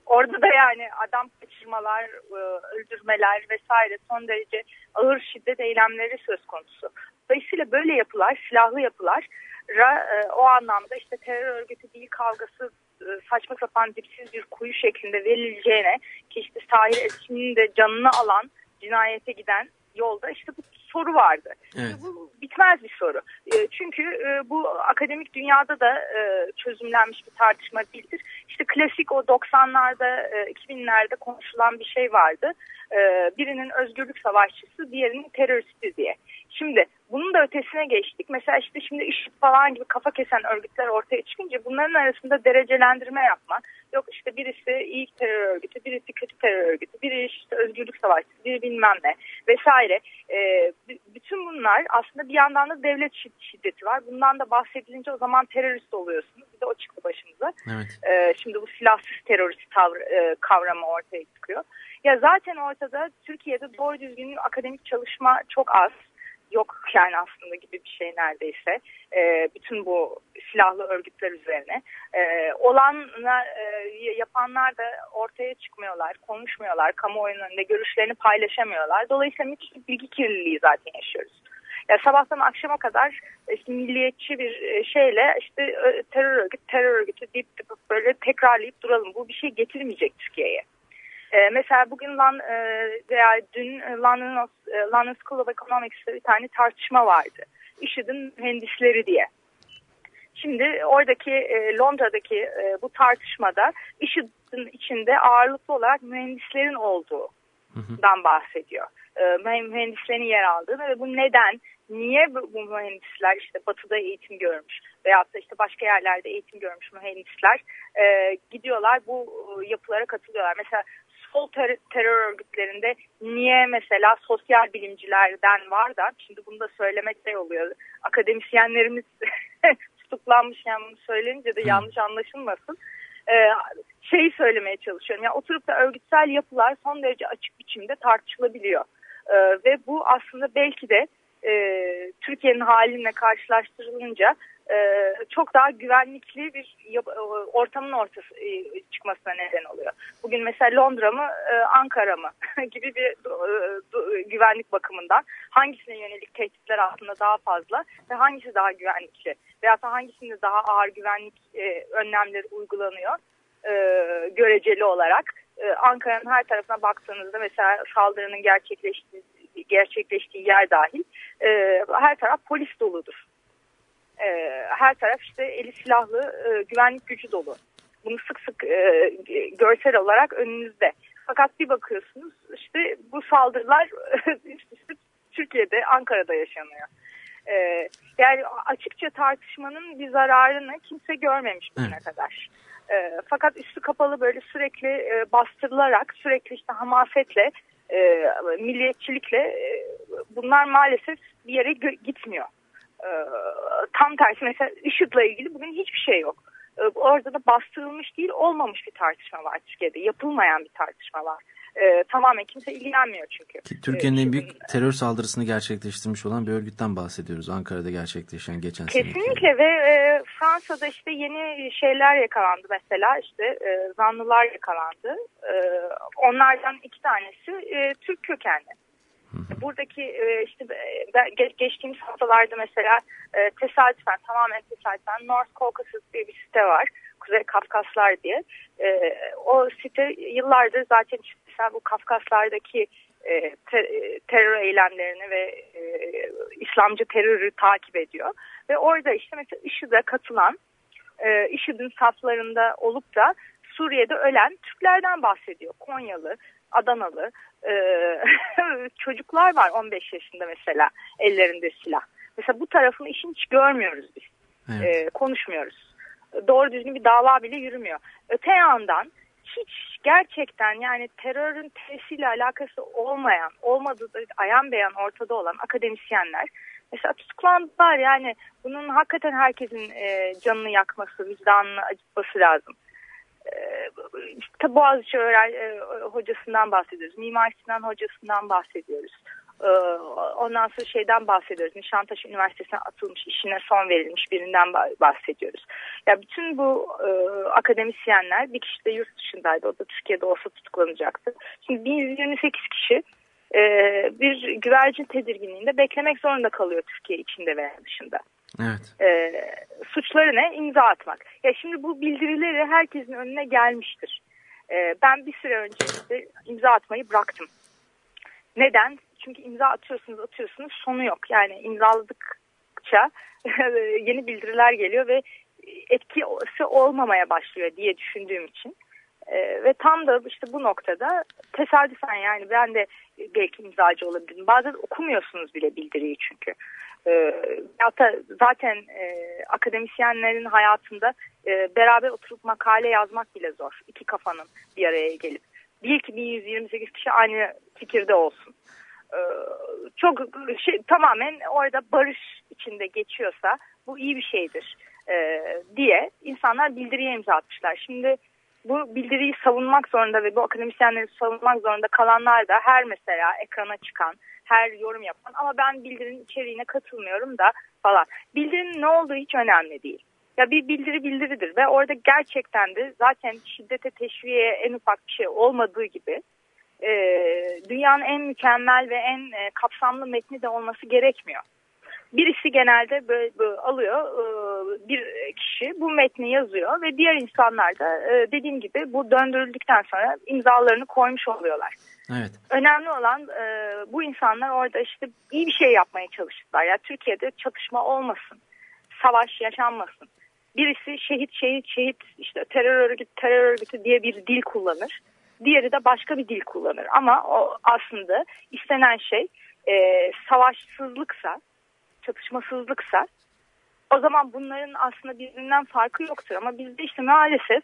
Orada da yani adam kaçırmalar, e, öldürmeler vesaire son derece ağır şiddet eylemleri söz konusu. Dolayısıyla böyle yapılar, silahlı yapılar e, o anlamda işte terör örgütü değil kavgası e, saçma sapan dipsiz bir kuyu şeklinde verileceğine ki işte Tahir Esin'in de canını alan cinayete giden yolda işte bu soru vardı. Evet. Bu bitmez bir soru. E, çünkü e, bu akademik dünyada da e, çözümlenmiş bir tartışma değildir. İşte klasik o 90'larda, 2000'lerde konuşulan bir şey vardı. Birinin özgürlük savaşçısı, diğerinin teröristi diye. Şimdi bunun da ötesine geçtik. Mesela işte şimdi IŞİD falan gibi kafa kesen örgütler ortaya çıkınca bunların arasında derecelendirme yapma. Yok işte birisi iyi terör örgütü, birisi kötü terör örgütü, biri işte özgürlük savaşçısı, biri bilmem ne vesaire. Ee, bütün bunlar aslında bir yandan da devlet şiddeti var. Bundan da bahsedilince o zaman terörist oluyorsunuz. Bir de o çıktı başımıza. Evet. Ee, şimdi bu silahsız terörist tavr, e, kavramı ortaya çıkıyor. Ya zaten ortada Türkiye'de doğru düzgün akademik çalışma çok az yok yani aslında gibi bir şey neredeyse e, bütün bu silahlı örgütler üzerine e, olanla e, yapanlar da ortaya çıkmıyorlar konuşmuyorlar kamuoyunun önünde görüşlerini paylaşamıyorlar dolayısıyla müthiş bir bilgi kirliliği zaten yaşıyoruz. Ya sabahtan akşama kadar işte milliyetçi bir e, şeyle işte terör örgütü terör örgütü deyip böyle tekrarlayıp duralım. Bu bir şey getirmeyecek Türkiye'ye. E, mesela bugün Lan, e, veya dün London, e, London School of Economics'te bir tane tartışma vardı. IŞİD'in mühendisleri diye. Şimdi oradaki e, Londra'daki e, bu tartışmada IŞİD'in içinde ağırlıklı olarak mühendislerin olduğundan bahsediyor. E, mühendislerin yer aldığını ve bu neden, niye bu, bu mühendisler işte batıda eğitim görmüş, veyahut da işte başka yerlerde eğitim görmüş mühendisler e, gidiyorlar bu e, yapılara katılıyorlar. Mesela sol ter terör örgütlerinde niye mesela sosyal bilimcilerden var da şimdi bunu da söylemek de oluyor. Akademisyenlerimiz *laughs* tutuklanmış yani bunu söyleyince de yanlış anlaşılmasın. Ee, şeyi söylemeye çalışıyorum. Yani oturup da örgütsel yapılar son derece açık biçimde tartışılabiliyor. Ee, ve bu aslında belki de e, Türkiye'nin halinle karşılaştırılınca çok daha güvenlikli bir ortamın ortası e, çıkmasına neden oluyor. Bugün mesela Londra mı e, Ankara mı *laughs* gibi bir güvenlik bakımından hangisine yönelik tehditler aslında daha fazla ve hangisi daha güvenlikli veya hangisinde daha ağır güvenlik önlemleri uygulanıyor göreceli olarak. Ankara'nın her tarafına baktığınızda mesela saldırının gerçekleştiği gerçekleştiği yer dahil her taraf polis doludur e, her taraf işte eli silahlı e, güvenlik gücü dolu. Bunu sık sık e, görsel olarak önünüzde. Fakat bir bakıyorsunuz işte bu saldırılar *laughs* üst üste Türkiye'de, Ankara'da yaşanıyor. E, yani açıkça tartışmanın bir zararını kimse görmemiş bugüne evet. kadar. E, fakat üstü kapalı böyle sürekli e, bastırılarak, sürekli işte hamasetle, e, milliyetçilikle e, bunlar maalesef bir yere gitmiyor. Ee, tam tersi mesela IŞİD'le ilgili bugün hiçbir şey yok. Ee, orada da bastırılmış değil olmamış bir tartışma var Türkiye'de. Yapılmayan bir tartışma var. Ee, tamamen kimse ilgilenmiyor çünkü. Türkiye'nin en büyük terör saldırısını gerçekleştirmiş olan bir örgütten bahsediyoruz. Ankara'da gerçekleşen geçen sene. Kesinlikle ve e, Fransa'da işte yeni şeyler yakalandı mesela işte e, zanlılar yakalandı. E, onlardan iki tanesi e, Türk kökenli. Buradaki e, işte e, geçtiğimiz haftalarda mesela e, tesadüfen tamamen tesadüfen North Caucasus diye bir site var. Kuzey Kafkaslar diye. O site yıllardır zaten mesela bu Kafkaslardaki terör eylemlerini ve İslamcı terörü takip ediyor. Ve orada işte mesela IŞİD'e katılan, IŞİD'in saflarında olup da Suriye'de ölen Türklerden bahsediyor. Konyalı, Adanalı e, *laughs* çocuklar var 15 yaşında mesela ellerinde silah. Mesela bu tarafını işin hiç görmüyoruz biz. Evet. E, konuşmuyoruz. Doğru düzgün bir dava bile yürümüyor. Öte yandan hiç gerçekten yani terörün teresiyle alakası olmayan, olmadığı ayan beyan ortada olan akademisyenler mesela tutuklandılar yani bunun hakikaten herkesin e, canını yakması, vicdanını acıtması lazım işte Boğaziçi öğren, e, hocasından bahsediyoruz. Mimar Sinan hocasından bahsediyoruz. E, ondan sonra şeyden bahsediyoruz. Nişantaşı Üniversitesi'ne atılmış, işine son verilmiş birinden bahsediyoruz. Ya bütün bu e, akademisyenler bir kişi de yurt dışındaydı. O da Türkiye'de olsa tutuklanacaktı. Şimdi 1128 kişi e, bir güvercin tedirginliğinde beklemek zorunda kalıyor Türkiye içinde veya dışında. Evet. E, suçları ne? İmza atmak. Ya şimdi bu bildirileri herkesin önüne gelmiştir. E, ben bir süre önce işte imza atmayı bıraktım. Neden? Çünkü imza atıyorsunuz atıyorsunuz sonu yok. Yani imzaladıkça *laughs* yeni bildiriler geliyor ve etkisi olmamaya başlıyor diye düşündüğüm için. E, ve tam da işte bu noktada tesadüfen yani ben de belki imzacı olabilirim. Bazen okumuyorsunuz bile bildiriyi çünkü. E, hatta zaten e, akademisyenlerin hayatında e, beraber oturup makale yazmak bile zor. İki kafanın bir araya gelip. Değil ki 1128 kişi aynı fikirde olsun. E, çok şey, tamamen orada barış içinde geçiyorsa bu iyi bir şeydir e, diye insanlar bildiriye imza atmışlar. Şimdi bu bildiriyi savunmak zorunda ve bu akademisyenleri savunmak zorunda kalanlar da her mesela ekrana çıkan, her yorum yapan ama ben bildirinin içeriğine katılmıyorum da falan. Bildirinin ne olduğu hiç önemli değil. Ya bir bildiri bildiridir ve orada gerçekten de zaten şiddete teşviğe en ufak bir şey olmadığı gibi e, dünyanın en mükemmel ve en e, kapsamlı metni de olması gerekmiyor. Birisi genelde böyle, böyle alıyor e, bir kişi bu metni yazıyor ve diğer insanlar da e, dediğim gibi bu döndürüldükten sonra imzalarını koymuş oluyorlar. Evet. Önemli olan e, bu insanlar orada işte iyi bir şey yapmaya çalıştılar. Yani Türkiye'de çatışma olmasın, savaş yaşanmasın. Birisi şehit şehit şehit işte terör örgütü terör örgütü diye bir dil kullanır. Diğeri de başka bir dil kullanır. Ama o aslında istenen şey e, savaşsızlıksa, çatışmasızlıksa o zaman bunların aslında birbirinden farkı yoktur. Ama bizde işte maalesef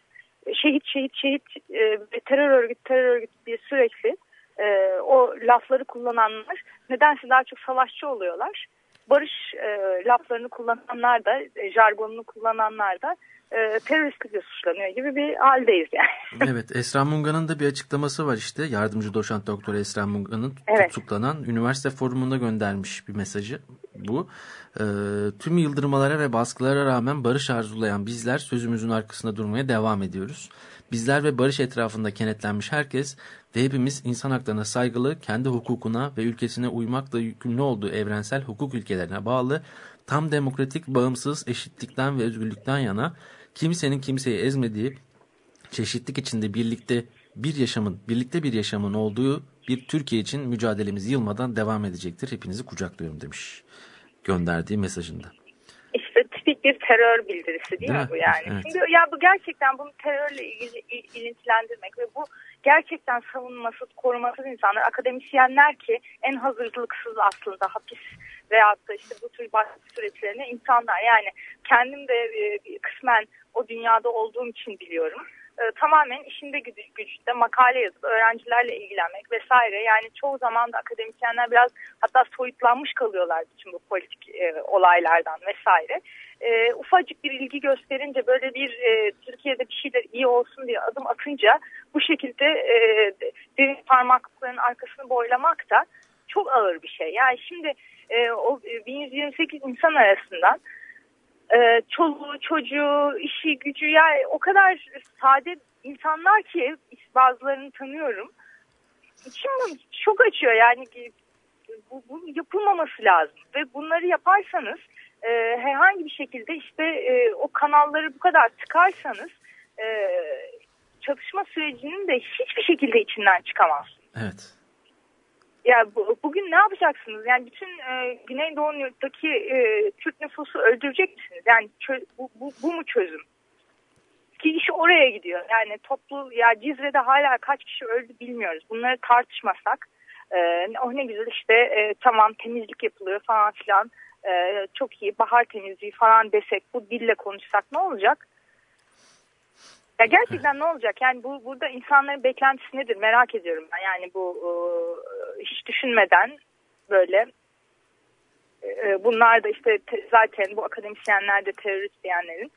şehit şehit şehit e, terör örgütü terör örgütü diye sürekli e, o lafları kullananlar nedense daha çok savaşçı oluyorlar. Barış e, laflarını kullananlar da, e, jargonunu kullananlar da e, teröristlikle suçlanıyor gibi bir haldeyiz yani. *laughs* evet Esra Munga'nın da bir açıklaması var işte yardımcı doçent doktor Esra Munga'nın evet. tutuklanan üniversite forumunda göndermiş bir mesajı bu. E, tüm yıldırmalara ve baskılara rağmen barış arzulayan bizler sözümüzün arkasında durmaya devam ediyoruz. Bizler ve barış etrafında kenetlenmiş herkes ve hepimiz insan haklarına saygılı, kendi hukukuna ve ülkesine uymakla yükümlü olduğu evrensel hukuk ilkelerine bağlı, tam demokratik, bağımsız, eşitlikten ve özgürlükten yana, kimsenin kimseyi ezmediği, çeşitlik içinde birlikte bir yaşamın, birlikte bir yaşamın olduğu bir Türkiye için mücadelemiz yılmadan devam edecektir. Hepinizi kucaklıyorum demiş gönderdiği mesajında. İşte tipik bir terör bildirisi değil, değil mi bu yani? Evet. Şimdi ya bu gerçekten bunu terörle ilgili ilintilendirmek ve bu gerçekten savunmasız, korumasız insanlar, akademisyenler ki en hazırlıksız aslında hapis veyahut da işte bu tür baskı süreçlerine insanlar yani kendim de e, kısmen o dünyada olduğum için biliyorum. E, tamamen işinde gücü, gücünde makale yazıp öğrencilerle ilgilenmek vesaire yani çoğu zaman da akademisyenler biraz hatta soyutlanmış kalıyorlar bütün bu politik e, olaylardan vesaire. E, ufacık bir ilgi gösterince böyle bir e, Türkiye'de bir şeyler iyi olsun diye adım atınca bu şekilde e, derin parmaklıkların arkasını boylamak da çok ağır bir şey. Yani şimdi e, o 1128 insan arasından e, çoluğu, çocuğu, işi, gücü yani o kadar sade insanlar ki bazılarını tanıyorum. İçim çok açıyor yani bu, bu yapılmaması lazım ve bunları yaparsanız e, herhangi bir şekilde işte e, o kanalları bu kadar tıkarsanız e, çatışma sürecinin de hiçbir şekilde içinden çıkamazsınız. Evet. Ya bu, bugün ne yapacaksınız? Yani bütün e, Güneydoğu'daki e, Türk nüfusu öldürecek misiniz? Yani çö, bu, bu, bu mu çözüm? Ki iş oraya gidiyor. Yani toplu ya Cizre'de hala kaç kişi öldü bilmiyoruz. Bunları tartışmasak e, oh ne güzel işte e, tamam temizlik yapılıyor falan filan. E, çok iyi bahar temizliği falan desek bu dille konuşsak ne olacak? Ya gerçekten ne olacak? Yani bu burada insanların beklentisi nedir merak ediyorum ben. Yani bu e, hiç düşünmeden böyle e, bunlar da işte te, zaten bu akademisyenler de terörist diyenlerin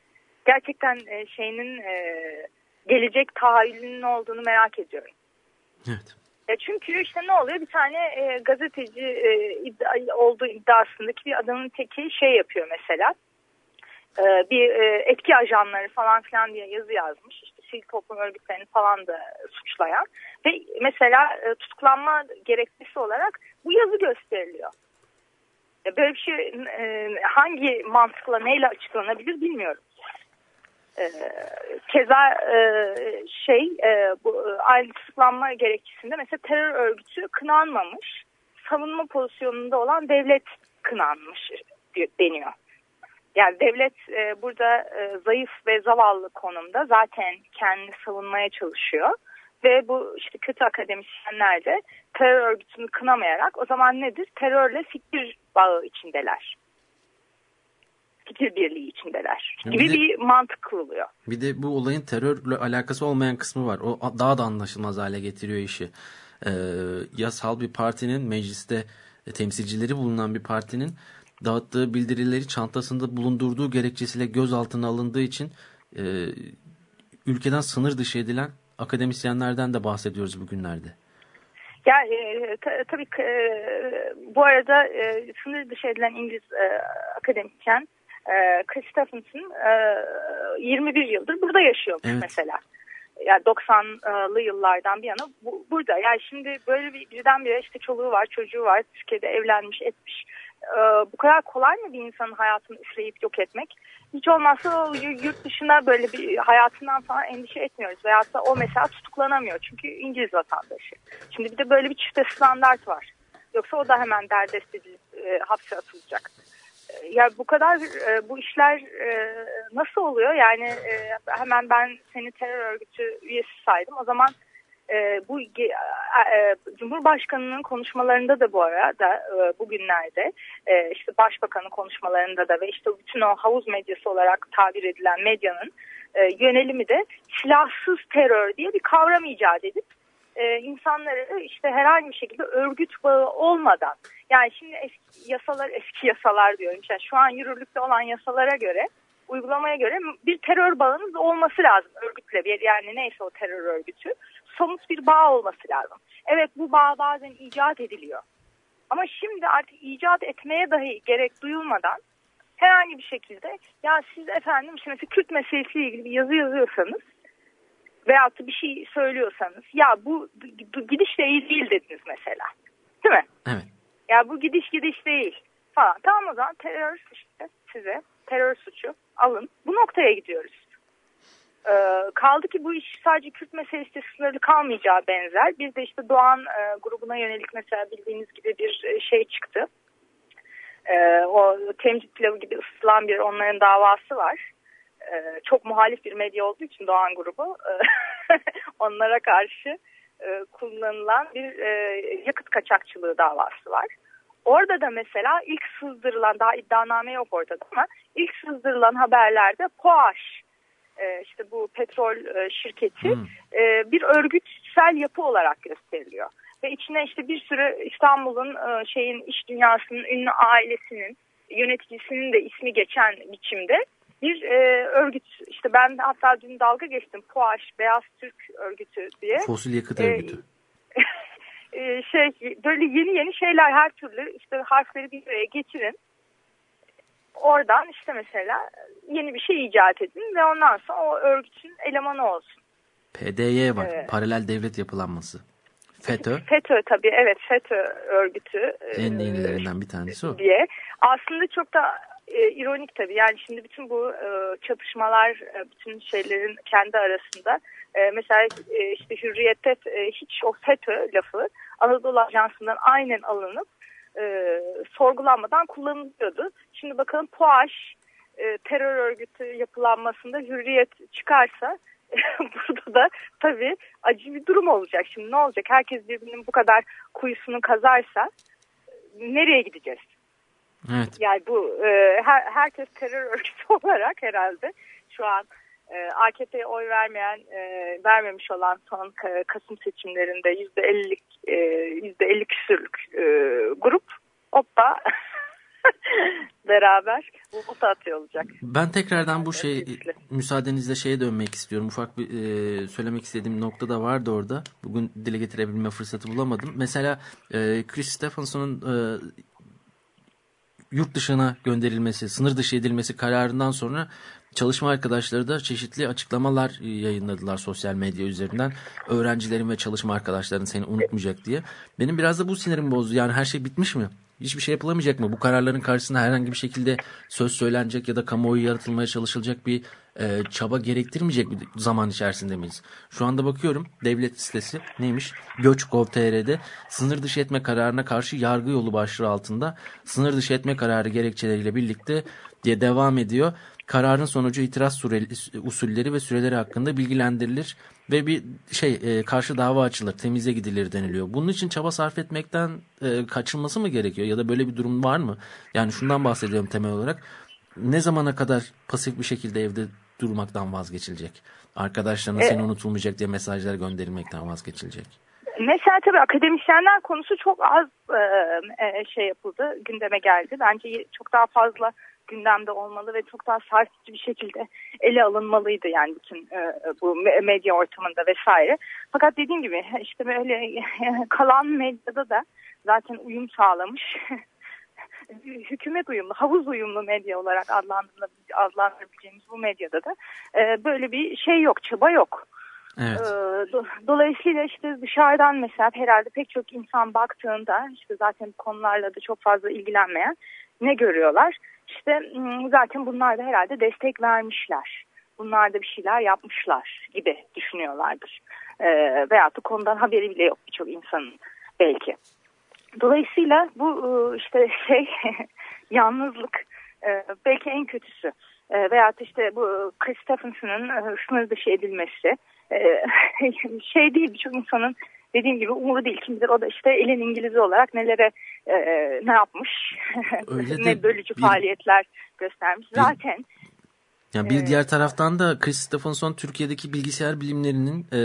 gerçekten e, şeyinin e, gelecek tahayyülünün olduğunu merak ediyorum. Evet. Çünkü işte ne oluyor bir tane e, gazeteci e, iddia, olduğu iddiasındaki bir adamın teki şey yapıyor mesela e, bir e, etki ajanları falan filan diye yazı yazmış. İşte sivil toplum örgütlerini falan da suçlayan. Ve mesela e, tutuklanma gerekçesi olarak bu yazı gösteriliyor. Böyle bir şey hangi mantıkla neyle açıklanabilir bilmiyorum. Keza şey bu aynı tutuklanma gerekçesinde mesela terör örgütü kınanmamış savunma pozisyonunda olan devlet kınanmış deniyor. Yani devlet e, burada e, zayıf ve zavallı konumda zaten kendini savunmaya çalışıyor. Ve bu işte kötü akademisyenler de terör örgütünü kınamayarak o zaman nedir? Terörle fikir bağı içindeler. Fikir birliği içindeler gibi bir, de, bir mantık kuruluyor. Bir de bu olayın terörle alakası olmayan kısmı var. O daha da anlaşılmaz hale getiriyor işi. Ee, yasal bir partinin mecliste temsilcileri bulunan bir partinin dağıttığı bildirileri çantasında bulundurduğu gerekçesiyle gözaltına alındığı için e, ülkeden sınır dışı edilen akademisyenlerden de bahsediyoruz bugünlerde. Ya e, tabii e, bu arada e, sınır dışı edilen İngiliz e, akademisyen e, Chris Stephenson e, 21 yıldır burada yaşıyormuş evet. mesela. Yani 90'lı yıllardan bir yana bu, burada. Yani şimdi böyle bir birdenbire işte çoluğu var, çocuğu var, Türkiye'de evlenmiş, etmiş e, bu kadar kolay mı bir insanın hayatını üfleyip yok etmek? Hiç olmazsa o yurt dışında böyle bir hayatından falan endişe etmiyoruz. Veyahut da o mesela tutuklanamıyor çünkü İngiliz vatandaşı. Şimdi bir de böyle bir çifte standart var. Yoksa o da hemen derdest edilip e, hapse atılacak. Ya bu kadar e, bu işler e, nasıl oluyor? Yani e, hemen ben seni terör örgütü üyesi saydım. O zaman bu Cumhurbaşkanı'nın konuşmalarında da bu arada bugünlerde işte Başbakan'ın konuşmalarında da ve işte bütün o havuz medyası olarak tabir edilen medyanın yönelimi de silahsız terör diye bir kavram icat edip e, insanları işte herhangi bir şekilde örgüt bağı olmadan yani şimdi eski yasalar eski yasalar diyorum yani şu an yürürlükte olan yasalara göre uygulamaya göre bir terör bağınız olması lazım örgütle bir yani neyse o terör örgütü somut bir bağ olması lazım. Evet bu bağ bazen icat ediliyor. Ama şimdi artık icat etmeye dahi gerek duyulmadan herhangi bir şekilde ya siz efendim şimdi Kürt meselesiyle ilgili bir yazı yazıyorsanız veyahut da bir şey söylüyorsanız ya bu, gidiş de iyi değil dediniz mesela. Değil mi? Evet. Ya bu gidiş gidiş değil falan. Tamam o zaman terör işte size terör suçu alın. Bu noktaya gidiyoruz. Ee, kaldı ki bu iş sadece Kürt meselesi sınırlı kalmayacağı benzer. Bir de işte Doğan e, grubuna yönelik mesela bildiğiniz gibi bir e, şey çıktı. E, o temcit pilavı gibi ısıtılan bir onların davası var. E, çok muhalif bir medya olduğu için Doğan grubu e, *laughs* onlara karşı e, kullanılan bir e, yakıt kaçakçılığı davası var. Orada da mesela ilk sızdırılan daha iddianame yok ortada ama ilk sızdırılan haberlerde POAŞ e, işte bu petrol e, şirketi hmm. e, bir örgütsel yapı olarak gösteriliyor. Ve içine işte bir sürü İstanbul'un e, şeyin iş dünyasının ünlü ailesinin yöneticisinin de ismi geçen biçimde bir e, örgüt işte ben hatta dün dalga geçtim POAŞ Beyaz Türk örgütü diye. Fosil yakıt e, örgütü. *laughs* E, şey böyle yeni yeni şeyler her türlü işte harfleri bir araya getirin oradan işte mesela yeni bir şey icat edin ve ondan sonra o örgütün elemanı olsun. PDY var. Evet. Paralel devlet yapılanması. FETÖ. FETÖ tabii evet FETÖ örgütü. En e, yenilerinden bir tanesi o. Diye. Aslında çok da e, ironik tabii yani şimdi bütün bu e, çatışmalar e, bütün şeylerin kendi arasında e, mesela e, işte hürriyette e, hiç o FETÖ lafı Anadolu Ajansı'ndan aynen alınıp e, sorgulanmadan kullanılıyordu. Şimdi bakalım POAŞ e, terör örgütü yapılanmasında hürriyet çıkarsa *laughs* burada da tabii acı bir durum olacak. Şimdi ne olacak? Herkes birbirinin bu kadar kuyusunu kazarsa nereye gideceğiz? Evet. Yani bu e, her, herkes terör örgütü *laughs* olarak herhalde şu an e, AKP'ye oy vermeyen, e, vermemiş olan son Kasım seçimlerinde yüzde ellilik, e, yüzde elli küsürlük e, grup hoppa *laughs* beraber bu atıyor olacak. Ben tekrardan bu şey müsaadenizle şeye dönmek istiyorum. Ufak bir e, söylemek istediğim nokta da vardı orada. Bugün dile getirebilme fırsatı bulamadım. Mesela e, Chris Stephenson'un e, yurt dışına gönderilmesi, sınır dışı edilmesi kararından sonra Çalışma arkadaşları da çeşitli açıklamalar yayınladılar sosyal medya üzerinden. Öğrencilerin ve çalışma arkadaşların seni unutmayacak diye. Benim biraz da bu sinirim bozdu. Yani her şey bitmiş mi? Hiçbir şey yapılamayacak mı? Bu kararların karşısında herhangi bir şekilde söz söylenecek ya da kamuoyu yaratılmaya çalışılacak bir e, çaba gerektirmeyecek bir zaman içerisinde miyiz? Şu anda bakıyorum devlet sitesi neymiş? Göç.gov.tr'de sınır dışı etme kararına karşı yargı yolu başlığı altında sınır dışı etme kararı gerekçeleriyle birlikte diye devam ediyor kararın sonucu itiraz süreli, usulleri ve süreleri hakkında bilgilendirilir ve bir şey e, karşı dava açılır, temize gidilir deniliyor. Bunun için çaba sarf etmekten e, kaçınması mı gerekiyor ya da böyle bir durum var mı? Yani şundan bahsediyorum temel olarak. Ne zamana kadar pasif bir şekilde evde durmaktan vazgeçilecek? Arkadaşlarına evet. seni unutulmayacak diye mesajlar gönderilmekten vazgeçilecek. Mesela tabii akademisyenler konusu çok az e, e şey yapıldı, gündeme geldi. Bence çok daha fazla gündemde olmalı ve çok daha sarsıcı bir şekilde ele alınmalıydı yani bütün e, bu medya ortamında vesaire. Fakat dediğim gibi işte böyle *laughs* kalan medyada da zaten uyum sağlamış. *laughs* hükümet uyumlu, havuz uyumlu medya olarak adlandırabileceğimiz bu medyada da e, böyle bir şey yok, çaba yok. Evet. E, dolayısıyla işte dışarıdan mesela herhalde pek çok insan baktığında işte zaten konularla da çok fazla ilgilenmeyen ne görüyorlar? İşte zaten bunlar da herhalde destek vermişler. Bunlar da bir şeyler yapmışlar gibi düşünüyorlardır. E, veyahut da konudan haberi bile yok birçok insanın belki. Dolayısıyla bu e, işte *laughs* şey yalnızlık e, belki en kötüsü. E, veyahut işte bu Chris Stephenson'ın e, sınır dışı edilmesi *laughs* şey değil birçok insanın dediğim gibi umuru değil. Kim bilir o da işte elin İngilizi olarak nelere e, ne yapmış, *laughs* ne bölücü bir, faaliyetler göstermiş. Zaten yani bir diğer taraftan da Chris Stephenson Türkiye'deki bilgisayar bilimlerinin e,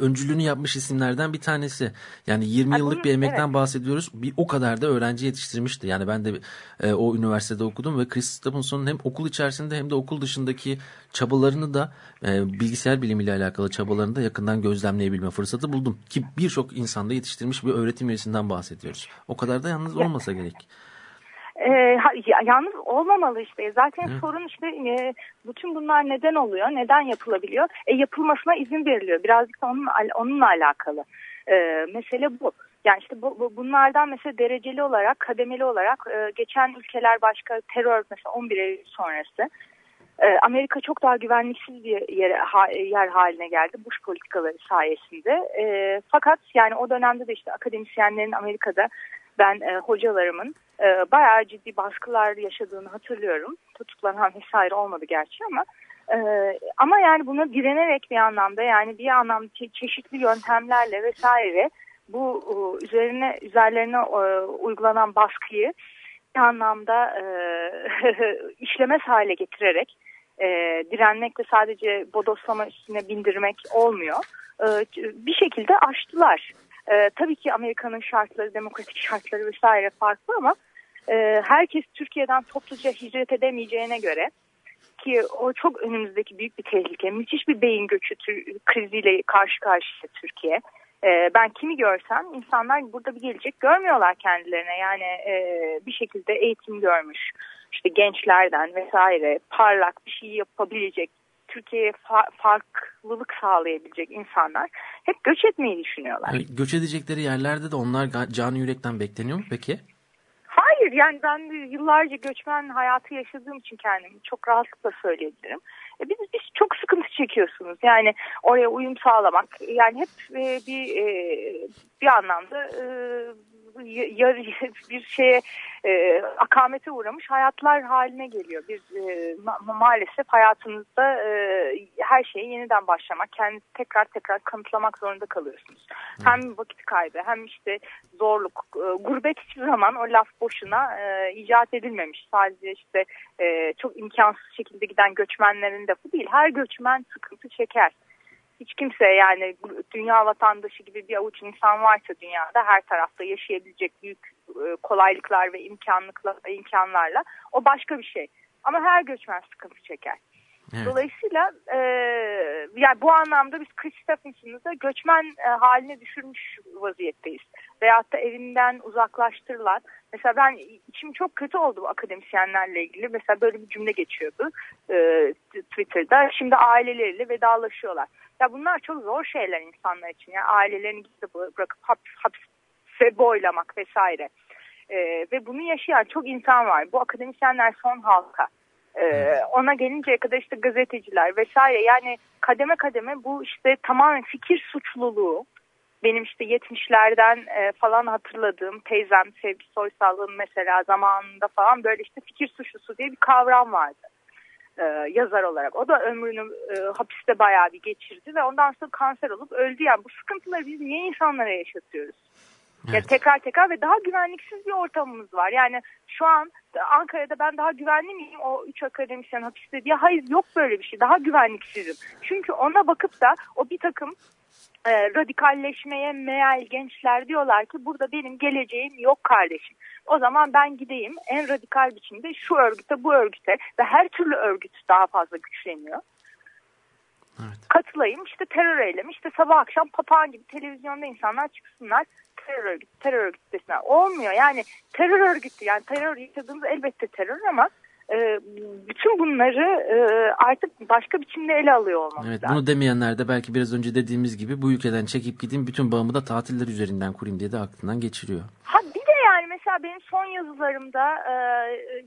öncülüğünü yapmış isimlerden bir tanesi. Yani 20 yıllık bunun, bir emekten evet. bahsediyoruz. Bir o kadar da öğrenci yetiştirmişti. Yani ben de e, o üniversitede okudum ve Chris Stephenson'un hem okul içerisinde hem de okul dışındaki çabalarını da e, bilgisayar bilimiyle alakalı çabalarını da yakından gözlemleyebilme fırsatı buldum. Ki birçok insanda yetiştirmiş bir öğretim üyesinden bahsediyoruz. O kadar da yalnız olmasa gerek. E, yalnız olmamalı işte. Zaten Hı. sorun işte e, bütün bunlar neden oluyor? Neden yapılabiliyor? E, yapılmasına izin veriliyor. Birazcık da onun, onunla alakalı. E, mesele bu. Yani işte bu, bu, bunlardan mesela dereceli olarak, kademeli olarak e, geçen ülkeler başka terör mesela 11 Eylül sonrası. E, Amerika çok daha güvenliksiz bir yer, ha, yer haline geldi Bush politikaları sayesinde. E, fakat yani o dönemde de işte akademisyenlerin Amerika'da ben e, hocalarımın e, bayağı ciddi baskılar yaşadığını hatırlıyorum. Tutuklanan vesaire olmadı gerçi ama e, ama yani buna direnerek bir anlamda yani bir anlamda çe çeşitli yöntemlerle vesaire bu e, üzerine üzerlerine e, uygulanan baskıyı bir anlamda e, *laughs* işlemez hale getirerek e, direnmekle sadece bodoslama üstüne bindirmek olmuyor. E, bir şekilde aştılar. E, tabii ki Amerika'nın şartları, demokratik şartları vesaire farklı ama e, herkes Türkiye'den topluca hicret edemeyeceğine göre ki o çok önümüzdeki büyük bir tehlike. Müthiş bir beyin göçü kriziyle karşı karşıya Türkiye. E, ben kimi görsem insanlar burada bir gelecek görmüyorlar kendilerine. Yani e, bir şekilde eğitim görmüş işte gençlerden vesaire parlak bir şey yapabilecek Türkiye'ye fa farklılık sağlayabilecek insanlar hep göç etmeyi düşünüyorlar. Yani göç edecekleri yerlerde de onlar canı yürekten bekleniyor mu peki? Hayır yani ben yıllarca göçmen hayatı yaşadığım için kendimi çok rahatlıkla söyleyebilirim. E biz, biz çok sıkıntı çekiyorsunuz yani oraya uyum sağlamak yani hep e, bir e, bir anlamda e, yarı bir şeye e, akamete uğramış hayatlar haline geliyor. Bir e, ma maalesef hayatınızda e, her şeyi yeniden başlamak, kendinizi tekrar tekrar kanıtlamak zorunda kalıyorsunuz. Hem vakit kaybı hem işte zorluk, e, gurbet hiçbir zaman o laf boşuna e, icat edilmemiş. Sadece işte e, çok imkansız şekilde giden göçmenlerin lafı değil. Her göçmen sıkıntı çeker hiç kimse yani dünya vatandaşı gibi bir avuç insan varsa dünyada her tarafta yaşayabilecek büyük e, kolaylıklar ve imkanlıkla, imkanlarla o başka bir şey. Ama her göçmen sıkıntı çeker. Evet. Dolayısıyla e, yani bu anlamda biz Chris Stephenson'ı da göçmen e, haline düşürmüş vaziyetteyiz. Veyahut da evinden uzaklaştırılan. Mesela ben içim çok kötü oldu bu akademisyenlerle ilgili. Mesela böyle bir cümle geçiyordu e, Twitter'da. Şimdi aileleriyle vedalaşıyorlar. Ya bunlar çok zor şeyler insanlar için. Yani ailelerini gidip bırakıp hapse boylamak vesaire. E, ve bunu yaşayan çok insan var. Bu akademisyenler son halka. Ee, ona gelinceye kadar işte gazeteciler vesaire yani kademe kademe bu işte tamamen fikir suçluluğu benim işte 70'lerden e, falan hatırladığım teyzem Sevgi Soysal'ın mesela zamanında falan böyle işte fikir suçlusu diye bir kavram vardı e, yazar olarak. O da ömrünü e, hapiste bayağı bir geçirdi ve ondan sonra kanser olup öldü. Yani bu sıkıntıları biz niye insanlara yaşatıyoruz? Evet. Yani tekrar tekrar ve daha güvenliksiz bir ortamımız var. Yani şu an Ankara'da ben daha güvenli miyim o üç akademisyen hapiste diye. Hayır yok böyle bir şey. Daha güvenliksizim. Çünkü ona bakıp da o bir takım e, radikalleşmeye meal gençler diyorlar ki burada benim geleceğim yok kardeşim. O zaman ben gideyim en radikal biçimde şu örgüte bu örgüte ve her türlü örgüt daha fazla güçleniyor. Evet. Katılayım işte terör eylemi işte sabah akşam papağan gibi televizyonda insanlar çıksınlar terör örgütü terör örgütü desinler. Olmuyor yani terör örgütü yani terör yaşadığımız elbette terör ama e, bütün bunları e, artık başka biçimde ele alıyor olmamız Evet bunu demeyenler de belki biraz önce dediğimiz gibi bu ülkeden çekip gideyim bütün bağımı da tatiller üzerinden kurayım diye de aklından geçiriyor. Ha bir de yani mesela benim son yazılarımda e,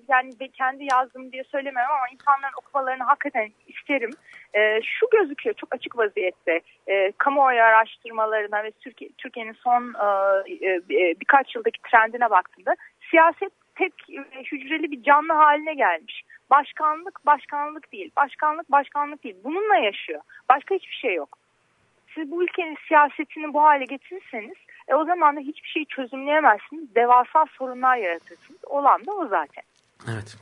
yani kendi yazdım diye söylemiyorum ama insanların okumalarını hakikaten isterim. E, şu gözüküyor çok açık vaziyette e, kamuoyu araştırmalarına ve Türkiye, Türkiye'nin son e, birkaç yıldaki trendine baktığımda siyaset tek hücreli bir canlı haline gelmiş. Başkanlık başkanlık değil, başkanlık başkanlık değil. Bununla yaşıyor. Başka hiçbir şey yok. siz bu ülkenin siyasetini bu hale getirirseniz e, o zaman da hiçbir şeyi çözümleyemezsiniz. Devasa sorunlar yaratırsınız. Olan da o zaten. Evet.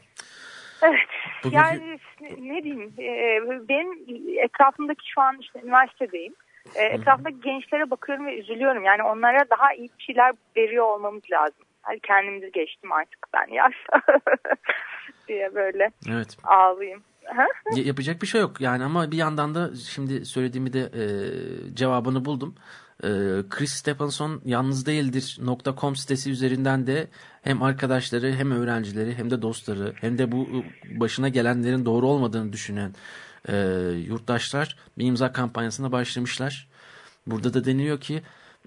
Evet. Bugünkü... Yani ne, diyeyim? E, benim etrafımdaki şu an işte üniversitedeyim. E, etrafındaki gençlere bakıyorum ve üzülüyorum. Yani onlara daha iyi şeyler veriyor olmamız lazım. Hani kendimizi geçtim artık ben yaş *laughs* diye böyle evet. ağlayayım. Yapacak bir şey yok yani ama bir yandan da şimdi söylediğimi de e, cevabını buldum. E, Chris Stephenson yalnız değildir .com sitesi üzerinden de hem arkadaşları hem öğrencileri hem de dostları hem de bu başına gelenlerin doğru olmadığını düşünen e, yurttaşlar bir imza kampanyasına başlamışlar. Burada da deniyor ki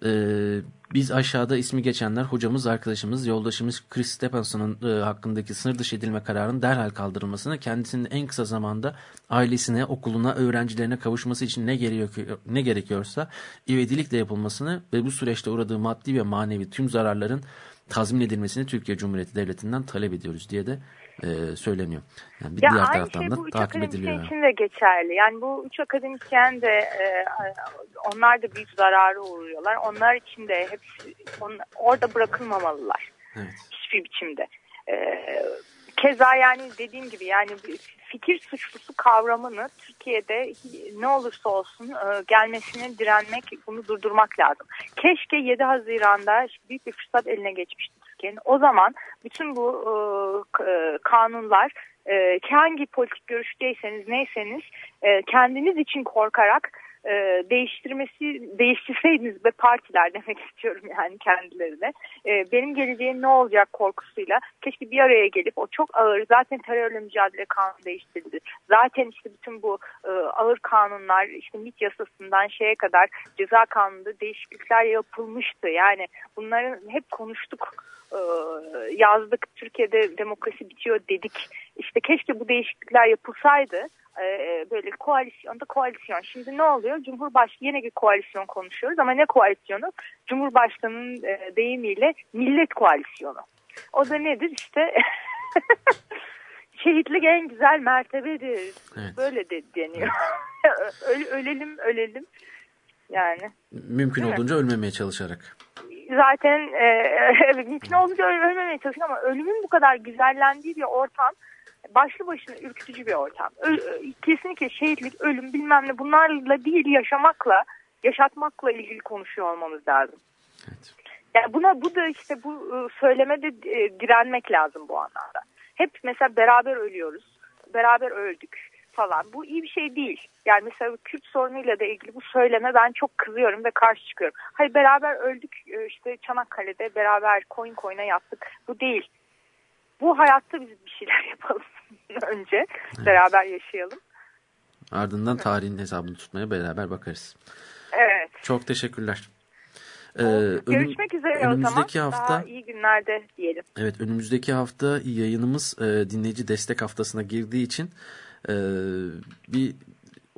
e, biz aşağıda ismi geçenler hocamız, arkadaşımız, yoldaşımız Chris Stephenson'un e, hakkındaki sınır dışı edilme kararının derhal kaldırılmasını, kendisinin en kısa zamanda ailesine, okuluna, öğrencilerine kavuşması için ne, gerekiyor, ne gerekiyorsa ivedilikle yapılmasını ve bu süreçte uğradığı maddi ve manevi tüm zararların tazmin edilmesini Türkiye Cumhuriyeti Devleti'nden talep ediyoruz diye de e, söyleniyor. Yani bir ya diğer taraftan şey, da takip ediliyor. Yani. için de geçerli. Yani bu üç akademisyen de e, onlar da büyük zararı uğruyorlar. Onlar için de hepsi on, orada bırakılmamalılar. Evet. Hiçbir biçimde. E, keza yani dediğim gibi yani fikir suçlusu kavramını Türkiye'de ne olursa olsun e, gelmesine direnmek, bunu durdurmak lazım. Keşke 7 Haziran'da büyük bir fırsat eline geçmişti Türkiye'nin. O zaman bütün bu e, e kanunlar e, hangi politik görüşteyseniz neyseniz e, kendiniz için korkarak e, değiştirmesi değiştirseydiniz be partiler demek *laughs* istiyorum yani kendilerine. E, benim geleceğim ne olacak korkusuyla keşke bir araya gelip o çok ağır zaten terörle mücadele kanunu değiştirildi. Zaten işte bütün bu e, ağır kanunlar işte MİT yasasından şeye kadar ceza kanununda değişiklikler yapılmıştı. Yani bunların hep konuştuk e, yazdık Türkiye'de demokrasi bitiyor dedik. İşte keşke bu değişiklikler yapılsaydı e, böyle koalisyonda koalisyon. Şimdi ne oluyor? Cumhurbaşkanı yine bir koalisyon konuşuyoruz ama ne koalisyonu? Cumhurbaşkanının e, deyimiyle millet koalisyonu. O da nedir? İşte *laughs* şehitlik en güzel mertebedir. Evet. Böyle de deniyor. Evet. *laughs* ölelim ölelim. Yani. Mümkün Değil olduğunca mi? ölmemeye çalışarak. Zaten e, *laughs* mümkün olduğunca ölmemeye çalışıyor ama ölümün bu kadar güzellendiği bir ortam başlı başına ürkütücü bir ortam. Ö kesinlikle şehitlik, ölüm bilmem ne bunlarla değil yaşamakla, yaşatmakla ilgili konuşuyor olmamız lazım. Evet. Yani buna bu da işte bu e, söylemede e, direnmek lazım bu anlamda. Hep mesela beraber ölüyoruz, beraber öldük falan. Bu iyi bir şey değil. Yani mesela Kürt sorunuyla da ilgili bu söyleme ben çok kızıyorum ve karşı çıkıyorum. Hayır beraber öldük e, işte Çanakkale'de beraber koyun koyuna yaptık. Bu değil. Bu hayatta biz bir şeyler *laughs* yapalım *laughs* önce. Evet. Beraber yaşayalım. Ardından tarihin hesabını tutmaya beraber bakarız. Evet. Çok teşekkürler. Ee, Görüşmek üzere önümüzdeki o zaman. Hafta, Daha iyi günlerde diyelim. Evet önümüzdeki hafta yayınımız e, dinleyici destek haftasına girdiği için e, bir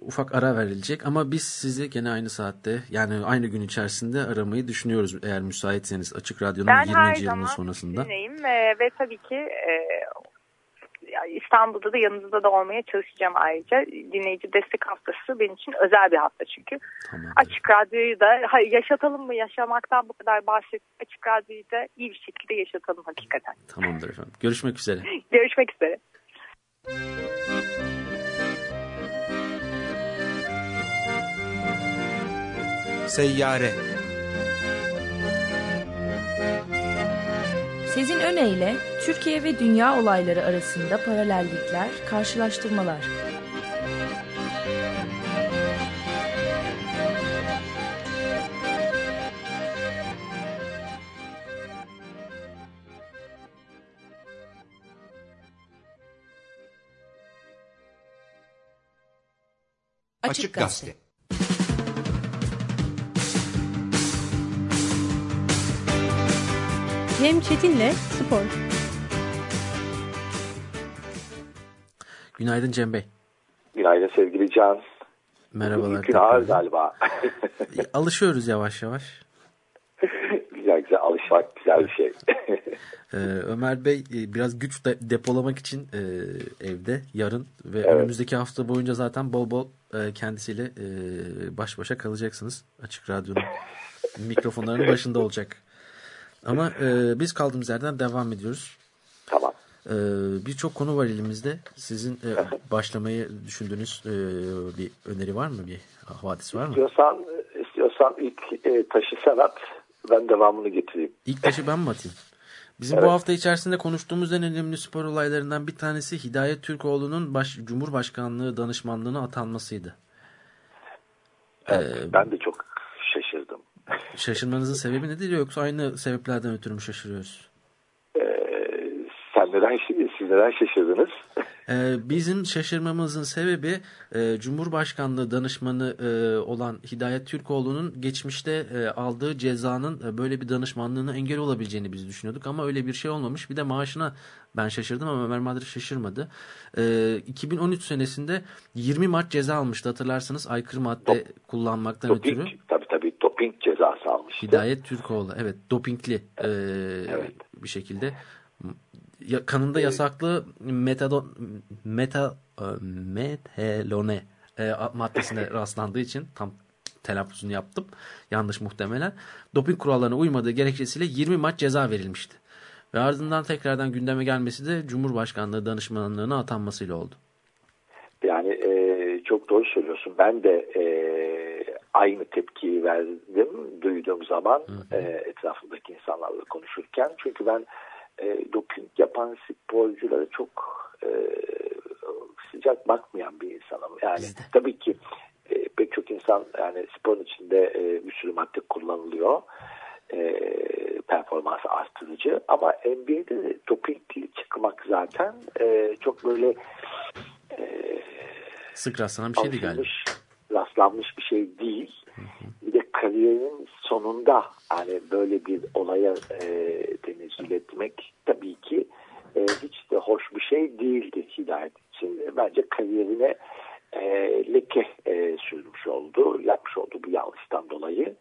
ufak ara verilecek ama biz sizi gene aynı saatte yani aynı gün içerisinde aramayı düşünüyoruz eğer müsaitseniz Açık Radyo'nun ben 20. yılının sonrasında. Ben her zaman e, ve tabii ki e, İstanbul'da da yanınızda da olmaya çalışacağım ayrıca. Dinleyici destek haftası benim için özel bir hafta çünkü. Tamam. Açık Radyo'yu da yaşatalım mı yaşamaktan bu kadar bahset. Açık Radyo'yu da iyi bir şekilde yaşatalım hakikaten. Tamamdır efendim. Görüşmek üzere. *laughs* Görüşmek üzere. Seyyare Sezin Öne Türkiye ve dünya olayları arasında paralellikler, karşılaştırmalar. Açık Gazete Cem Çetin'le Spor. Günaydın Cem Bey. Günaydın sevgili Can. Merhabalar. Gün ağır galiba. *laughs* Alışıyoruz yavaş yavaş. *laughs* güzel güzel alışmak güzel bir şey. ee, *laughs* Ömer Bey e, biraz güç de, depolamak için e, evde yarın ve evet. önümüzdeki hafta boyunca zaten bol bol e, kendisiyle e, baş başa kalacaksınız. Açık Radyo'nun mikrofonlarının başında olacak. Ama e, biz kaldığımız yerden devam ediyoruz. Tamam. E, Birçok konu var elimizde. Sizin e, başlamayı düşündüğünüz e, bir öneri var mı? Bir havadis var mı? İstiyorsan, istiyorsan ilk e, taşı sen at. Ben devamını getireyim. İlk taşı ben mi atayım? Bizim Evet. bu hafta içerisinde konuştuğumuz en önemli spor olaylarından bir tanesi Hidayet Türkoğlu'nun baş, Cumhurbaşkanlığı danışmanlığına atanmasıydı. Evet, Ee, ben de çok şaşırdım. Şaşırmanızın sebebi nedir yoksa aynı sebeplerden ötürü mü şaşırıyoruz? Ee, sen neden, siz neden şaşırdınız? Ee, bizim şaşırmamızın sebebi e, Cumhurbaşkanlığı danışmanı e, olan Hidayet Türkoğlu'nun geçmişte e, aldığı cezanın e, böyle bir danışmanlığına engel olabileceğini biz düşünüyorduk ama öyle bir şey olmamış. Bir de maaşına ben şaşırdım ama Ömer Madri şaşırmadı. E, 2013 senesinde 20 Mart ceza almıştı hatırlarsınız aykırı madde kullanmaktan ötürü. Tabii tabii doping cezası almıştı. Hidayet Türkoğlu evet dopingli e, Evet. bir şekilde ya, kanında yasaklı metadon meta metelone e, maddesine *laughs* rastlandığı için tam telaffuzunu yaptım. Yanlış muhtemelen. Doping kurallarına uymadığı gerekçesiyle 20 maç ceza verilmişti. Ve ardından tekrardan gündeme gelmesi de Cumhurbaşkanlığı danışmanlığına atanmasıyla oldu. Yani e, çok doğru söylüyorsun. Ben de e, aynı tepkiyi verdim duyduğum zaman e, etrafımdaki insanlarla konuşurken. Çünkü ben e, doping yapan sporculara çok e, sıcak bakmayan bir insanım. Yani tabii ki e, pek çok insan yani sporun içinde e, bir sürü madde kullanılıyor. E, performansı arttırıcı ama NBA'de de dopingli çıkmak zaten e, çok böyle e, Sık rastlanan bir şeydi galiba. Rastlanmış bir şey değil. Bir de kariyerin sonunda hani böyle bir olaya e, tenezzül etmek tabii ki e, hiç de hoş bir şey değildi Hidayet için. Bence kariyerine e, leke e, sürmüş oldu, yapmış oldu bu yanlıştan dolayı.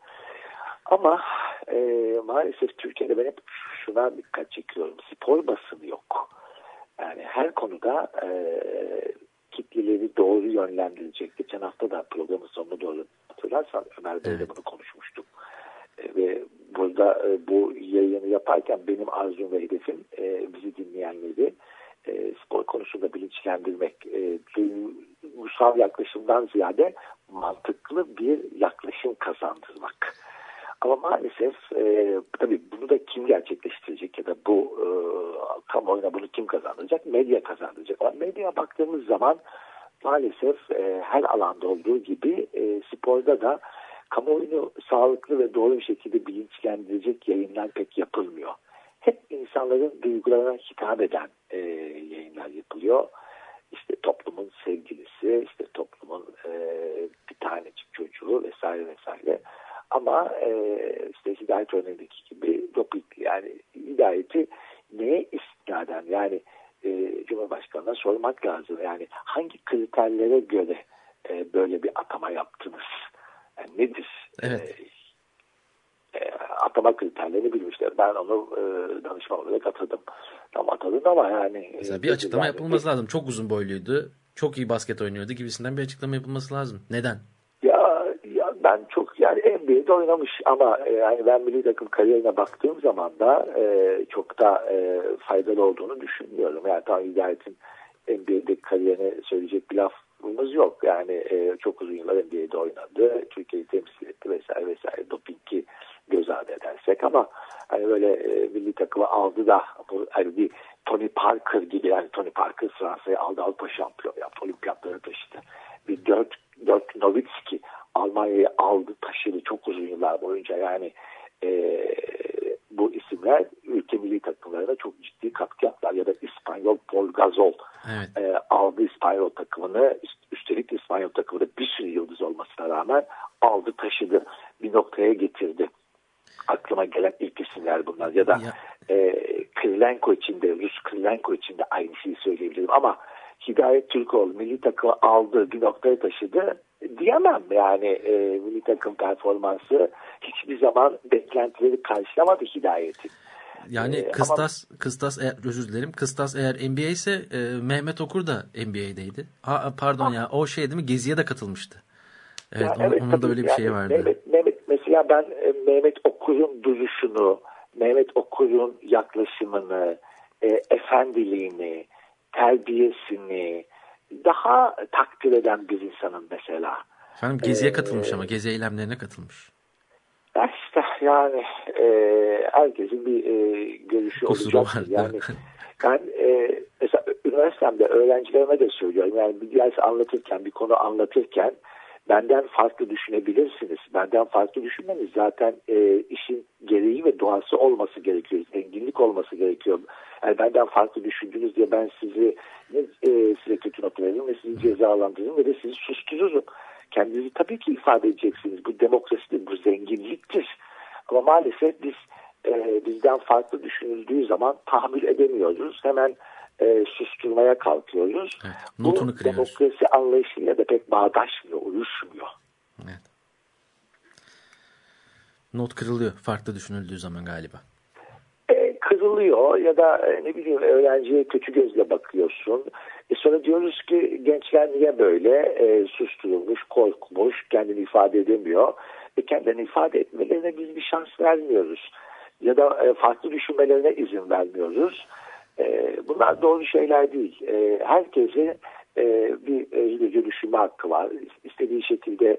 Ama e, maalesef Türkiye'de ben hep şuna dikkat çekiyorum. Spor basını yok. Yani her konuda e, kitleleri doğru yönlendirecek. Geçen hafta da programın sonuna doğru hatırlarsan Ömer Bey'le Evet. bunu konuşmuştuk. E, ve burada e, bu yayını yaparken benim arzum ve hedefim e, bizi dinleyenleri e, spor konusunda bilinçlendirmek, e, duygusal yaklaşımdan ziyade mantıklı bir yaklaşım kazandırmak. Ama maalesef e, tabii bunu da kim gerçekleştirecek ya da bu e, kamuoyuna bunu kim kazandıracak? Medya kazandıracak. Ama medyaya baktığımız zaman maalesef e, her alanda olduğu gibi e, sporda da kamuoyunu sağlıklı ve doğru bir şekilde bilinçlendirecek yayınlar pek yapılmıyor. Hep insanların duygularına hitap eden e, yayınlar yapılıyor. İşte toplumun sevgilisi, işte toplumun e, bir tanecik çocuğu vesaire vesaire. Ama e, işte hidayet örneğindeki gibi doping yani hidayeti neye istinaden yani e, Cumhurbaşkanı'na sormak lazım. Yani hangi kriterlere göre e, böyle bir atama yaptınız? Yani nedir? Evet. E, e, atama kriterlerini bilmişler. Ben onu e, danışman olarak atadım. Tam atadın ama yani. Mesela e, bir açıklama yani- yapılması lazım. Çok uzun boyluydu. Çok iyi basket oynuyordu gibisinden bir açıklama yapılması lazım. Neden? Ben çok yani NBA'de oynamış ama e, yani ben milli takım kariyerine baktığım zaman da e, çok da e, faydalı olduğunu düşünmüyorum. Yani tam Hidayet'in NBA'deki kariyerine söyleyecek bir lafımız yok. Yani e, çok uzun yıllar NBA'de oynadı. Türkiye'yi temsil etti vesaire vesaire. Dopingi göz ardı edersek ama hani böyle e, milli takımı aldı da bu hani bir Tony Parker gibi yani Tony Parker Fransa'yı aldı Avrupa şampiyon yaptı. Olimpiyatlara taşıdı. Bir Dirk, Dirk Nowitzki Almanya'yı aldı taşıdı çok uzun yıllar boyunca. Yani e, bu isimler ülke milli takımlarına çok ciddi katkı yaptılar. Ya da İspanyol Paul Gasol Evet. e, aldı İspanyol takımını. Üst- üstelik İspanyol takımında bir sürü yıldız olmasına rağmen aldı taşıdı bir noktaya getirdi. Aklıma gelen ilk isimler bunlar. Ya da Ya. e, Krylenko için de Rus Krylenko için de aynı şeyi söyleyebilirim. Ama Hidayet Türkoğlu milli takımı aldı bir noktaya taşıdı diyemem yani e, milli takım performansı hiçbir zaman beklentileri karşılamadı Hidayet'in. Yani e, kıstas ama, kıstas eğer, özür dilerim. Kıstas eğer NBA ise e, Mehmet Okur da NBA'deydi. Ha, pardon ha. ya o şey değil mi? Geziye de katılmıştı. Evet, ya, on, evet onun da öyle bir yani, şey vardı. Mehmet, Mehmet mesela ben e, Mehmet Okur'un duruşunu, Mehmet Okur'un yaklaşımını, e, efendiliğini, terbiyesini daha takdir eden bir insanın mesela. Efendim geziye ee, katılmış ama gezi eylemlerine katılmış. İşte yani e, herkesin bir e, görüşü Kusuru olacak. Var, yani *laughs* ben e, mesela üniversitemde öğrencilerime de söylüyorum. Yani bir ders anlatırken, bir konu anlatırken benden farklı düşünebilirsiniz. Benden farklı düşünmeniz zaten e, işin gereği ve doğası olması gerekiyor. Zenginlik olması gerekiyor. Yani benden farklı düşündünüz diye ben sizi e, size kötü not veririm ve sizi cezalandırırım ve de sizi sustururum. Kendinizi tabii ki ifade edeceksiniz. Bu demokrasidir, bu zenginliktir. Ama maalesef biz e, bizden farklı düşünüldüğü zaman tahammül edemiyoruz. Hemen e, susturmaya kalkıyoruz. Evet, Bu kırıyoruz. demokrasi anlayışıyla da pek bağdaşmıyor, uyuşmuyor. Evet. Not kırılıyor farklı düşünüldüğü zaman galiba. E, kırılıyor ya da e, ne bileyim öğrenciye kötü gözle bakıyorsun. E sonra diyoruz ki gençler niye böyle e, susturulmuş, korkmuş, kendini ifade edemiyor. E kendini ifade etmelerine biz bir şans vermiyoruz. Ya da e, farklı düşünmelerine izin vermiyoruz. E, bunlar doğru şeyler değil. E, herkese e, bir özgürce düşünme hakkı var. İstediği şekilde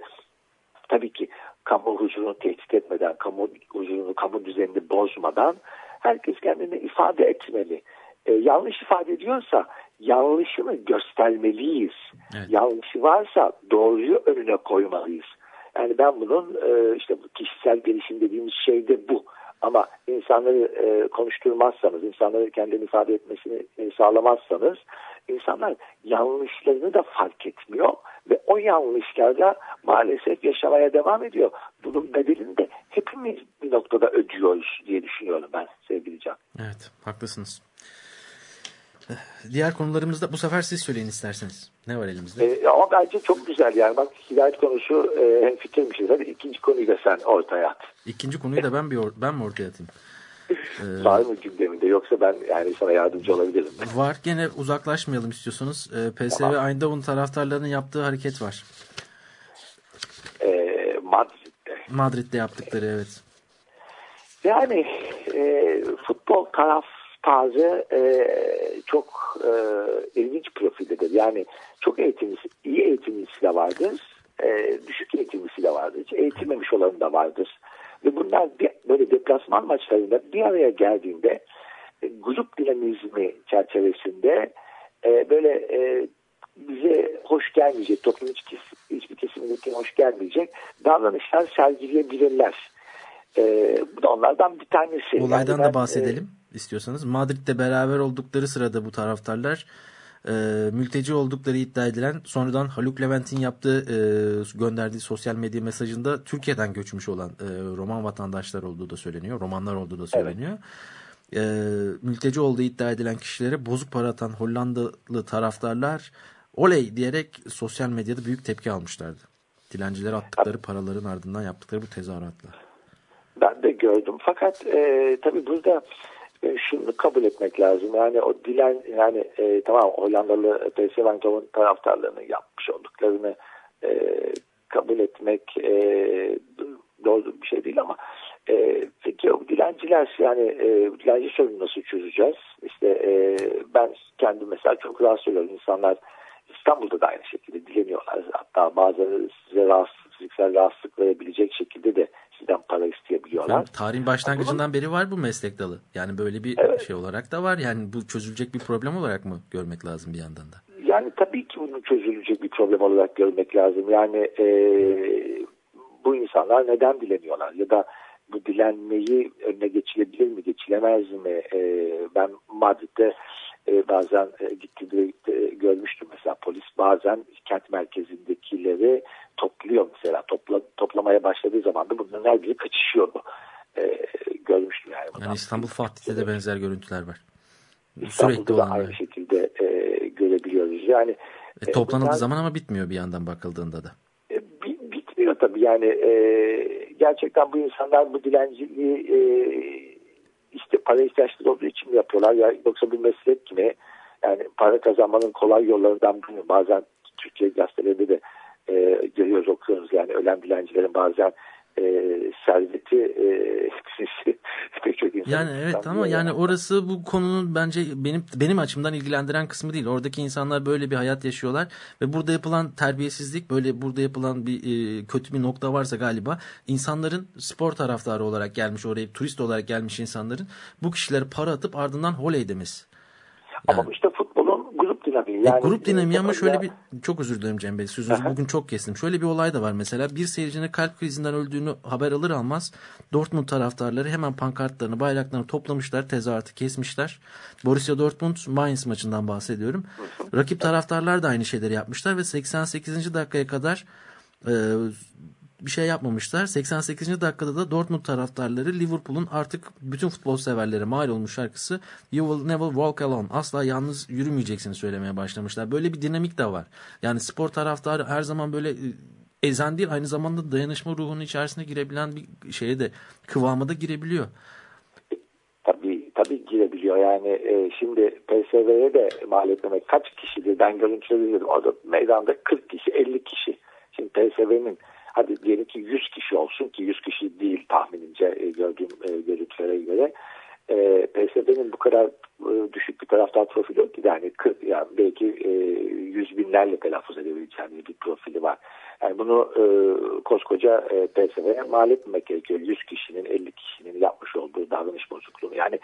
tabii ki kamu huzurunu tehdit etmeden, kamu huzurunu, kamu düzenini bozmadan herkes kendini ifade etmeli. E, yanlış ifade ediyorsa yanlışını göstermeliyiz. Evet. Yanlışı varsa doğruyu önüne koymalıyız. Yani ben bunun e, işte kişisel gelişim dediğimiz şey de bu. Ama insanları e, konuşturmazsanız, insanları kendini ifade etmesini e, sağlamazsanız insanlar yanlışlarını da fark etmiyor ve o yanlışlarla maalesef yaşamaya devam ediyor. Bunun bedelini de hepimiz bir noktada ödüyoruz diye düşünüyorum ben sevgili Can. Evet, haklısınız. Diğer konularımızda bu sefer siz söyleyin isterseniz. Ne var elimizde? E, ama bence çok güzel yani. Bak hidayet konusu e, fikirmişiz. Hadi ikinci konuyu da sen ortaya at. İkinci konuyu da ben bir or ben mi ortaya atayım? *laughs* Ee, var mı gündeminde yoksa ben yani sana yardımcı olabilirim. Var gene uzaklaşmayalım istiyorsanız. Ee, PSV tamam. Eindhoven taraftarlarının yaptığı hareket var. Ee, Madrid'de. Madrid'de yaptıkları evet. Yani e, futbol taraf taze e, çok e, ilginç profildedir. Yani çok eğitimlisi, iyi eğitimlisi de vardır, e, düşük eğitimlisi de vardır, hiç eğitilmemiş olanı da vardır. Ve bunlar bir, böyle deplasman maçlarında bir araya geldiğinde e, grup dinamizmi çerçevesinde e, böyle e, bize hoş gelmeyecek, toplum hiç, hiçbir kesimindeki hoş gelmeyecek davranışlar sergileyebilirler. E, bu da onlardan bir tanesi. Olaydan yani ben, da bahsedelim e, istiyorsanız. Madrid'de beraber oldukları sırada bu taraftarlar e, mülteci oldukları iddia edilen sonradan Haluk Levent'in yaptığı e, gönderdiği sosyal medya mesajında Türkiye'den göçmüş olan e, Roman vatandaşlar olduğu da söyleniyor. Romanlar olduğu da söyleniyor. Evet. E, mülteci olduğu iddia edilen kişilere bozuk para atan Hollandalı taraftarlar oley diyerek sosyal medyada büyük tepki almışlardı. Dilencilere attıkları paraların ardından yaptıkları bu tezahüratla. Ben de gördüm. Fakat e, tabii burada e, şunu kabul etmek lazım. Yani o dilen yani e, tamam Hollandalı PSV Eindhoven taraftarlarının yapmış olduklarını e, kabul etmek e, doğru bir şey değil ama e, peki o dilenciler yani e, dilenci sorunu nasıl çözeceğiz? İşte e, ben kendim mesela çok rahatsız oluyorum. İnsanlar İstanbul'da da aynı şekilde dileniyorlar. Hatta bazıları size rahatsız, fiziksel rahatsızlık verebilecek şekilde de sizden para isteyebiliyorlar. Yani tarihin başlangıcından beri var bu meslek dalı. Yani böyle bir evet. şey olarak da var. Yani bu çözülecek bir problem olarak mı görmek lazım bir yandan da? Yani tabii ki bunu çözülecek bir problem olarak görmek lazım. Yani e, bu insanlar neden dileniyorlar ya da bu dilenmeyi önüne geçilebilir mi, geçilemez mi? E, ben Madrid'de e, bazen e, gittiğimde e, görmüştüm mesela polis bazen kent merkezindekileri topluyor mesela topla, toplamaya başladığı zaman da bunların her biri kaçışıyordu. E, görmüştüm yani. Yani İstanbul Fatih'te de benzer görüntüler var. İstanbul'da Sürekli da aynı şekilde e, görebiliyoruz. Yani e, toplanıldığı bunlar, zaman ama bitmiyor bir yandan bakıldığında da. E, bitmiyor tabii yani e, gerçekten bu insanlar bu dilenciliği e, işte para ihtiyaçları olduğu için yapıyorlar ya yoksa bir meslek mi? Yani para kazanmanın kolay yollarından biri. Bazen Türkiye gazetelerinde de e, görüyoruz okuyoruz yani ölen dilencilerin bazen e, serveti e, *laughs* pek çok insan. Yani evet ama yani, orası bu konunun bence benim benim açımdan ilgilendiren kısmı değil. Oradaki insanlar böyle bir hayat yaşıyorlar ve burada yapılan terbiyesizlik böyle burada yapılan bir e, kötü bir nokta varsa galiba insanların spor taraftarı olarak gelmiş oraya turist olarak gelmiş insanların bu kişilere para atıp ardından holey demesi. Yani. Ama işte. Yani, e, grup dinamiği ama şöyle bir çok özür dilerim Cem Bey sözünüzü bugün çok kestim. Şöyle bir olay da var mesela bir seyircinin kalp krizinden öldüğünü haber alır almaz Dortmund taraftarları hemen pankartlarını bayraklarını toplamışlar tezahüratı kesmişler. Borussia Dortmund Mainz maçından bahsediyorum. Rakip taraftarlar da aynı şeyleri yapmışlar ve 88. dakikaya kadar e, bir şey yapmamışlar. 88. dakikada da Dortmund taraftarları Liverpool'un artık bütün futbol severlere mal olmuş şarkısı You Will Never Walk Alone. Asla yalnız yürümeyeceksini söylemeye başlamışlar. Böyle bir dinamik de var. Yani spor taraftarı her zaman böyle e, ezen değil aynı zamanda dayanışma ruhunun içerisine girebilen bir şeye de kıvama da girebiliyor. Tabii tabii girebiliyor. Yani e, şimdi PSV'ye de mal etmemek kaç kişidir ben görüntüledim. Orada meydanda 40 kişi 50 kişi. Şimdi PSV'nin hadi diyelim ki 100 kişi olsun ki 100 kişi değil tahminimce e, gördüğüm e, görüntülere göre e, PSV'nin bu kadar e, düşük bir taraftar profili yok ki yani 40 yani belki e, yüz binlerle telaffuz edebileceğim bir profili var. Yani bunu e, koskoca e, PSV'ye mal etmemek gerekiyor. 100 kişinin 50 kişinin yapmış olduğu davranış bozukluğu. Yani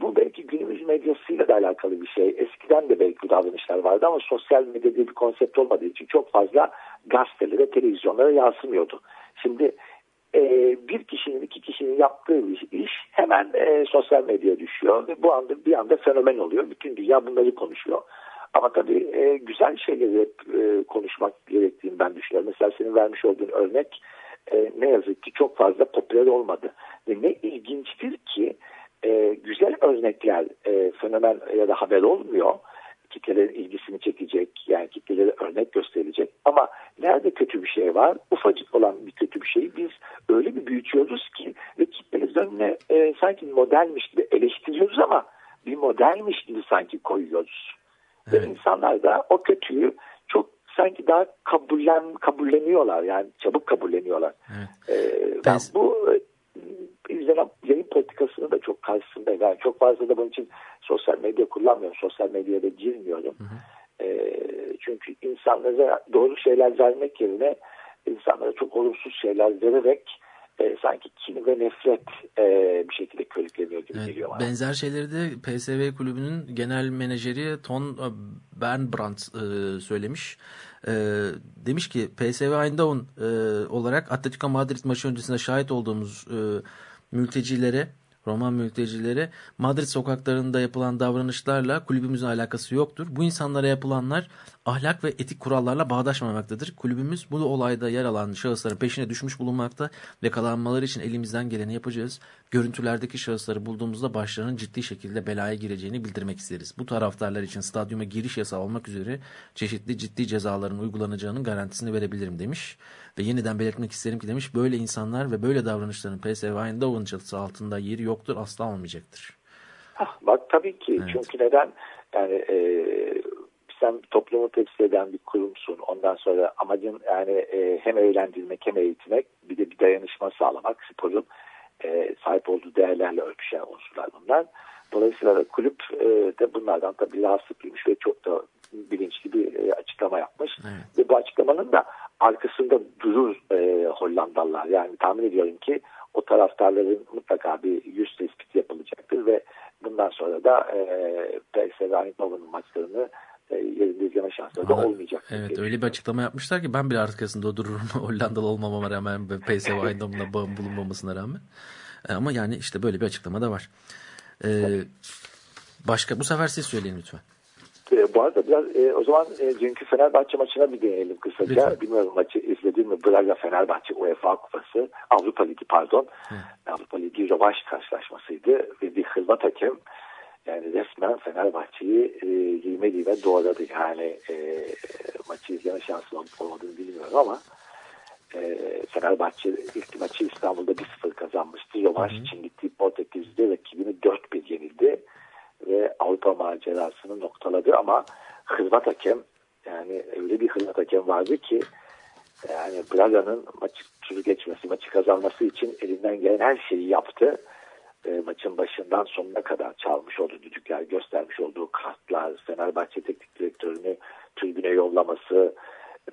bu belki günümüz medyasıyla da alakalı bir şey. Eskiden de belki bu davranışlar vardı ama sosyal medya diye bir konsept olmadığı için çok fazla gazetelere, televizyonlara yansımıyordu. Şimdi e, bir kişinin, iki kişinin yaptığı bir iş hemen e, sosyal medyaya düşüyor. Ve bu anda bir anda fenomen oluyor. Bütün dünya bunları konuşuyor. Ama tabii e, güzel şeyleri hep e, konuşmak gerektiğini ben düşünüyorum. Mesela senin vermiş olduğun örnek e, ne yazık ki çok fazla popüler olmadı. Ve ne ilginçtir ki e, güzel örnekler e, fenomen ya da haber olmuyor. Kitlelerin ilgisini çekecek, yani kitlelere örnek gösterecek. Ama nerede kötü bir şey var? Ufacık olan bir kötü bir şeyi biz öyle bir büyütüyoruz ki ve kitlelerin önüne e, sanki modelmiş gibi eleştiriyoruz ama bir modelmiş gibi sanki koyuyoruz. Evet. Ve insanlar da o kötüyü çok sanki daha kabullen kabulleniyorlar yani çabuk kabulleniyorlar. Evet. Ee, ben bu izlenen yayın politikasını da çok karşısındayım. Yani çok fazla da bunun için sosyal medya kullanmıyorum. Sosyal medyaya da girmiyorum. Hı hı. E, çünkü insanlara doğru şeyler vermek yerine insanlara çok olumsuz şeyler vererek e, sanki kin ve nefret e, bir şekilde körükleniyor gibi evet, geliyor bana. Benzer şeyleri de PSV kulübünün genel menajeri Ton e, Bernbrandt e, söylemiş. E, demiş ki PSV Eindhoven e, olarak Atletico Madrid maçı öncesinde şahit olduğumuz e, mültecilere Roman mültecilere Madrid sokaklarında yapılan davranışlarla kulübümüzün alakası yoktur. Bu insanlara yapılanlar ahlak ve etik kurallarla bağdaşmamaktadır. Kulübümüz bu olayda yer alan şahısların peşine düşmüş bulunmakta ve kalanmaları için elimizden geleni yapacağız. Görüntülerdeki şahısları bulduğumuzda başlarının ciddi şekilde belaya gireceğini bildirmek isteriz. Bu taraftarlar için stadyuma giriş yasağı olmak üzere çeşitli ciddi cezaların uygulanacağının garantisini verebilirim demiş. Ve yeniden belirtmek isterim ki demiş böyle insanlar ve böyle davranışların PSV Eindhoven çatısı altında yeri yoktur asla olmayacaktır. Ah, bak tabii ki evet. çünkü neden yani e, sen toplumu temsil eden bir kurumsun ondan sonra amacın yani e, hem eğlendirmek hem eğitmek bir de bir dayanışma sağlamak sporun e, sahip olduğu değerlerle örtüşen unsurlar bunlar. Dolayısıyla da kulüp e, de bunlardan tabii rahatsızlıymış ve çok da bilinçli bir e, açıklama yapmış. Evet. Ve bu açıklamanın da arkasında durur e, Hollandalılar. Yani tahmin ediyorum ki o taraftarların mutlaka bir yüz tespiti yapılacaktır ve bundan sonra da e, PSV Eindhoven'ın maçlarını e, yerinde izleme şansları da olmayacak. Evet öyle bir açıklama yapmışlar ki ben bile arkasında dururum *laughs* Hollandalı olmamama rağmen ve PSV *laughs* Eindhoven'la bağım bulunmamasına rağmen. E, ama yani işte böyle bir açıklama da var. Ee, başka bu sefer siz söyleyin lütfen. E, bu arada biraz e, o zaman e, dünkü Fenerbahçe maçına bir değinelim kısaca. Lütfen. Bilmiyorum maçı izledin mi? Braga Fenerbahçe UEFA Kupası. Avrupa Ligi pardon. Hı. Avrupa Ligi rövanş karşılaşmasıydı ve bir Hırvat hakem yani resmen Fenerbahçe'yi e, lime lime doğradı. Yani e, maçı izleme şansım olmadığını bilmiyorum ama e, Fenerbahçe ilk maçı İstanbul'da 1-0 kazanmıştı. Rövanş için gittiği Portekiz'de rakibini yakaladı ama Hırvat hakem yani öyle bir Hırvat hakem vardı ki yani Braga'nın maçı turu geçmesi, maçı kazanması için elinden gelen her şeyi yaptı. E, maçın başından sonuna kadar çalmış olduğu düdükler, göstermiş olduğu kartlar, Fenerbahçe teknik direktörünü tribüne yollaması,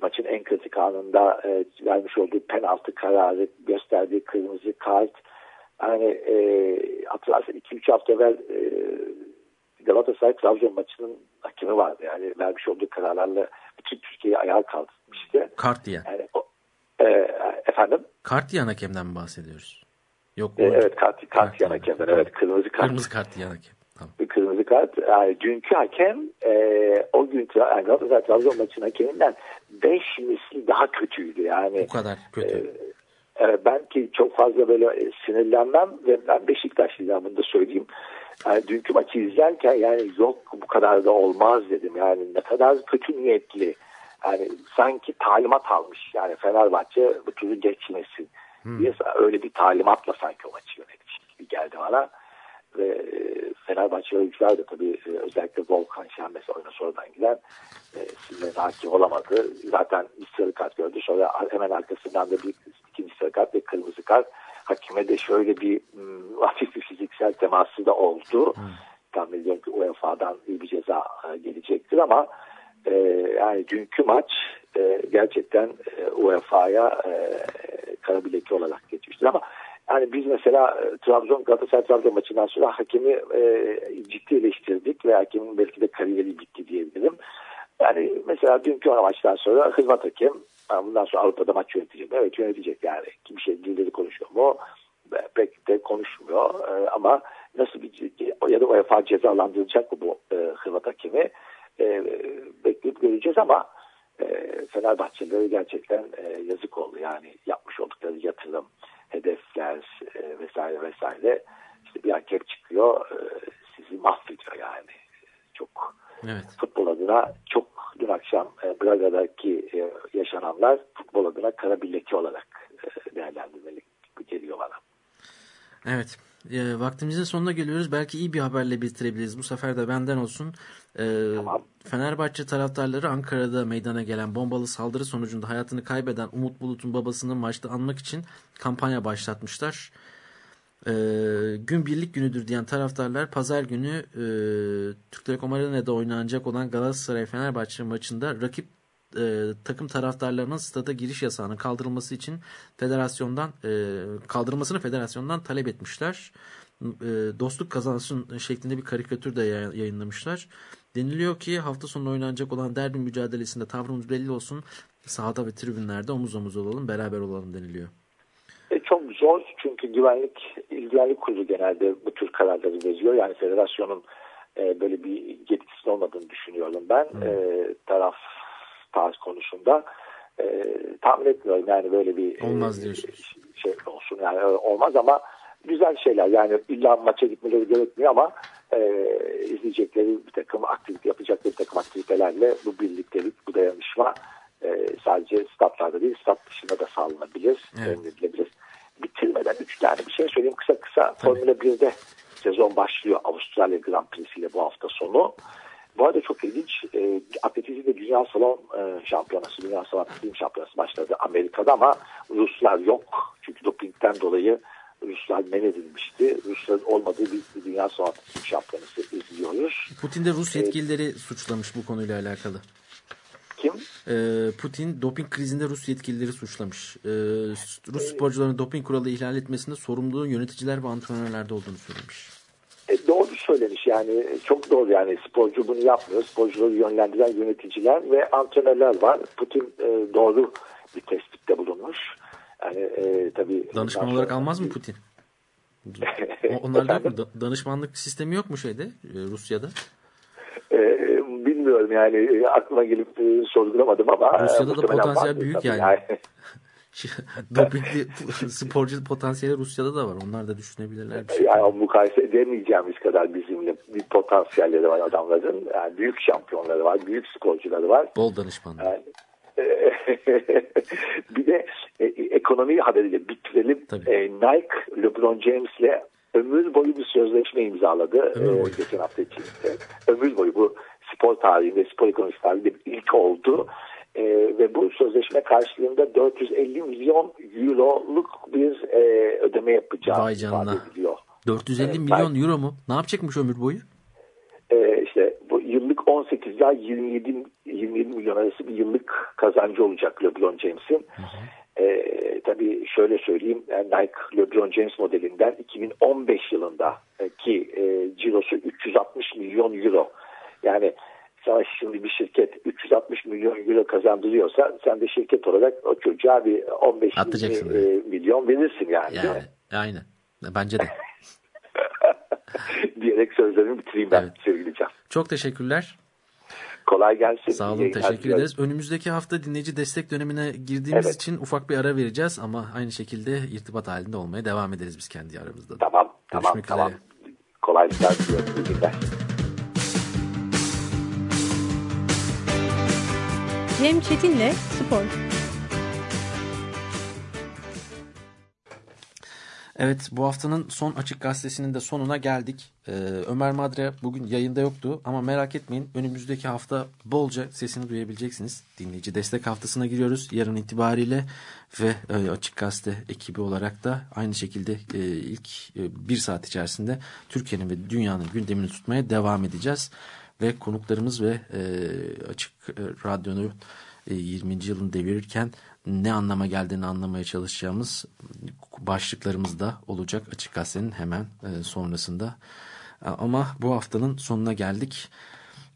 maçın en kritik anında e, vermiş olduğu penaltı kararı, gösterdiği kırmızı kart. Yani e, hatırlarsan 2-3 hafta evvel e, Galatasaray Trabzon maçının hakemi vardı. Yani vermiş olduğu kararlarla bütün Türkiye'yi ayağa kaldırmıştı. Kart diye. Yani, o, e, efendim? Kart diyen hakemden mi bahsediyoruz? Yok. E, evet kart, kart, kart diyen hakemden. Evet kırmızı kart. Kırmızı kart diyen hakem. Tamam. Kırmızı kart. Yani dünkü hakem e, o gün yani Galatasaray Trabzon maçının hakeminden 5 misli daha kötüydü. Yani, Bu kadar kötü. E, ben ki çok fazla böyle e, sinirlenmem ve ben Beşiktaşlıyım bunu da söyleyeyim. Yani dünkü maçı izlerken yani yok bu kadar da olmaz dedim. Yani ne kadar kötü niyetli. Yani sanki talimat almış. Yani Fenerbahçe bu turu geçmesin. Hmm. diye öyle bir talimatla sanki o maçı yönetmiş gibi geldi bana. Ve e, Fenerbahçe oyuncular da tabii e, özellikle Volkan Şen mesela oyuna sonradan giden e, sinirlerine hakim olamadı. Zaten bir sarı kart gördü. Sonra hemen arkasından da bir ikinci sarı kart ve kırmızı kart. Hakime de şöyle bir m, hafif bir fiziksel teması da oldu. Hmm. Tahmin ediyorum ki UEFA'dan iyi bir ceza e, gelecektir ama e, yani dünkü maç e, gerçekten e, UEFA'ya e, kara bileki olarak geçmiştir ama yani biz mesela Trabzon Galatasaray Trabzon maçından sonra hakemi e, ciddi eleştirdik ve hakemin belki de kariyeri bitti diyebilirim. Yani mesela dünkü maçtan sonra hizmet hakem bundan sonra Avrupa'da maç yönetecek. Evet yönetecek yani. Şey dilleri konuşuyor mu? Pek de konuşmuyor e, ama nasıl bir ya da UEFA cezalandıracak mı bu e, Hırvat hakemi e, bekleyip göreceğiz ama e, Fenerbahçelilere gerçekten e, yazık oldu. Yani yapmış oldukları yatırım, hedefler e, vesaire vesaire. İşte bir hakem çıkıyor e, sizi mahvediyor yani. Çok evet. futbol adına çok dün akşam e, Braga'daki e, yaşananlar futbol adına kara bir leke olarak e, değerlendirmeli geliyor bana. Evet. E, vaktimizin sonuna geliyoruz. Belki iyi bir haberle bitirebiliriz. Bu sefer de benden olsun. E, tamam. Fenerbahçe taraftarları Ankara'da meydana gelen bombalı saldırı sonucunda hayatını kaybeden Umut Bulut'un babasını maçta anmak için kampanya başlatmışlar. E, gün birlik günüdür diyen taraftarlar pazar günü e, Türk Telekom Arena'da oynanacak olan Galatasaray Fenerbahçe maçında rakip e, takım taraftarlarının stada giriş yasağının kaldırılması için federasyondan e, kaldırılmasını federasyondan talep etmişler. E, dostluk kazansın şeklinde bir karikatür de yayınlamışlar. Deniliyor ki hafta sonu oynanacak olan derbi mücadelesinde tavrımız belli olsun. Sahada ve tribünlerde omuz omuz olalım, beraber olalım deniliyor. E, çok zor çünkü güvenlik, güvenlik kurulu genelde bu tür kararları veriyor. Yani federasyonun e, böyle bir yetkisi olmadığını düşünüyorum ben. Hmm. E, taraf tarz konusunda e, tahmin etmiyorum yani böyle bir olmaz e, şey olsun yani olmaz ama güzel şeyler yani illa maça gitmeleri gerekmiyor ama e, izleyecekleri bir takım aktivite yapacakları bir takım aktivitelerle bu birliktelik bu dayanışma e, sadece statlarda değil stat dışında da sağlanabilir evet. Bitirmeden üç tane bir şey söyleyeyim kısa kısa Tabii. Formula 1'de sezon başlıyor Avustralya Grand Prix'si ile bu hafta sonu. Bu arada çok ilginç. E, atletizmde Dünya Salon e, Şampiyonası, Dünya Salon Atletizm Şampiyonası başladı Amerika'da ama Ruslar yok. Çünkü dopingten dolayı Ruslar men edilmişti. Rusların olmadığı bir, bir Dünya Salon Atletizm Şampiyonası izliyoruz. Putin de Rus yetkilileri ee, suçlamış bu konuyla alakalı. Kim? Ee, Putin doping krizinde Rus yetkilileri suçlamış. Ee, Rus sporcuların doping kuralı ihlal etmesinde sorumluluğun yöneticiler ve antrenörlerde olduğunu söylemiş. E, doğru söylemiş yani çok doğru yani sporcu bunu yapmıyor. Sporcuları yönlendiren yöneticiler ve antrenörler var. Putin e, doğru bir tespitte bulunmuş. Yani e, tabii danışman olarak almaz mı Putin? *laughs* Onlarda yok mu? Danışmanlık sistemi yok mu şeyde e, Rusya'da? E, bilmiyorum yani e, aklıma gelip e, sorgulamadım ama Rusya'da da potansiyel büyük yani. yani. Dopingli sporcu potansiyeli Rusya'da da var. Onlar da düşünebilirler. Bir şey. Yani mukayese edemeyeceğimiz kadar bizimle bir potansiyelleri var adamların. Yani büyük şampiyonları var, büyük sporcuları var. Bol danışmanlar. Yani, *laughs* bir de e, ekonomi haberiyle bitirelim. E, Nike LeBron James'le ömür boyu bir sözleşme imzaladı. E, geçen hafta içinde. Ömür boyu bu spor tarihinde, spor ekonomisi tarihinde ilk oldu. E, ve bu sözleşme karşılığında 450 milyon euroluk bir e, ödeme yapacağı Vay canına. 450 evet, milyon ben, euro mu? Ne yapacakmış ömür boyu? E, işte bu yıllık 18 ila 27, 27 milyon arası bir yıllık kazancı olacak LeBron James'in. E, tabii şöyle söyleyeyim yani Nike LeBron James modelinden 2015 yılında ki e, cirosu 360 milyon euro. Yani sana şimdi bir şirket 360 milyon euro kazandırıyorsa sen de şirket olarak o çocuğa bir 15 e, milyon verirsin yani. yani aynen. Bence de. *laughs* Diyerek sözlerimi bitireyim ben evet. sevgili Can. Çok teşekkürler. Kolay gelsin. Sağ olun teşekkür ederiz. Önümüzdeki hafta dinleyici destek dönemine girdiğimiz evet. için ufak bir ara vereceğiz ama aynı şekilde irtibat halinde olmaya devam ederiz biz kendi aramızda. Tamam Görüşmek tamam üzere. tamam. Kolaylıklar diliyorum. Cem Çetin'le Spor. Evet bu haftanın son açık gazetesinin de sonuna geldik. Ee, Ömer Madre bugün yayında yoktu ama merak etmeyin önümüzdeki hafta bolca sesini duyabileceksiniz. Dinleyici destek haftasına giriyoruz yarın itibariyle ve e, açık gazete ekibi olarak da aynı şekilde e, ilk e, bir saat içerisinde Türkiye'nin ve dünyanın gündemini tutmaya devam edeceğiz. Ve konuklarımız ve e, açık e, radyonu e, 20. yılını devirirken ne anlama geldiğini anlamaya çalışacağımız başlıklarımız da olacak Açık Gazete'nin hemen e, sonrasında. Ama bu haftanın sonuna geldik.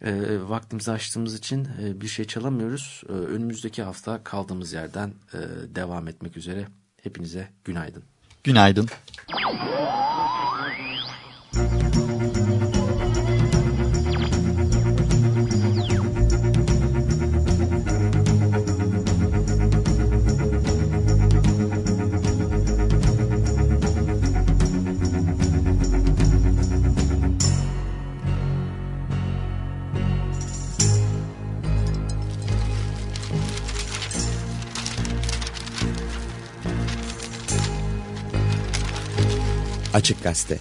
E, vaktimizi açtığımız için e, bir şey çalamıyoruz. Önümüzdeki hafta kaldığımız yerden devam etmek üzere. Hepinize günaydın. Günaydın. Açık Gazete